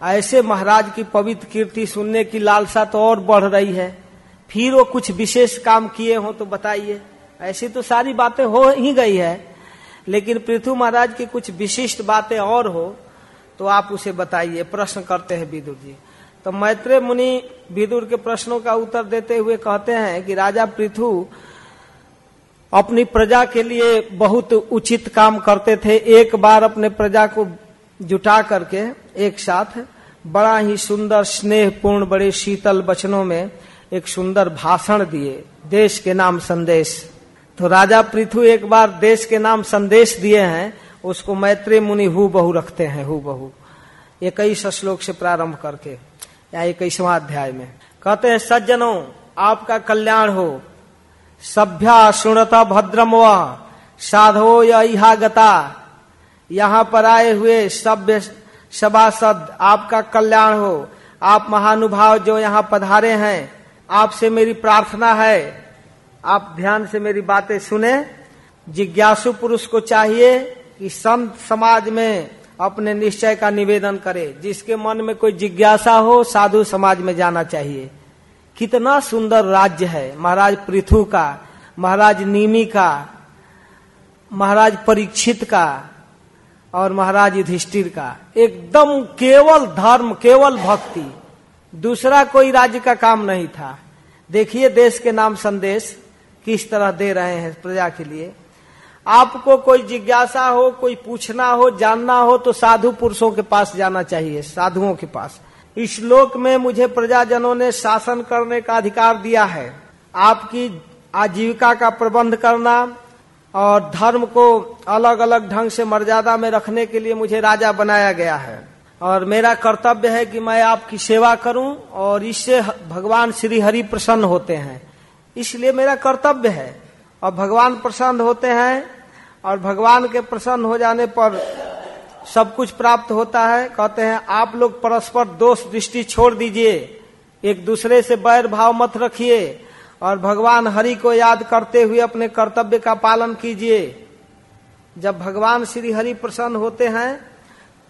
ऐसे महाराज की पवित्र कीर्ति सुनने की लालसा तो और बढ़ रही है। फिर वो कुछ विशेष काम किए हो तो बताइए। ऐसी तो सारी बातें हो ही गई है। लेकिन पृथु महाराज की कुछ विशिष्ट बातें और हो। तो आप उसे बताइए। प्रश्न करते हैं विदुर जी। तो मैत्रेय मुनि विदुर के प्रश्नों का उत्तर देते हुए कहते हैं कि राजा पृथु अपनी प्रजा के लिए बहुत उचित काम करते थे। एक बार अपने प्रजा को जुटा करके एक साथ बड़ा ही सुंदर स्नेह पूर्ण बड़े शीतल वचनों में एक सुंदर भाषण दिए। देश के नाम संदेश। तो राजा पृथु एक बार देश के नाम संदेश दिए हैं। उसको मैत्री मुनि हु बहु रखते हैं हु बहु इक्कीस श्लोक से प्रारंभ करके, या इक्कीसवा अध्याय में। कहते हैं, सज्जनों, आपका कल्याण हो। सभ्या सुनता भद्रम व साधो या गता यहाँ पर आए हुए सभ्य सभासद, आपका कल्याण हो। आप महानुभाव जो यहाँ पधारे हैं, आपसे मेरी प्रार्थना है। आप ध्यान से मेरी बातें सुने। जिज्ञासु पुरुष को चाहिए। कि संत समाज में अपने निश्चय का निवेदन करे। जिसके मन में कोई जिज्ञासा हो, साधु समाज में जाना चाहिए। कितना सुंदर राज्य है। महाराज पृथु का, महाराज नीमी का, महाराज परीक्षित का, और महाराज युधिष्ठिर का। एकदम केवल धर्म, केवल भक्ति। दूसरा कोई राज्य का काम नहीं था। देखिए देश के नाम संदेश किस तरह दे रहे हैं प्रजा के लिए। आपको कोई जिज्ञासा हो, कोई पूछना हो, जानना हो तो साधु पुरुषों के पास जाना चाहिए, साधुओं के पास। इस लोक में मुझे प्रजाजनों ने शासन करने का अधिकार दिया है। आपकी आजीविका का प्रबंध करना और धर्म को अलग अलग ढंग से मर्यादा में रखने के लिए मुझे राजा बनाया गया है। और मेरा कर्तव्य है कि मैं आपकी सेवा करूँ और इससे भगवान श्री हरि प्रसन्न होते हैं। इसलिए मेरा कर्तव्य है। और भगवान प्रसन्न होते हैं और भगवान के प्रसन्न हो जाने पर सब कुछ प्राप्त होता है। कहते हैं, आप लोग परस्पर दोष दृष्टि छोड़ दीजिए। एक दूसरे से बैर भाव मत रखिए। और भगवान हरि को याद करते हुए अपने कर्तव्य का पालन कीजिए। जब भगवान श्री हरि प्रसन्न होते हैं,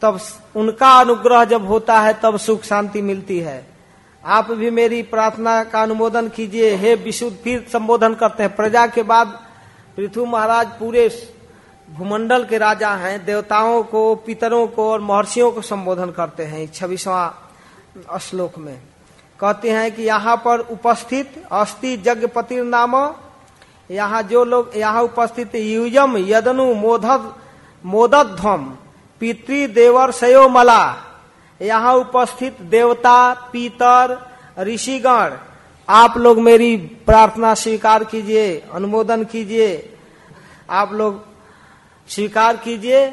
तब उनका अनुग्रह जब होता है, तब सुख शांति मिलती है। आप भी मेरी प्रार्थना का अनुमोदन कीजिए। हे विशुद्ध, फिर संबोधन करते हैं। प्रजा के बाद पृथु महाराज पूरे भूमंडल के राजा हैं, देवताओं को, पितरों को और महर्षियों को संबोधन करते हैं छब्बीसवा श्लोक में। कहते हैं कि यहाँ पर उपस्थित अस्थि यज्ञपति नाम, यहाँ जो लोग, यहाँ उपस्थित युजम यदनु मोदत मोदध्वम पितृ देवर सयो मला यहाँ उपस्थित देवता, पीतर, ऋषिगण, आप लोग मेरी प्रार्थना स्वीकार कीजिए, अनुमोदन कीजिए, आप लोग स्वीकार कीजिए,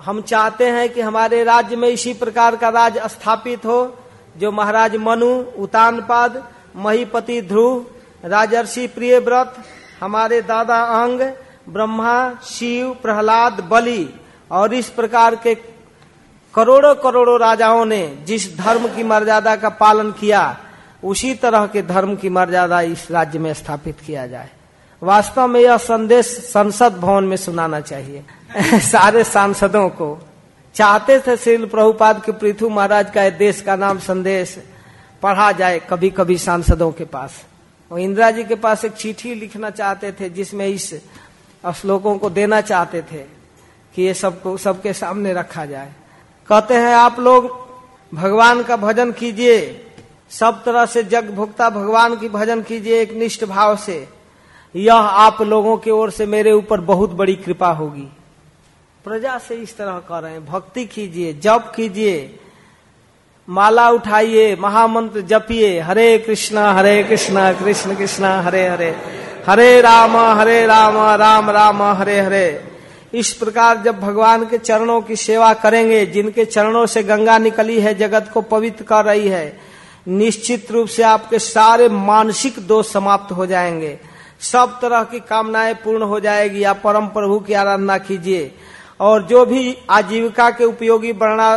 हम चाहते हैं कि हमारे राज्य में इसी प्रकार का राज स्थापित हो, जो महाराज मनु, उतानपाद, महीपति ध्रुव राजर्षि प्रिय व्रत हमारे दादा अंग, ब्रह्मा, शिव, प्रहलाद, बलि, और इस प्रकार के करोड़ों करोड़ों राजाओं ने जिस धर्म की मर्यादा का पालन किया, उसी तरह के धर्म की मर्यादा इस राज्य में स्थापित किया जाए। वास्तव में यह संदेश संसद भवन में सुनाना चाहिए। सारे सांसदों को। चाहते थे श्री प्रभुपाद के पृथु महाराज का देश का नाम संदेश पढ़ा जाए कभी कभी सांसदों के पास। और इंदिरा जी के पास एक चिट्ठी लिखना चाहते थे, जिसमें इस श्लोकों को देना चाहते थे कि ये सबको, सबके सामने रखा जाए। कहते हैं, आप लोग भगवान का भजन कीजिए। सब तरह से जग भुगता भगवान की भजन कीजिए एक निष्ठ भाव से। यह आप लोगों की ओर से मेरे ऊपर बहुत बड़ी कृपा होगी। प्रजा से इस तरह कर रहे हैं, भक्ति कीजिए, जप कीजिए, माला उठाइए, महामंत्र जपिए, हरे कृष्णा हरे कृष्णा, कृष्ण कृष्णा, हरे हरे हरे राम हरे राम राम राम, हरे हरे। इस प्रकार जब भगवान के चरणों की सेवा करेंगे, जिनके चरणों से गंगा निकली है, जगत को पवित्र कर रही है, निश्चित रूप से आपके सारे मानसिक दोष समाप्त हो जाएँगे। सब तरह की कामनाएँ पूर्ण हो जाएगी। आप परम प्रभु की आराधना कीजिए। और जो भी आजीविका के उपयोगी वर्णा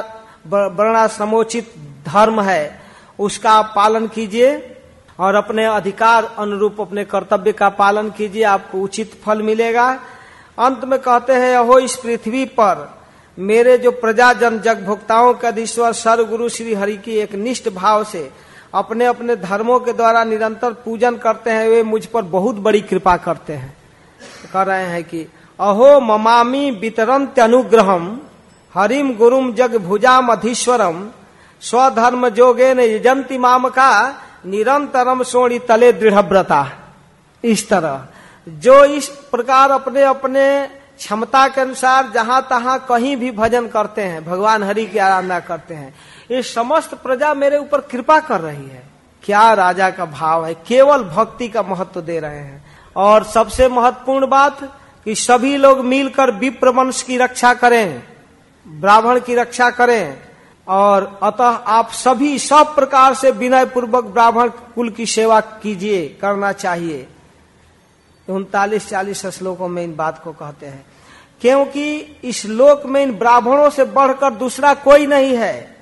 वर्णा समोचित धर्म है, उसका पालन कीजिए और अपने अधिकार अनुरूप अपने कर्तव्य का पालन कीजिए आपको उचित फल मिलेगा। अंत में कहते हैं, अहो, इस पृथ्वी पर मेरे जो प्रजाजन जग भोक्ताओं के अधीश्वर सर्व गुरु श्री हरि की एक निष्ठ भाव से अपने अपने धर्मों के द्वारा निरंतर पूजन करते हैं, वे मुझ पर बहुत बड़ी कृपा करते हैं। कह रहे हैं कि अहो ममामी वितरंत अनुग्रहम हरिम गुरुम जग भुजाम अधीश्वरम स्वधर्म जोगे ने यजंती माम का निरंतरम सोणी तले दृढ़व्रता। इस तरह जो इस प्रकार अपने अपने क्षमता के अनुसार जहाँ तहां कहीं भी भजन करते हैं, भगवान हरि की आराधना करते हैं, ये समस्त प्रजा मेरे ऊपर कृपा कर रही है। क्या राजा का भाव है? केवल भक्ति का महत्व दे रहे हैं। और सबसे महत्वपूर्ण बात कि सभी लोग मिलकर विप्रवंश की रक्षा करें, ब्राह्मण की रक्षा करें, और अतः आप सभी सब प्रकार से विनय पूर्वक ब्राह्मण कुल की सेवा कीजिए, करना चाहिए। उनतालीस चालीस श्लोकों में इन बात को कहते हैं। क्योंकि इस लोक में इन ब्राह्मणों से बढ़कर दूसरा कोई नहीं है।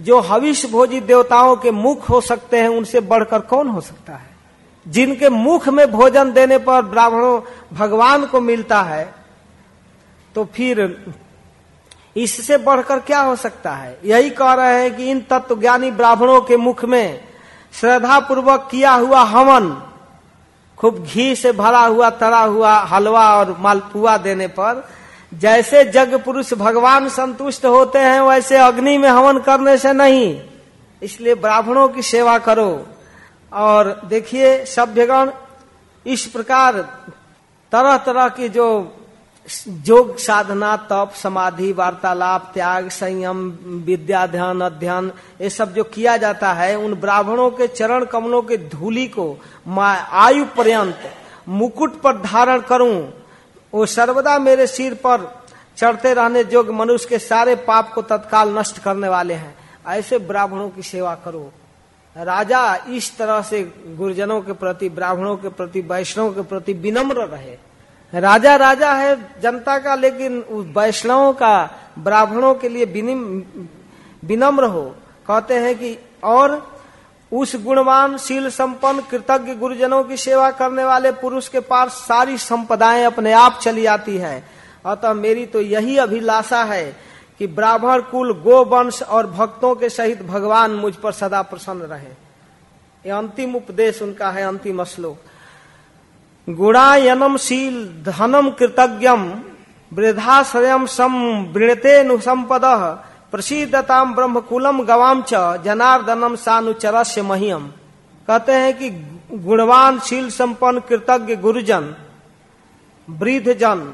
जो हविष्य भोजी देवताओं के मुख हो सकते हैं, उनसे बढ़कर कौन हो सकता है? जिनके मुख में भोजन देने पर ब्राह्मणों भगवान को मिलता है तो फिर इससे बढ़कर क्या हो सकता है? यही कह रहे हैं कि इन तत्वज्ञानी ब्राह्मणों के मुख में श्रद्धा पूर्वक किया हुआ हवन खूब घी से भरा हुआ, तरा हुआ हलवा और मालपुआ देने पर, जैसे जग पुरुष भगवान संतुष्ट होते हैं, वैसे अग्नि में हवन करने से नहीं। इसलिए ब्राह्मणों की सेवा करो। और देखिए सभ्यगण इस प्रकार तरह तरह की जो योग साधना, तप, समाधि, वार्तालाप, त्याग, संयम, विद्या, ध्यान, अध्ययन, ये सब जो किया जाता है, उन ब्राह्मणों के चरण कमलों के धूली को आयु पर्यंत मुकुट पर धारण करूँ, वो सर्वदा मेरे सिर पर चढ़ते रहने जोग मनुष्य के सारे पाप को तत्काल नष्ट करने वाले हैं। ऐसे ब्राह्मणों की सेवा करो। राजा इस तरह से गुरुजनों के प्रति, ब्राह्मणों के प्रति, वैष्णव के प्रति विनम्र रहे। राजा राजा है जनता का, लेकिन उस वैष्णवों का, ब्राह्मणों के लिए विनम्र हो। कहते हैं कि और उस गुणवान, शील संपन्न, कृतज्ञ गुरुजनों की सेवा करने वाले पुरुष के पास सारी संपदाएँ अपने आप चली आती है। अतः मेरी तो यही अभिलाषा है कि ब्राह्मण कुल गो वंश और भक्तों के सहित भगवान मुझ पर सदा प्रसन्न रहे। ये अंतिम उपदेश उनका है, अंतिम श्लोक। गुणायनम शील धनम कृतज्ञम वृद्धाश्रयम सम वृणते नुसंपद प्रसिद्धताम ब्रह्मकुलम गवाम च जनार्दनम सानुचरस्य महियम। कहते हैं कि गुणवान, शील संपन्न, कृतज्ञ गुरुजन वृद्ध जन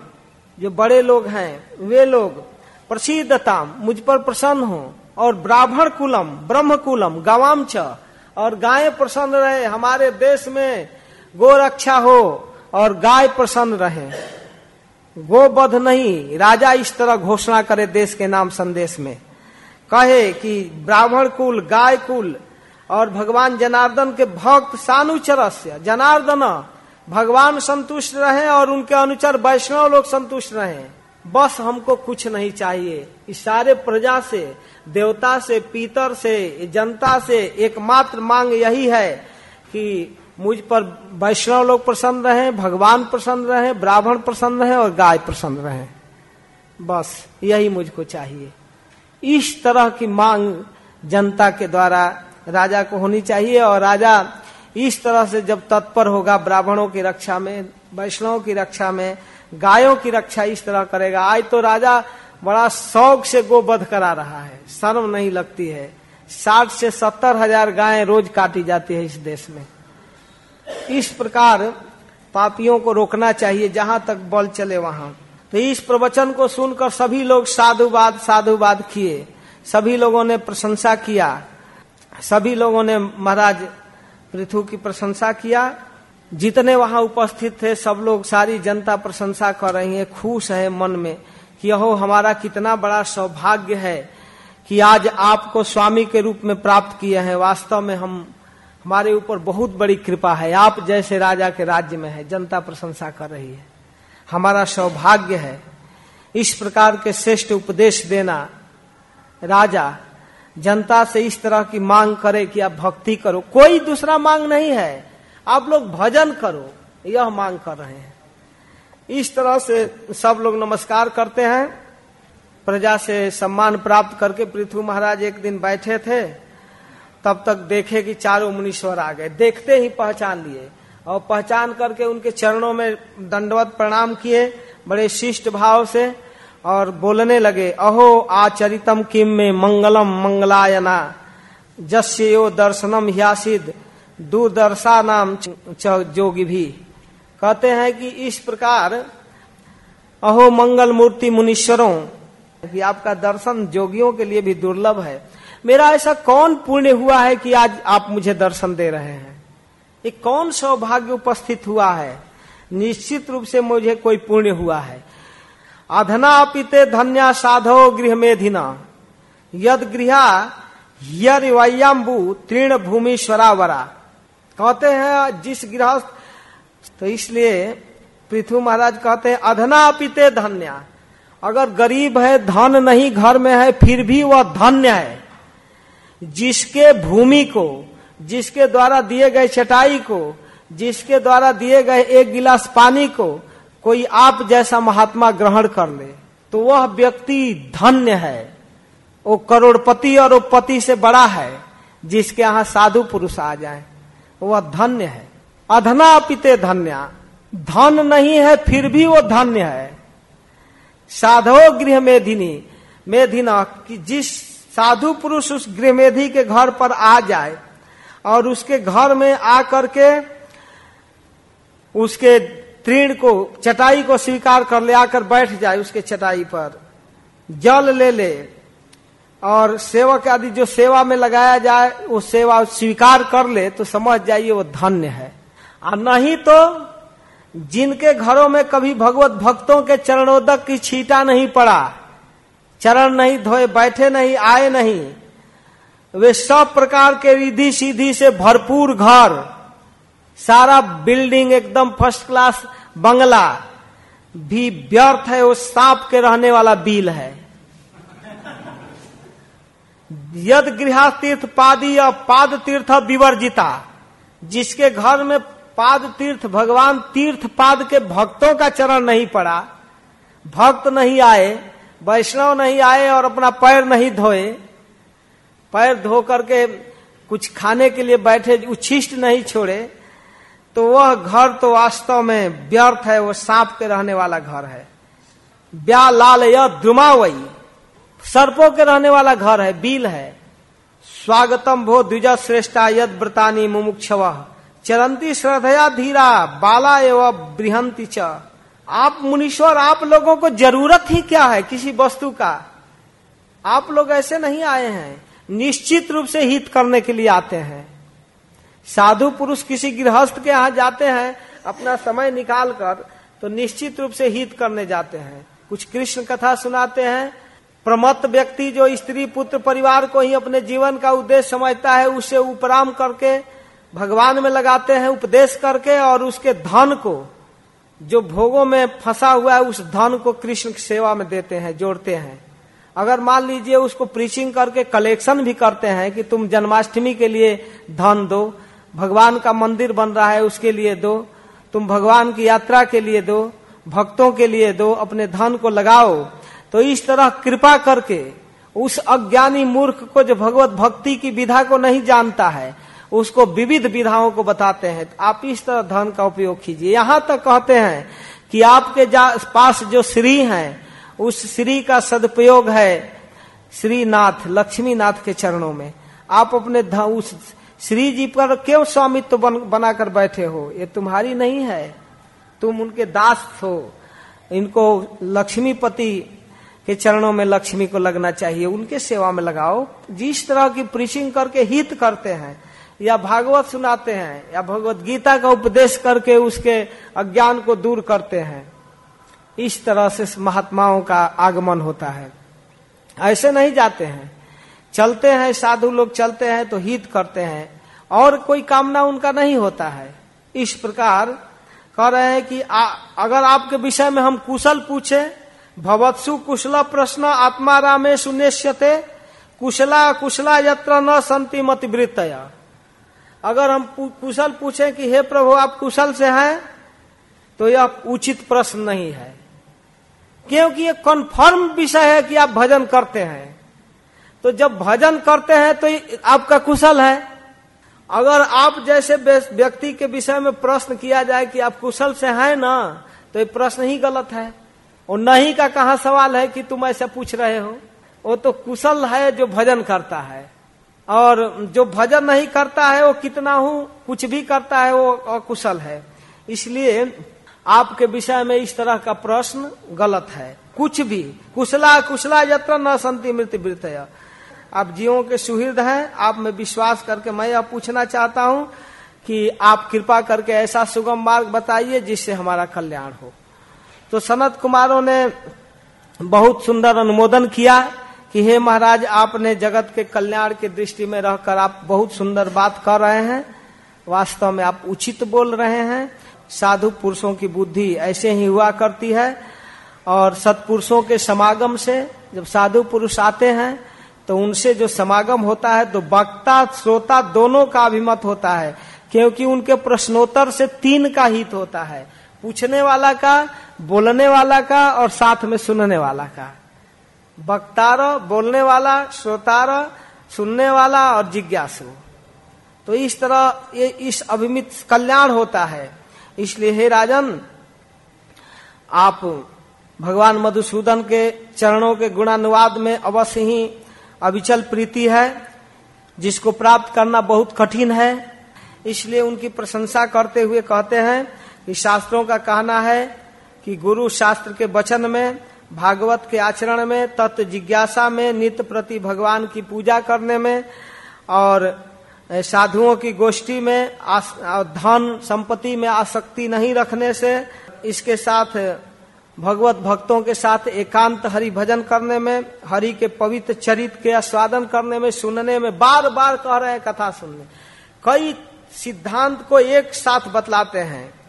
जो बड़े लोग हैं, वे लोग प्रसिद्धता मुझ पर प्रसन्न हो, और ब्राह्मण कुलम, ब्रह्म कुलम, गवाम छ, और गाय प्रसन्न रहे, हमारे देश में गो रक्षा हो, और गाय प्रसन्न रहे। गो बध नहीं, राजा इस तरह घोषणा करे देश के नाम संदेश में। कहे कि ब्राह्मण कुल, गाय कुल, और भगवान जनार्दन के भक्त सानुचरस्य, जनार्दन, भगवान संतुष्ट रहे और उनके अनुचर वैष्णव लोग संतुष्ट रहे। बस हमको कुछ नहीं चाहिए। इस सारे प्रजा से, देवता से, पीतर से, जनता से एकमात्र मांग यही है कि मुझ पर वैष्णव लोग प्रसन्न रहे, भगवान प्रसन्न रहे, ब्राह्मण प्रसन्न रहे और गाय प्रसन्न रहे। बस यही मुझको चाहिए। इस तरह की मांग जनता के द्वारा राजा को होनी चाहिए और राजा इस तरह से जब तत्पर होगा ब्राह्मणों की रक्षा में, वैष्णव की रक्षा में गायों की रक्षा इस तरह करेगा। आज तो राजा बड़ा शौक से गोबध करा रहा है। शर्म नहीं लगती है। साठ से सत्तर हज़ार गायें रोज काटी जाती है इस देश में। इस प्रकार पापियों को रोकना चाहिए, जहाँ तक बल चले वहाँ। तो इस प्रवचन को सुनकर सभी लोग साधुवाद साधुवाद किए। सभी लोगों ने प्रशंसा किया। सभी लोगों ने महाराज पृथु की प्रशंसा किया। जितने वहाँ उपस्थित थे, सब लोग सारी जनता प्रशंसा कर रही है, खुश है मन में कि यहो हमारा कितना बड़ा सौभाग्य है कि आज आपको स्वामी के रूप में प्राप्त किए हैं। वास्तव में हम, हमारे ऊपर बहुत बड़ी कृपा है। आप जैसे राजा के राज्य में है, जनता प्रशंसा कर रही है। हमारा सौभाग्य है। इस प्रकार के श्रेष्ठ उपदेश देना राजा, जनता से इस तरह की मांग करे कि आप भक्ति करो। कोई दूसरा मांग नहीं है। आप लोग भजन करो, यह मांग कर रहे हैं। इस तरह से सब लोग नमस्कार करते हैं। प्रजा से सम्मान प्राप्त करके पृथ्वी महाराज एक दिन बैठे थे, तब तक देखे कि चारों मुनीश्वर आ गए। देखते ही पहचान लिए। और पहचान करके उनके चरणों में दंडवत प्रणाम किए, बड़े शिष्ट भाव से, और बोलने लगे, अहो, आचरितम किम में मंगलम मंगलायना जस्य दर्शनम ह्यासिद दूरदर्शा नाम जोगी भी। कहते हैं कि इस प्रकार, अहो मंगल मूर्ति मुनीश्वरों, कि आपका दर्शन जोगियों के लिए भी दुर्लभ है। मेरा ऐसा कौन पुण्य हुआ है कि आज आप मुझे दर्शन दे रहे हैं? ये कौन सौभाग्य उपस्थित हुआ है? निश्चित रूप से मुझे कोई पुण्य हुआ है। अधना पीते धन्या साधो गृह मेधिना यद गृह यम्बु तीर्ण भूमि स्वरावरा। कहते हैं, जिस गृहस्थ तो इसलिए पृथ्वी महाराज कहते हैं, अधना पिते धन्य। अगर गरीब है, धन नहीं घर में है, फिर भी वह धन्य है। जिसके भूमि को, जिसके द्वारा दिए गए चटाई को, जिसके द्वारा दिए गए एक गिलास पानी को, कोई आप जैसा महात्मा ग्रहण कर ले तो वह व्यक्ति धन्य है। वो करोड़पति और पति से बड़ा है, जिसके यहाँ साधु पुरुष आ जाए। वह धन्य है। अधना पिते धन्य। धन नहीं है, फिर भी वो धन्य है। साधो गृह मेधिनी। मेधिना कि जिस साधु पुरुष उस गृह मेधी के घर पर आ जाए और उसके घर में आकर के उसके तीर्ण को, चटाई को स्वीकार कर ले, आकर बैठ जाए उसके चटाई पर। जल ले ले। और सेवक आदि जो सेवा में लगाया जाए, वो सेवा स्वीकार कर ले तो समझ जाइए वो धन्य है। और नहीं तो जिनके घरों में कभी भगवत भक्तों के चरणोदक की छीटा नहीं पड़ा, चरण नहीं धोए, बैठे नहीं, आए नहीं, वे सब प्रकार के रिधि सीधी से भरपूर घर, सारा बिल्डिंग एकदम फ़र्स्ट क्लास बंगला, भी व्यर्थ है, वो सांप के रहने वाला बिल है। यद गृह तीर्थ पादी या पाद तीर्थ विवर्जिता, जिसके घर में पाद तीर्थ भगवान तीर्थ पाद के भक्तों का चरण नहीं पड़ा, भक्त नहीं आए, वैष्णव नहीं आए और अपना पैर नहीं धोए, पैर धो करके कुछ खाने के लिए बैठे, उच्छिष्ट नहीं छोड़े तो वह घर तो वास्तव में व्यर्थ है, वो सांप के रहने वाला घर है। ब्या लाल या द्रुमावई। सर्पों के रहने वाला घर है, बील है। स्वागतम भो द्विज श्रेष्ठा यद व्रतानी मुमुक्षव। चरंती श्रद्धया धीरा, बाला एवं बृहंती च। आप मुनीश्वर, आप लोगों को ज़रूरत ही क्या है किसी वस्तु का? आप लोग ऐसे नहीं आए हैं। निश्चित रूप से हित करने के लिए आते हैं। साधु पुरुष किसी गृहस्थ के यहाँ जाते हैं, अपना समय निकाल कर तो निश्चित रूप से हित करने जाते हैं। कुछ कृष्ण कथा सुनाते हैं प्रमत्त व्यक्ति जो स्त्री पुत्र परिवार को ही अपने जीवन का उद्देश्य समझता है, उसे उपराम करके, भगवान में लगाते हैं उपदेश करके और उसके धन को, जो भोगों में फंसा हुआ है, उस धन को कृष्ण की सेवा में देते हैं, जोड़ते हैं। अगर मान लीजिए उसको प्रीचिंग करके कलेक्शन भी करते हैं कि तुम जन्माष्टमी के लिए धन दो, भगवान का मंदिर बन रहा है उसके लिए दो, तुम भगवान की यात्रा के लिए दो, भक्तों के लिए दो, अपने धन को लगाओ तो इस तरह कृपा करके उस अज्ञानी मूर्ख को जो भगवत भक्ति की विधा को नहीं जानता है उसको विविध विधाओं को बताते हैं। तो आप इस तरह धन का उपयोग कीजिए। यहाँ तक कहते हैं कि आपके पास जो श्री हैं उस श्री का सदुपयोग है श्रीनाथ लक्ष्मी नाथ के चरणों में। आप अपने उस श्री जी पर क्यों स्वामित्व बन, बनाकर बैठे हो? ये तुम्हारी नहीं है। तुम उनके दास हो। इनको लक्ष्मीपति के चरणों में लक्ष्मी को लगना चाहिए उनके सेवा में लगाओ। जिस तरह की प्रीचिंग करके हित करते हैं या भागवत सुनाते हैं या भगवत गीता का उपदेश करके उसके अज्ञान को दूर करते हैं इस तरह से महात्माओं का आगमन होता है। ऐसे नहीं जाते हैं। चलते हैं साधु लोग चलते हैं तो हित करते हैं और कोई कामना उनका नहीं होता है। इस प्रकार कह रहे हैं कि आ, अगर आपके विषय में हम कुशल पूछे भवत्सु कुशल प्रश्न आत्मा रामे सुनिश्यते कुशला कुशला यत्र न संति मतिवृत्त अगर हम कुशल पूछे कि हे प्रभु, आप कुशल से हैं? तो यह उचित प्रश्न नहीं है। क्योंकि ये कन्फर्म विषय है कि आप भजन करते हैं। तो जब भजन करते हैं तो आपका कुशल है। अगर आप जैसे व्यक्ति के विषय में प्रश्न किया जाए कि आप कुशल से हैं ना तो ये प्रश्न ही गलत है। और नहीं का कहा सवाल है कि तुम ऐसा पूछ रहे हो? वो तो कुशल है जो भजन करता है। और जो भजन नहीं करता है, वो कितना हूँ? कुछ भी करता है, वो अकुशल है। इसलिए आपके विषय में इस तरह का प्रश्न गलत है। कुछ भी। कुशला कुशला यत्र न संति मृत्यु वृत आप जीवों के सुहृद हैं, आप में विश्वास करके मैं यह पूछना चाहता हूँ कि आप कृपा करके ऐसा सुगम मार्ग बताइए जिससे हमारा कल्याण हो। तो सनत कुमारों ने बहुत सुंदर अनुमोदन किया कि हे महाराज, आपने जगत के कल्याण की दृष्टि में रहकर आप बहुत सुंदर बात कर रहे हैं। वास्तव में आप उचित बोल रहे हैं। साधु पुरुषों की बुद्धि ऐसे ही हुआ करती है। और सत्पुरुषों के समागम से जब साधु पुरुष आते हैं तो उनसे जो समागम होता है तो वक्ता, श्रोता दोनों का अभिमत होता है। क्योंकि उनके प्रश्नोत्तर से तीन का हित होता है। पूछने वाला का बोलने वाला का और साथ में सुनने वाला का। वक्तार, बोलने वाला, श्रोतार, सुनने वाला और जिज्ञासु। तो इस तरह ये इस अभिमित कल्याण होता है। इसलिए हे राजन, आप भगवान मधुसूदन के चरणों के गुणानुवाद में अवश्य ही अविचल प्रीति है, जिसको प्राप्त करना बहुत कठिन है। इसलिए उनकी प्रशंसा करते हुए कहते हैं कि शास्त्रों का कहना है कि गुरु शास्त्र के वचन में, भागवत के आचरण में तत्व जिज्ञासा में नित्य प्रति भगवान की पूजा करने में, और साधुओं की गोष्ठी में धन संपत्ति में आसक्ति नहीं रखने से, इसके साथ, भगवत भक्तों के साथ एकांत हरि भजन करने में, हरि के पवित्र चरित्र के आस्वादन करने में, सुनने में बार बार कह रहे हैं कथा सुनने। कई सिद्धांत को एक साथ बतलाते हैं।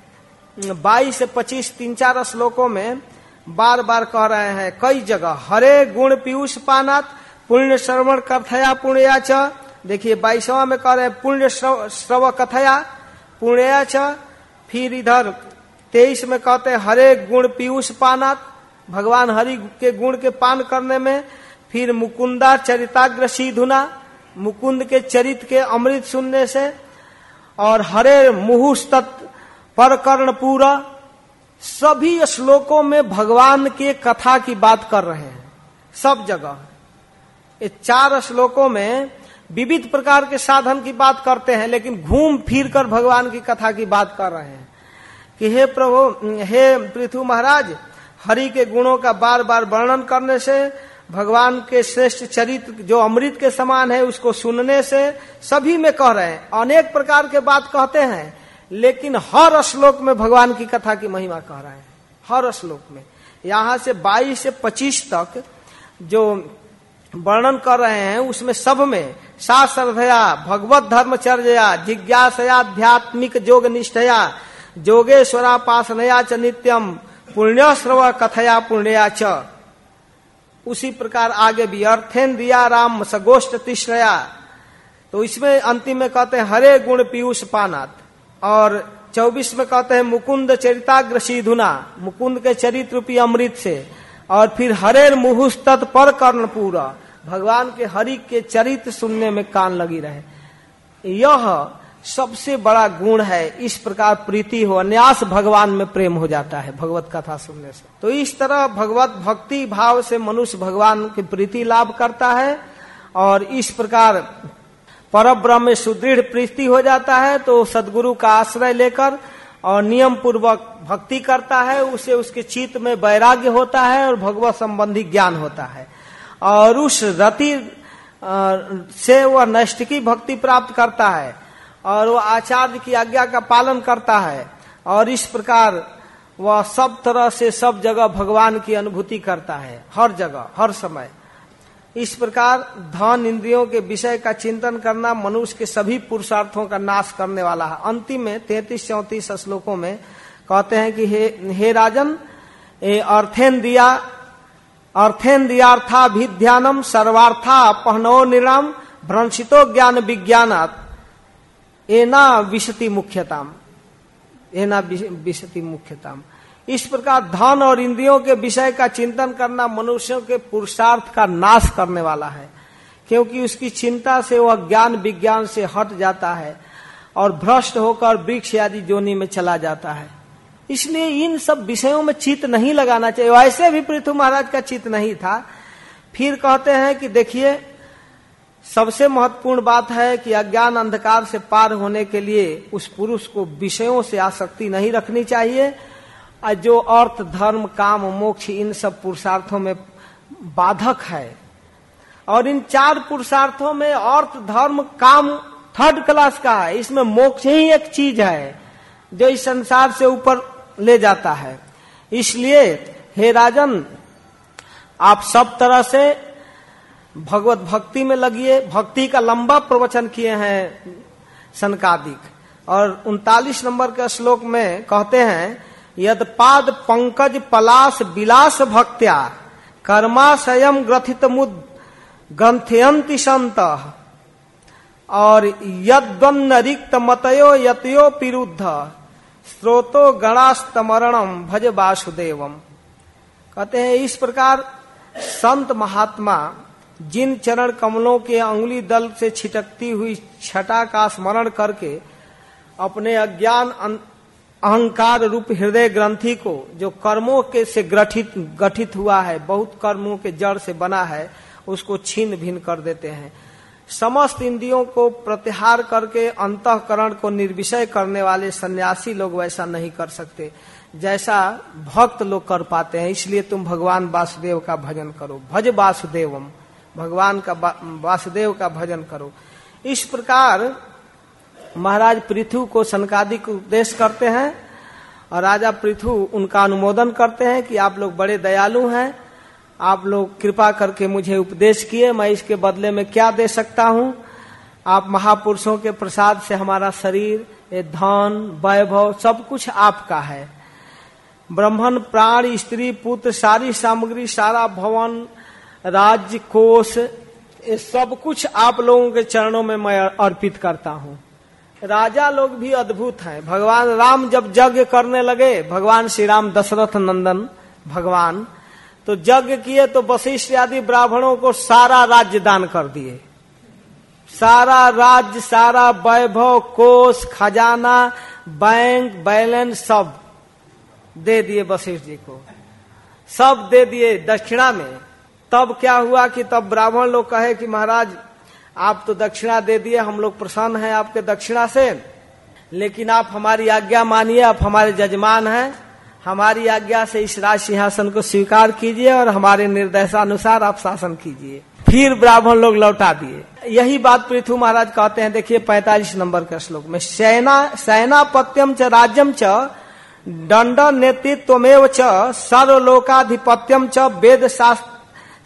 बाईस से पच्चीस, तीन चार श्लोकों में बार बार कह रहे हैं, कई जगह, हरे गुण पीयूष पानात, पुण्य श्रवण कथया पुण्या च। देखिए, बाईसवा में कह रहे हैं, पुण्य श्रव कथया पुण्या च। फिर इधर तेईस में कहते हैं, हरे गुण पीयूष पानात, भगवान हरि के गुण के पान करने में। फिर मुकुंदा चरिताग्र सीधुना मुकुंद के चरित के अमृत सुनने से। और हरे मुहुस्त पर कर्ण पूरा सभी श्लोकों में भगवान के कथा की बात कर रहे हैं। सब जगह। ये चार श्लोकों में विविध प्रकार के साधन की बात करते हैं, लेकिन घूम फिर कर भगवान की कथा की बात कर रहे हैं। कि हे प्रभु, हे पृथु महाराज, हरि के गुणों का बार बार वर्णन करने से, भगवान के श्रेष्ठ चरित्र जो अमृत के समान है, उसको सुनने से सभी में कह रहे हैं। अनेक प्रकार के बात कहते हैं। लेकिन हर श्लोक में भगवान की कथा की महिमा कह रहे हैं। हर श्लोक में। यहाँ से 22 से 25 तक जो वर्णन कर रहे हैं, उसमें सब में साश्रया भगवत धर्मचर्या जिज्ञासयाध्यात्मिक जोग निष्ठया जोगेश्वरापासनया च नित्यम पुण्य श्रव कथया पुण्या च। उसी प्रकार आगे भी अर्थेन दिया राम सगोष्ठ तिश्रया। तो इसमें अंतिम में कहते हैं, हरे गुण पीयूष पानात और चौबीस में कहते हैं, मुकुंद चरिताग्र धुना मुकुंद के चरित्र रूपी अमृत से। और फिर हरेर मुहुस्त पर कर्ण पूरा। भगवान के हरि के चरित्र सुनने में कान लगी रहे। यह सबसे बड़ा गुण है, इस प्रकार प्रीति हो, अन्यास भगवान में प्रेम हो जाता है, भगवत कथा सुनने से। तो इस तरह भगवत भक्ति भाव से मनुष्य भगवान की प्रीति लाभ करता है, और इस प्रकार पर ब्रह्म में सुदृढ़ प्रीति हो जाता है तो सदगुरु का आश्रय लेकर और नियम पूर्वक भक्ति करता है, उसे उसके चित्त में वैराग्य होता है और भगवत संबंधी ज्ञान होता है। और उस रति से वह नष्ट की भक्ति प्राप्त करता है और वह आचार्य की आज्ञा का पालन करता है। और इस प्रकार वह सब तरह से सब जगह भगवान की अनुभूति करता है, हर जगह, हर समय। इस प्रकार धन इंद्रियों के विषय का चिंतन करना मनुष्य के सभी पुरुषार्थों का नाश करने वाला है। अंतिम में तैतीस, चौतीस श्लोकों में कहते हैं कि हे हे राजन, ए अर्थेन दिया अर्थेन दियार्थाभिध्यानम सर्वार्था पहनो निराम भ्रंशितो ज्ञान विज्ञानात। एना विशति मुख्यताम। एना विशति मुख्यताम। इस प्रकार धन और इंद्रियों के विषय का चिंतन करना मनुष्यों के पुरुषार्थ का नाश करने वाला है, क्योंकि उसकी चिंता से वह ज्ञान विज्ञान से हट जाता है और भ्रष्ट होकर वृक्ष आदि जोनी में चला जाता है। इसलिए इन सब विषयों में चित नहीं लगाना चाहिए। वैसे भी पृथ्वी महाराज का चित नहीं था। फिर कहते हैं कि देखिए, सबसे महत्वपूर्ण बात है कि अज्ञान अंधकार से पार होने के लिए उस पुरुष को विषयों से आसक्ति नहीं रखनी चाहिए। जो अर्थ, धर्म, काम, मोक्ष, इन सब पुरुषार्थों में बाधक है। और इन चार पुरुषार्थों में अर्थ, धर्म, काम थर्ड क्लास का है। इसमें मोक्ष ही एक चीज़ है, जो इस संसार से ऊपर ले जाता है। इसलिए, हे राजन, आप सब तरह से भगवत भक्ति में लगिए। भक्ति का लंबा प्रवचन किए हैं सनकादिक और उनतालीस नंबर के श्लोक में कहते हैं यद पाद पंकज पलाश विलास भक्त्या कर्माशयम ग्रथित मुद ग्रंथयंति संत और यद्वन्न रिक्त मतयो यतयो पिरुद्ध, स्रोतो गणास्तमरणम भज वासुदेवम। कहते हैं, इस प्रकार संत महात्मा जिन चरण कमलों के अंगुली दल से छिटकती हुई छटा का स्मरण करके अपने अज्ञान अहंकार रूप हृदय ग्रंथि को जो कर्मों के से गठित गठित हुआ है, बहुत कर्मों के जड़ से बना है, उसको छीन भिन कर देते हैं। समस्त इंद्रियों को प्रत्याहार करके अंतकरण को निर्विषय करने वाले सन्यासी लोग वैसा नहीं कर सकते। जैसा भक्त लोग कर पाते हैं, इसलिए तुम भगवान वासुदेव का भजन करो। भज वासुदेवम, भगवान का वासुदेव का भजन करो। इस प्रकार महाराज पृथु को सनकादिक उपदेश करते हैं और राजा पृथु उनका अनुमोदन करते हैं कि आप लोग बड़े दयालु हैं। आप लोग कृपा करके मुझे उपदेश किए, मैं इसके बदले में क्या दे सकता हूँ? आप महापुरुषों के प्रसाद से हमारा शरीर, ये धन, वैभव, सब कुछ आपका है। ब्राह्मण, प्राण, स्त्री, पुत्र, सारी सामग्री, सारा भवन, राज्य, कोष, ये सब कुछ आप लोगों के चरणों में मैं अर्पित करता हूँ। राजा लोग भी अद्भुत हैं। भगवान राम जब यज्ञ करने लगे, भगवान श्री राम दशरथ नंदन, भगवान तो यज्ञ किए तो वशिष्ठ आदि ब्राह्मणों को सारा राज्य दान कर दिए। सारा राज्य, सारा वैभव, कोष, खजाना, बैंक, बैलेंस सब दे दिए वशिष्ठ जी को। सब दे दिए दक्षिणा में। तब क्या हुआ कि तब ब्राह्मण लोग कहे कि महाराज आप तो दक्षिणा दे दिए, हम लोग प्रसन्न हैं आपके दक्षिणा से। लेकिन आप हमारी आज्ञा मानिए, आप हमारे जजमान हैं। हमारी आज्ञा से इस राज सिंहासन को स्वीकार कीजिए और हमारे निर्देशानुसार आप शासन कीजिए। फिर ब्राह्मण लोग लौटा दिए। यही बात पृथ्वी महाराज कहते हैं, देखिए पैतालीस नंबर का श्लोक में सेना सेनापत्यम च राज्यम च दंड नेतृत्वमेव च सर्वलोकाधिपत्यम च वेद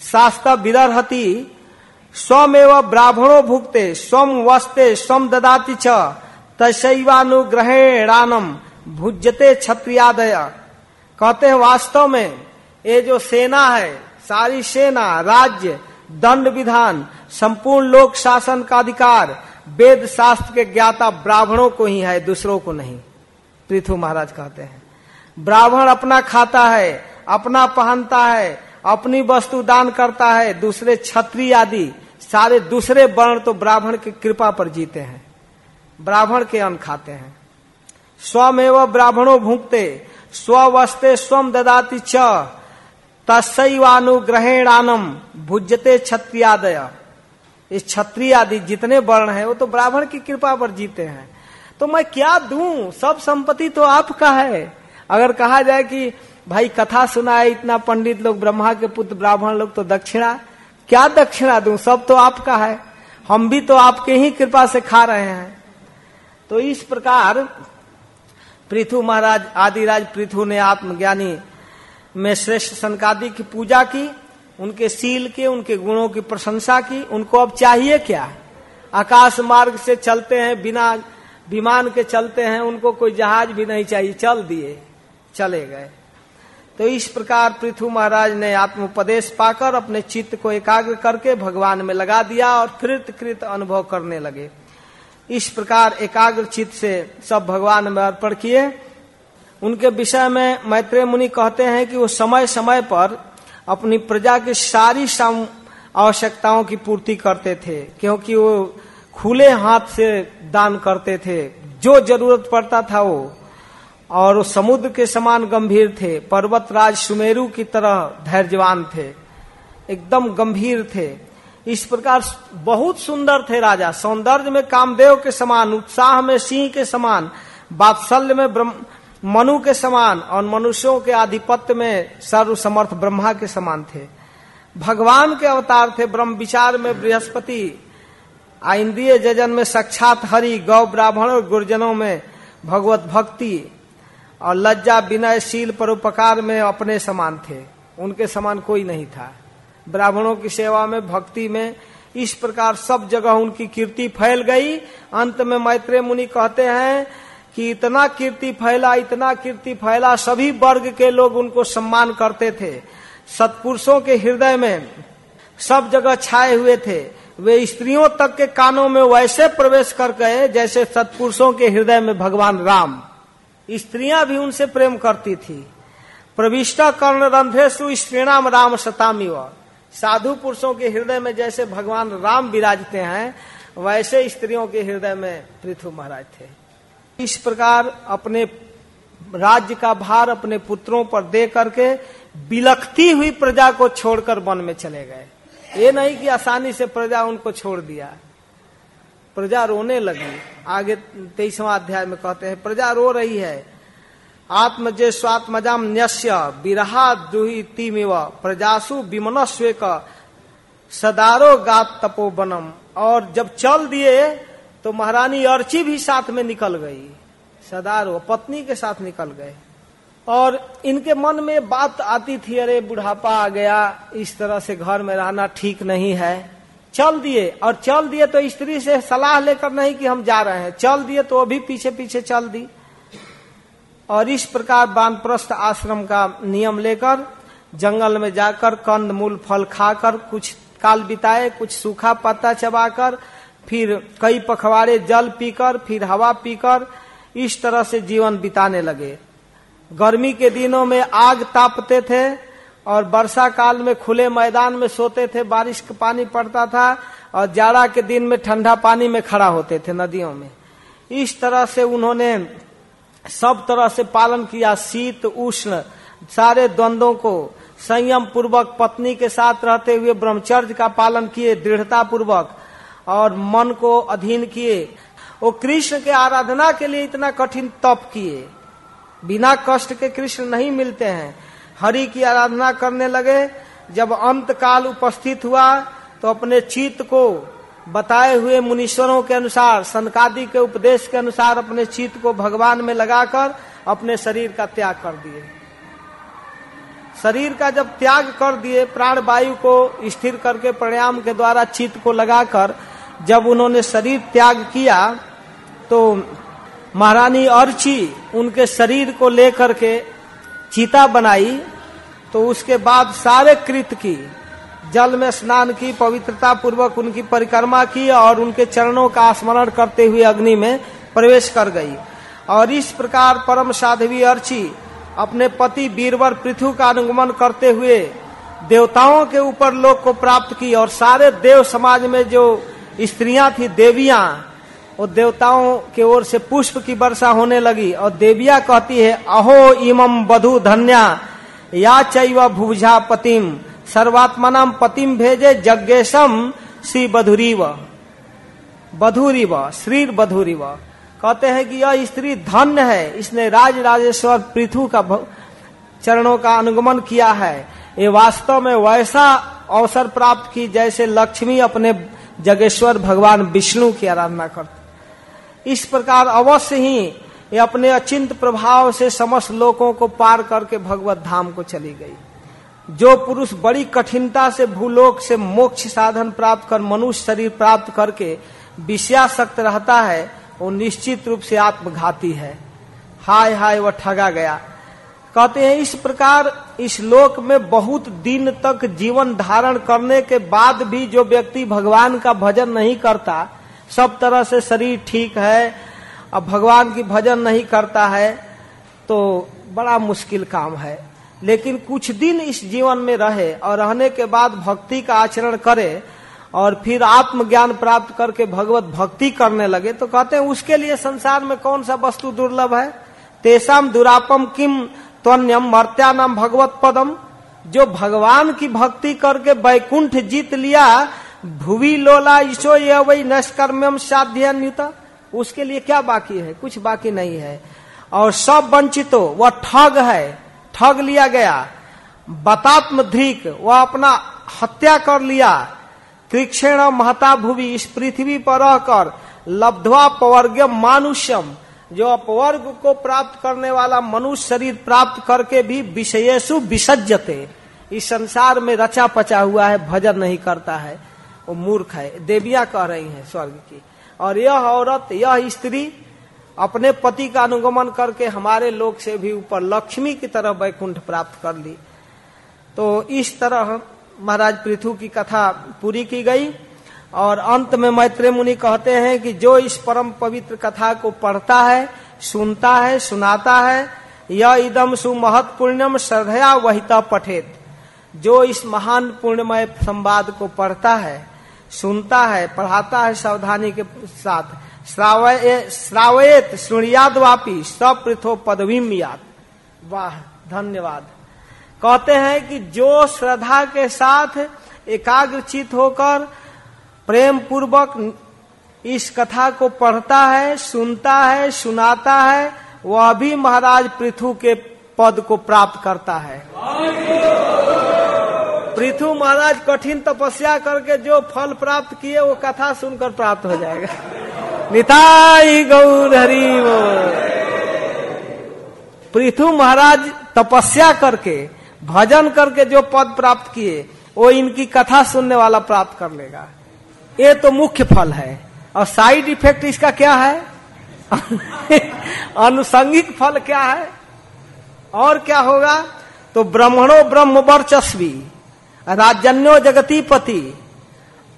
शास्त्र विदर्हति स्वमेव ब्राह्मणो भुगते स्वम वस्ते स्वम ददाति च। भुजते क्षत्रियादय। कहते हैं वास्तव में, ये जो सेना है, सारी सेना, राज्य, दंड विधान, संपूर्ण लोक शासन का अधिकार, वेद शास्त्र के ज्ञाता ब्राह्मणों को ही है, दूसरों को नहीं। पृथु महाराज कहते हैं, ब्राह्मण अपना खाता है, अपना पहनता है अपनी वस्तु दान करता है, दूसरे छत्री आदि, सारे दूसरे वर्ण तो ब्राह्मण की कृपा पर जीते हैं। ब्राह्मण के अन्न खाते हैं। स्वमेव ब्राह्मणों भूखते स्वस्ते स्वम ददाति च तस्वानुग्रहेणानम भुजते क्षत्रियादय। इस क्षत्रिय आदि जितने वर्ण है, वो तो ब्राह्मण की कृपा पर जीते हैं। तो मैं क्या दू? सब संपत्ति तो आपका है। अगर कहा जाए कि भाई कथा सुना है इतना पंडित लोग, ब्रह्मा के पुत्र, ब्राह्मण लोग तो दक्षिणा। क्या दक्षिणा दू? सब तो आपका है। हम भी तो आपके ही कृपा से खा रहे हैं। तो इस प्रकार पृथु महाराज, आदिराज पृथु ने आत्मज्ञानी में श्रेष्ठ सनकादि की पूजा की, उनके सील के, उनके गुणों की प्रशंसा की, उनको अब चाहिए क्या? आकाश मार्ग से चलते हैं, बिना विमान के चलते हैं, उनको कोई जहाज़ भी नहीं चाहिए। चल दिए, चले गए। तो इस प्रकार पृथु महाराज ने आत्मोपदेश पाकर अपने चित्त को एकाग्र करके भगवान में लगा दिया और कृत कृत अनुभव करने लगे। इस प्रकार एकाग्र चित्त से सब भगवान में अर्पण किए। उनके विषय में मैत्रेय मुनि कहते हैं कि वो समय समय पर अपनी प्रजा की सारी आवश्यकताओं की पूर्ति करते थे, क्योंकि वो खुले हाथ से दान करते थे। जो ज़रूरत पड़ता था वो और समुद्र के समान गंभीर थे। पर्वत राज सुमेरु की तरह धैर्यवान थे। एकदम गंभीर थे। इस प्रकार बहुत सुंदर थे राजा। सौंदर्य में, कामदेव के समान, उत्साह में, सिंह के समान, बात्सल्य में मनु के समान और मनुष्यों के आधिपत्य में सर्व समर्थ ब्रह्मा के समान थे। भगवान के अवतार थे। ब्रह्म विचार में बृहस्पति इंद्रिय जजन में साक्षात हरि, गौ ब्राह्मण और गुरजनों में भगवत भक्ति और लज्जा विनय शील परोपकार में अपने समान थे। उनके समान कोई नहीं था। ब्राह्मणों की सेवा में, भक्ति में, इस प्रकार सब जगह उनकी कीर्ति फैल गई। अंत में मैत्रेय मुनि कहते हैं कि इतना कीर्ति फैला, इतना कीर्ति फैला, सभी वर्ग के लोग उनको सम्मान करते थे। सत्पुरुषों के हृदय में सब जगह छाए हुए थे। वे स्त्रियों तक के कानों में वैसे प्रवेश कर गए जैसे सत्पुरुषों के हृदय में भगवान राम। स्त्रियाँ भी उनसे प्रेम करती थी। प्रविष्टा कर्ण रंध्रेशु स्त्रीणाम राम सतामी साधु पुरुषों के हृदय में जैसे भगवान राम विराजते हैं, वैसे स्त्रियों के हृदय में पृथु महाराज थे। इस प्रकार अपने राज्य का भार अपने पुत्रों पर दे करके बिलखती हुई प्रजा को छोड़कर वन में चले गए। ये नहीं कि आसानी से प्रजा उनको छोड़ दिया। प्रजा रोने लगी। आगे तेईसवा अध्याय में कहते हैं, प्रजा रो रही है। आत्मजे स्वात्मजाम न्यस्य विरहा दुही तीमिव प्रजासु विमनस्वे का सदारो गात तपो बनम और जब चल दिए तो महारानी अर्ची भी साथ में निकल गई। सदारो पत्नी के साथ निकल गए। और इनके मन में बात आती थी, अरे, बुढ़ापा आ गया, इस तरह से घर में रहना ठीक नहीं है। चल दिए, और चल दिए तो स्त्री से सलाह लेकर नहीं कि हम जा रहे हैं। चल दिए तो अभी पीछे पीछे चल दी। और इस प्रकार बानप्रस्थ आश्रम का नियम लेकर, जंगल में जाकर, कंद, मूल, फल खाकर, कुछ काल बिताए, कुछ सूखा पत्ता चबाकर, फिर कई पखवाड़े, जल पीकर, फिर हवा पीकर, इस तरह से जीवन बिताने लगे। गर्मी के दिनों में आग तापते थे और वर्षा काल में खुले मैदान में सोते थे, बारिश का पानी पड़ता था और जाड़ा के दिन में ठंडा पानी में खड़ा होते थे नदियों में। इस तरह से उन्होंने सब तरह से पालन किया, शीत, उष्ण, सारे द्वंद्वों को। संयम पूर्वक पत्नी के साथ रहते हुए ब्रह्मचर्य का पालन किए दृढ़ता पूर्वक और मन को अधीन किए। वो कृष्ण के आराधना के लिए इतना कठिन तप किए। बिना कष्ट के कृष्ण नहीं मिलते हैं। हरि की आराधना करने लगे। जब अंत काल उपस्थित हुआ तो अपने चित्त को बताए हुए मुनीश्वरों के अनुसार, सनकादि के उपदेश के अनुसार अपने चित्त को भगवान में लगाकर अपने शरीर का त्याग कर दिए। शरीर का जब त्याग कर दिए प्राण वायु को स्थिर करके प्राणायाम के द्वारा चित्त को लगाकर जब उन्होंने शरीर त्याग किया तो महारानी अर्ची उनके शरीर को लेकर के चीता बनाई तो उसके बाद सारे कृत की, जल में स्नान की पवित्रता पूर्वक उनकी परिक्रमा की और उनके चरणों का स्मरण करते हुए अग्नि में प्रवेश कर गई। और इस प्रकार परम साधवी अर्ची अपने पति बीरवर पृथ्वी का अनुगमन करते हुए देवताओं के ऊपर लोक को प्राप्त की और सारे देव समाज में जो स्त्रियाँ थी, देवियाँ वो देवताओं के ओर से पुष्प की वर्षा होने लगी और देविया कहती है, अहो इमम बधु धन्या, या चैव भुजा पतिम सर्वात्मनाम पतिम भेजे जग्गेशम श्री बधुरीव। बधुरीव श्री बधुरीव। कहते हैं कि यह स्त्री धन्य है। इसने राज राजेश्वर पृथु का चरणों का अनुगमन किया है। ये वास्तव में वैसा अवसर प्राप्त की जैसे लक्ष्मी अपने जगेश्वर भगवान विष्णु की आराधना करते इस प्रकार अवश्य ही ये अपने अचिंत प्रभाव से समस्त लोगों को पार करके भगवत धाम को चली गई। जो पुरुष बड़ी कठिनता से भूलोक से मोक्ष साधन प्राप्त कर मनुष्य शरीर प्राप्त करके विषयाशक्त रहता है, वो निश्चित रूप से आत्मघाती है। हाय हाय, वह ठगा गया। कहते हैं, इस प्रकार इस लोक में बहुत दिन तक जीवन धारण करने के बाद भी जो व्यक्ति भगवान का भजन नहीं करता सब तरह से शरीर ठीक है, अब भगवान की भजन नहीं करता है तो बड़ा मुश्किल काम है। लेकिन कुछ दिन इस जीवन में रहे और रहने के बाद भक्ति का आचरण करे और फिर आत्मज्ञान प्राप्त करके भगवत भक्ति करने लगे तो कहते हैं, उसके लिए संसार में कौन सा वस्तु दुर्लभ है? तेसाम दुरापम किम त्वन्यम मर्त्यानाम भगवत पदम जो भगवान की भक्ति करके वैकुंठ जीत लिया भुवि लोला ईशो ये वही नष्कर्म्यम साध्य उसके लिए क्या बाकी है? कुछ बाकी नहीं है। और सब वंचितो, वह ठग है। ठग लिया गया। बतात्म ध्रिक वह अपना हत्या कर लिया। कृक्षेण महता भूवि, इस पृथ्वी पर रहकर लब्धवा पवर्गम मानुष्यम, जो अपवर्ग को प्राप्त करने वाला मनुष्य शरीर प्राप्त करके भी विषयसु विसजते इस संसार में रचा पचा हुआ है, भजन नहीं करता है। वो मूर्ख है, देविया कह रही है स्वर्ग की। और यह औरत, यह स्त्री अपने पति का अनुगमन करके हमारे लोग से भी ऊपर लक्ष्मी की तरह वैकुंठ प्राप्त कर ली। तो इस तरह महाराज पृथु की कथा पूरी की गई। और अंत में मैत्रेय मुनि कहते हैं कि जो इस परम पवित्र कथा को पढ़ता है, सुनता है, सुनाता है, यह इदम सुमहत पुण्यम श्रद्धया वहिता पठेत। जो इस महान पुण्यमय संवाद को पढ़ता है सुनता है, पढ़ाता है सावधानी के साथ। श्रावयत सुनियाद वापी सब पृथो पदवीम याद वाह, धन्यवाद। कहते हैं कि जो श्रद्धा के साथ एकाग्रचित होकर प्रेम पूर्वक इस कथा को पढ़ता है, सुनता है, सुनाता है, वह भी महाराज पृथु के पद को प्राप्त करता है। पृथु महाराज कठिन तपस्या करके जो फल प्राप्त किए, वो कथा सुनकर प्राप्त हो जाएगा। निताई गौर हरि पृथु महाराज तपस्या करके, भजन करके जो पद प्राप्त किए, वो इनकी कथा सुनने वाला प्राप्त कर लेगा। ये तो मुख्य फल है। और साइड इफ़ेक्ट इसका क्या है? अनुसंगिक फल क्या है? और क्या होगा? तो ब्राह्मणों ब्रह्म वर्चस्वी। राजन्यो जगती पति।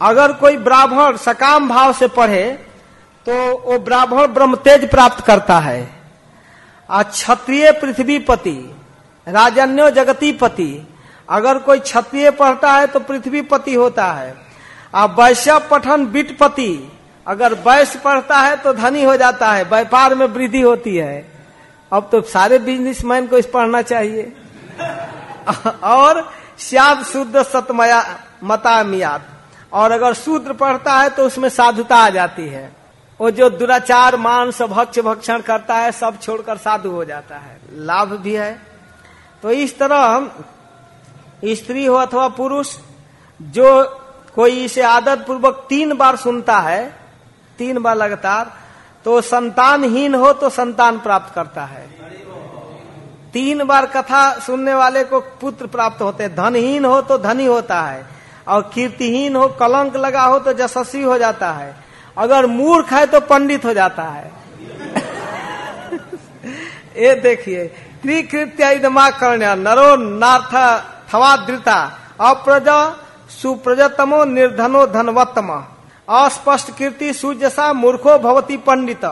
अगर कोई ब्राह्मण सकाम भाव से पढ़े तो वो ब्राह्मण ब्रह्म तेज प्राप्त करता है। और क्षत्रिय पृथ्वी पति, राजन्यो जगती पति, अगर कोई क्षत्रिय पढ़ता है तो पृथ्वी पति होता है। और वैश्य पठन बिटपति अगर वैश्य पढ़ता है तो धनी हो जाता है, व्यापार में वृद्धि होती है। अब तो सारे बिजनेसमैन को इस पढ़ना चाहिए। और श्याद शुद्ध सतमया मता मियाद। और अगर शूद्र पढ़ता है तो उसमें साधुता आ जाती है। वो जो दुराचार, मांस, भक्ष, भक्षण करता है, सब छोड़कर साधु हो जाता है। लाभ भी है। तो इस तरह स्त्री हो अथवा पुरुष, जो कोई इसे आदत पूर्वक तीन बार सुनता है, तीन बार लगातार तो संतानहीन हो तो संतान प्राप्त करता है। तीन बार कथा सुनने वाले को पुत्र प्राप्त होते हैं। धनहीन हो तो धनी होता है, और कीर्तिहीन हो, कलंक लगा हो तो जशस्वी हो जाता है। अगर मूर्ख है तो पंडित हो जाता है। ये देखिए त्रिकृत्य करण्य नरो नार्थ थवादृता अप्रज सुप्रजतमो निर्धनो धनवत्तम। अस्पष्ट कीर्ति सुजसा मूर्खो भवती पंडित।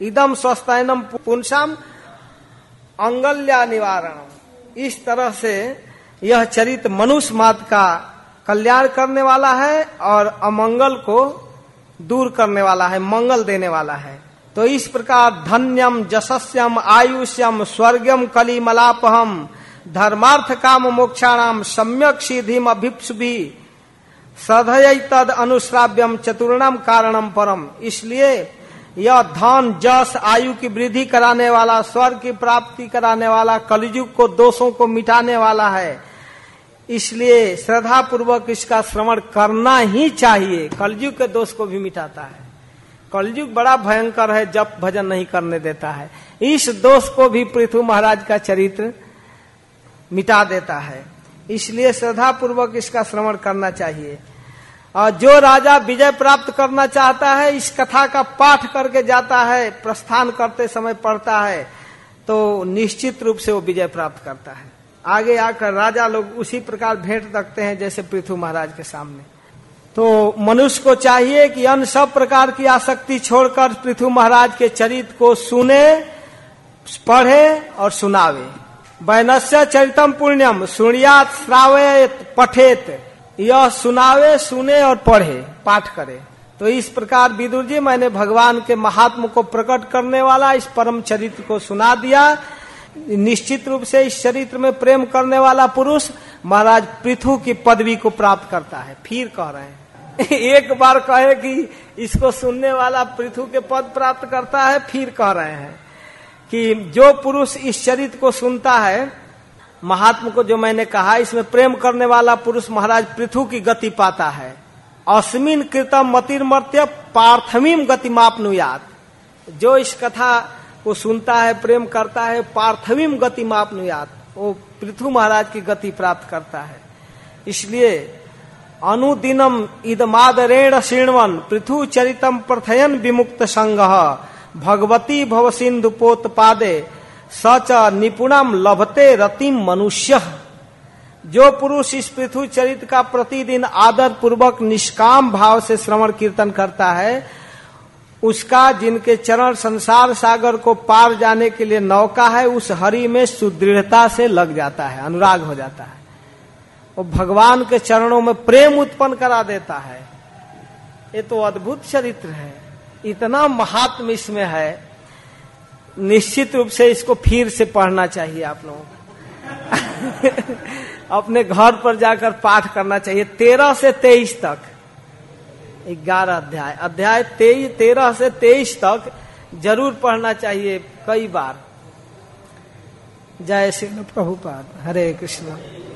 इदम स्वस्थनम पुंसाम अंगल्या निवारण इस तरह से यह चरित मनुष्य मात का कल्याण करने वाला है और अमंगल को दूर करने वाला है, मंगल देने वाला है। तो इस प्रकार धन्यम जशस्यम आयुष्यम, स्वर्गम, कलिमलापहम, धर्मार्थ काम मोक्षाणाम, सम्यक सिद्धिम भी सधय तद अनुश्राव्यम चतुर्णम कारणम परम। इसलिए यह धन, जस, आयु की वृद्धि कराने वाला, स्वर्ग की प्राप्ति कराने वाला, कलयुग को, दोषों को मिटाने वाला है। इसलिए श्रद्धा पूर्वक इसका श्रवण करना ही चाहिए। कलयुग के दोष को भी मिटाता है। कलयुग बड़ा भयंकर है जब भजन नहीं करने देता है। इस दोष को भी पृथ्वी महाराज का चरित्र मिटा देता है। इसलिए श्रद्धा पूर्वक इसका श्रवण करना चाहिए। और जो राजा विजय प्राप्त करना चाहता है, इस कथा का पाठ करके जाता है, प्रस्थान करते समय पढ़ता है तो निश्चित रूप से वो विजय प्राप्त करता है। आगे आकर राजा लोग उसी प्रकार भेंट रखते हैं, जैसे पृथ्वी महाराज के सामने। तो मनुष्य को चाहिए कि अन्य सब प्रकार की आसक्ति छोड़कर पृथ्वी महाराज के चरित्र को सुने, पढ़े और सुनावे। वैनस्य चरितम पुण्यम, सुनियात श्रावेत पठेत। यह सुनावे, सुने और पढ़े, पाठ करे। तो इस प्रकार विदुर जी, मैंने भगवान के महात्म को प्रकट करने वाला, इस परम चरित्र को सुना दिया। निश्चित रूप से इस चरित्र में प्रेम करने वाला पुरुष महाराज पृथु की पदवी को प्राप्त करता है। फिर कह रहे हैं। एक बार कहे कि इसको सुनने वाला पृथु के पद प्राप्त करता है, फिर कह रहे हैं कि जो पुरुष इस चरित्र को सुनता है महात्मा को जो मैंने कहा, इसमें प्रेम करने वाला पुरुष महाराज पृथु की गति पाता है। अस्मिन कृतम मतिर्मर्त्य पार्थमीम गति मापनुयात। जो इस कथा को सुनता है, प्रेम करता है पार्थवीम गति मापनुयात। वो पृथु महाराज की गति प्राप्त करता है। इसलिए अनुदिनम इदमादरेण शीणवन पृथु चरितम प्रथयन विमुक्त संग। भगवती भव सिंधु पोत पादे सच निपुणम लभते रतिम मनुष्य। जो पुरुष इस पृथ्वी चरित्र का प्रतिदिन आदर पूर्वक निष्काम भाव से श्रवण कीर्तन करता है, उसका जिनके चरण संसार सागर को पार जाने के लिए नौका है, उस हरि में सुदृढ़ता से लग जाता है, अनुराग हो जाता है। वो भगवान के चरणों में प्रेम उत्पन्न करा देता है। ये तो अद्भुत चरित्र है। इतना महात्म इसमें है। निश्चित रूप से इसको फिर से पढ़ना चाहिए आप लोगों को। अपने घर पर जाकर पाठ करना चाहिए। तेरह से तेईस तक। ग्यारह अध्याय। अध्याय तेईस तेरह से तेईस तक ज़रूर पढ़ना चाहिए कई बार। जय श्री प्रभुपाद हरे कृष्ण हरे कृष्ण।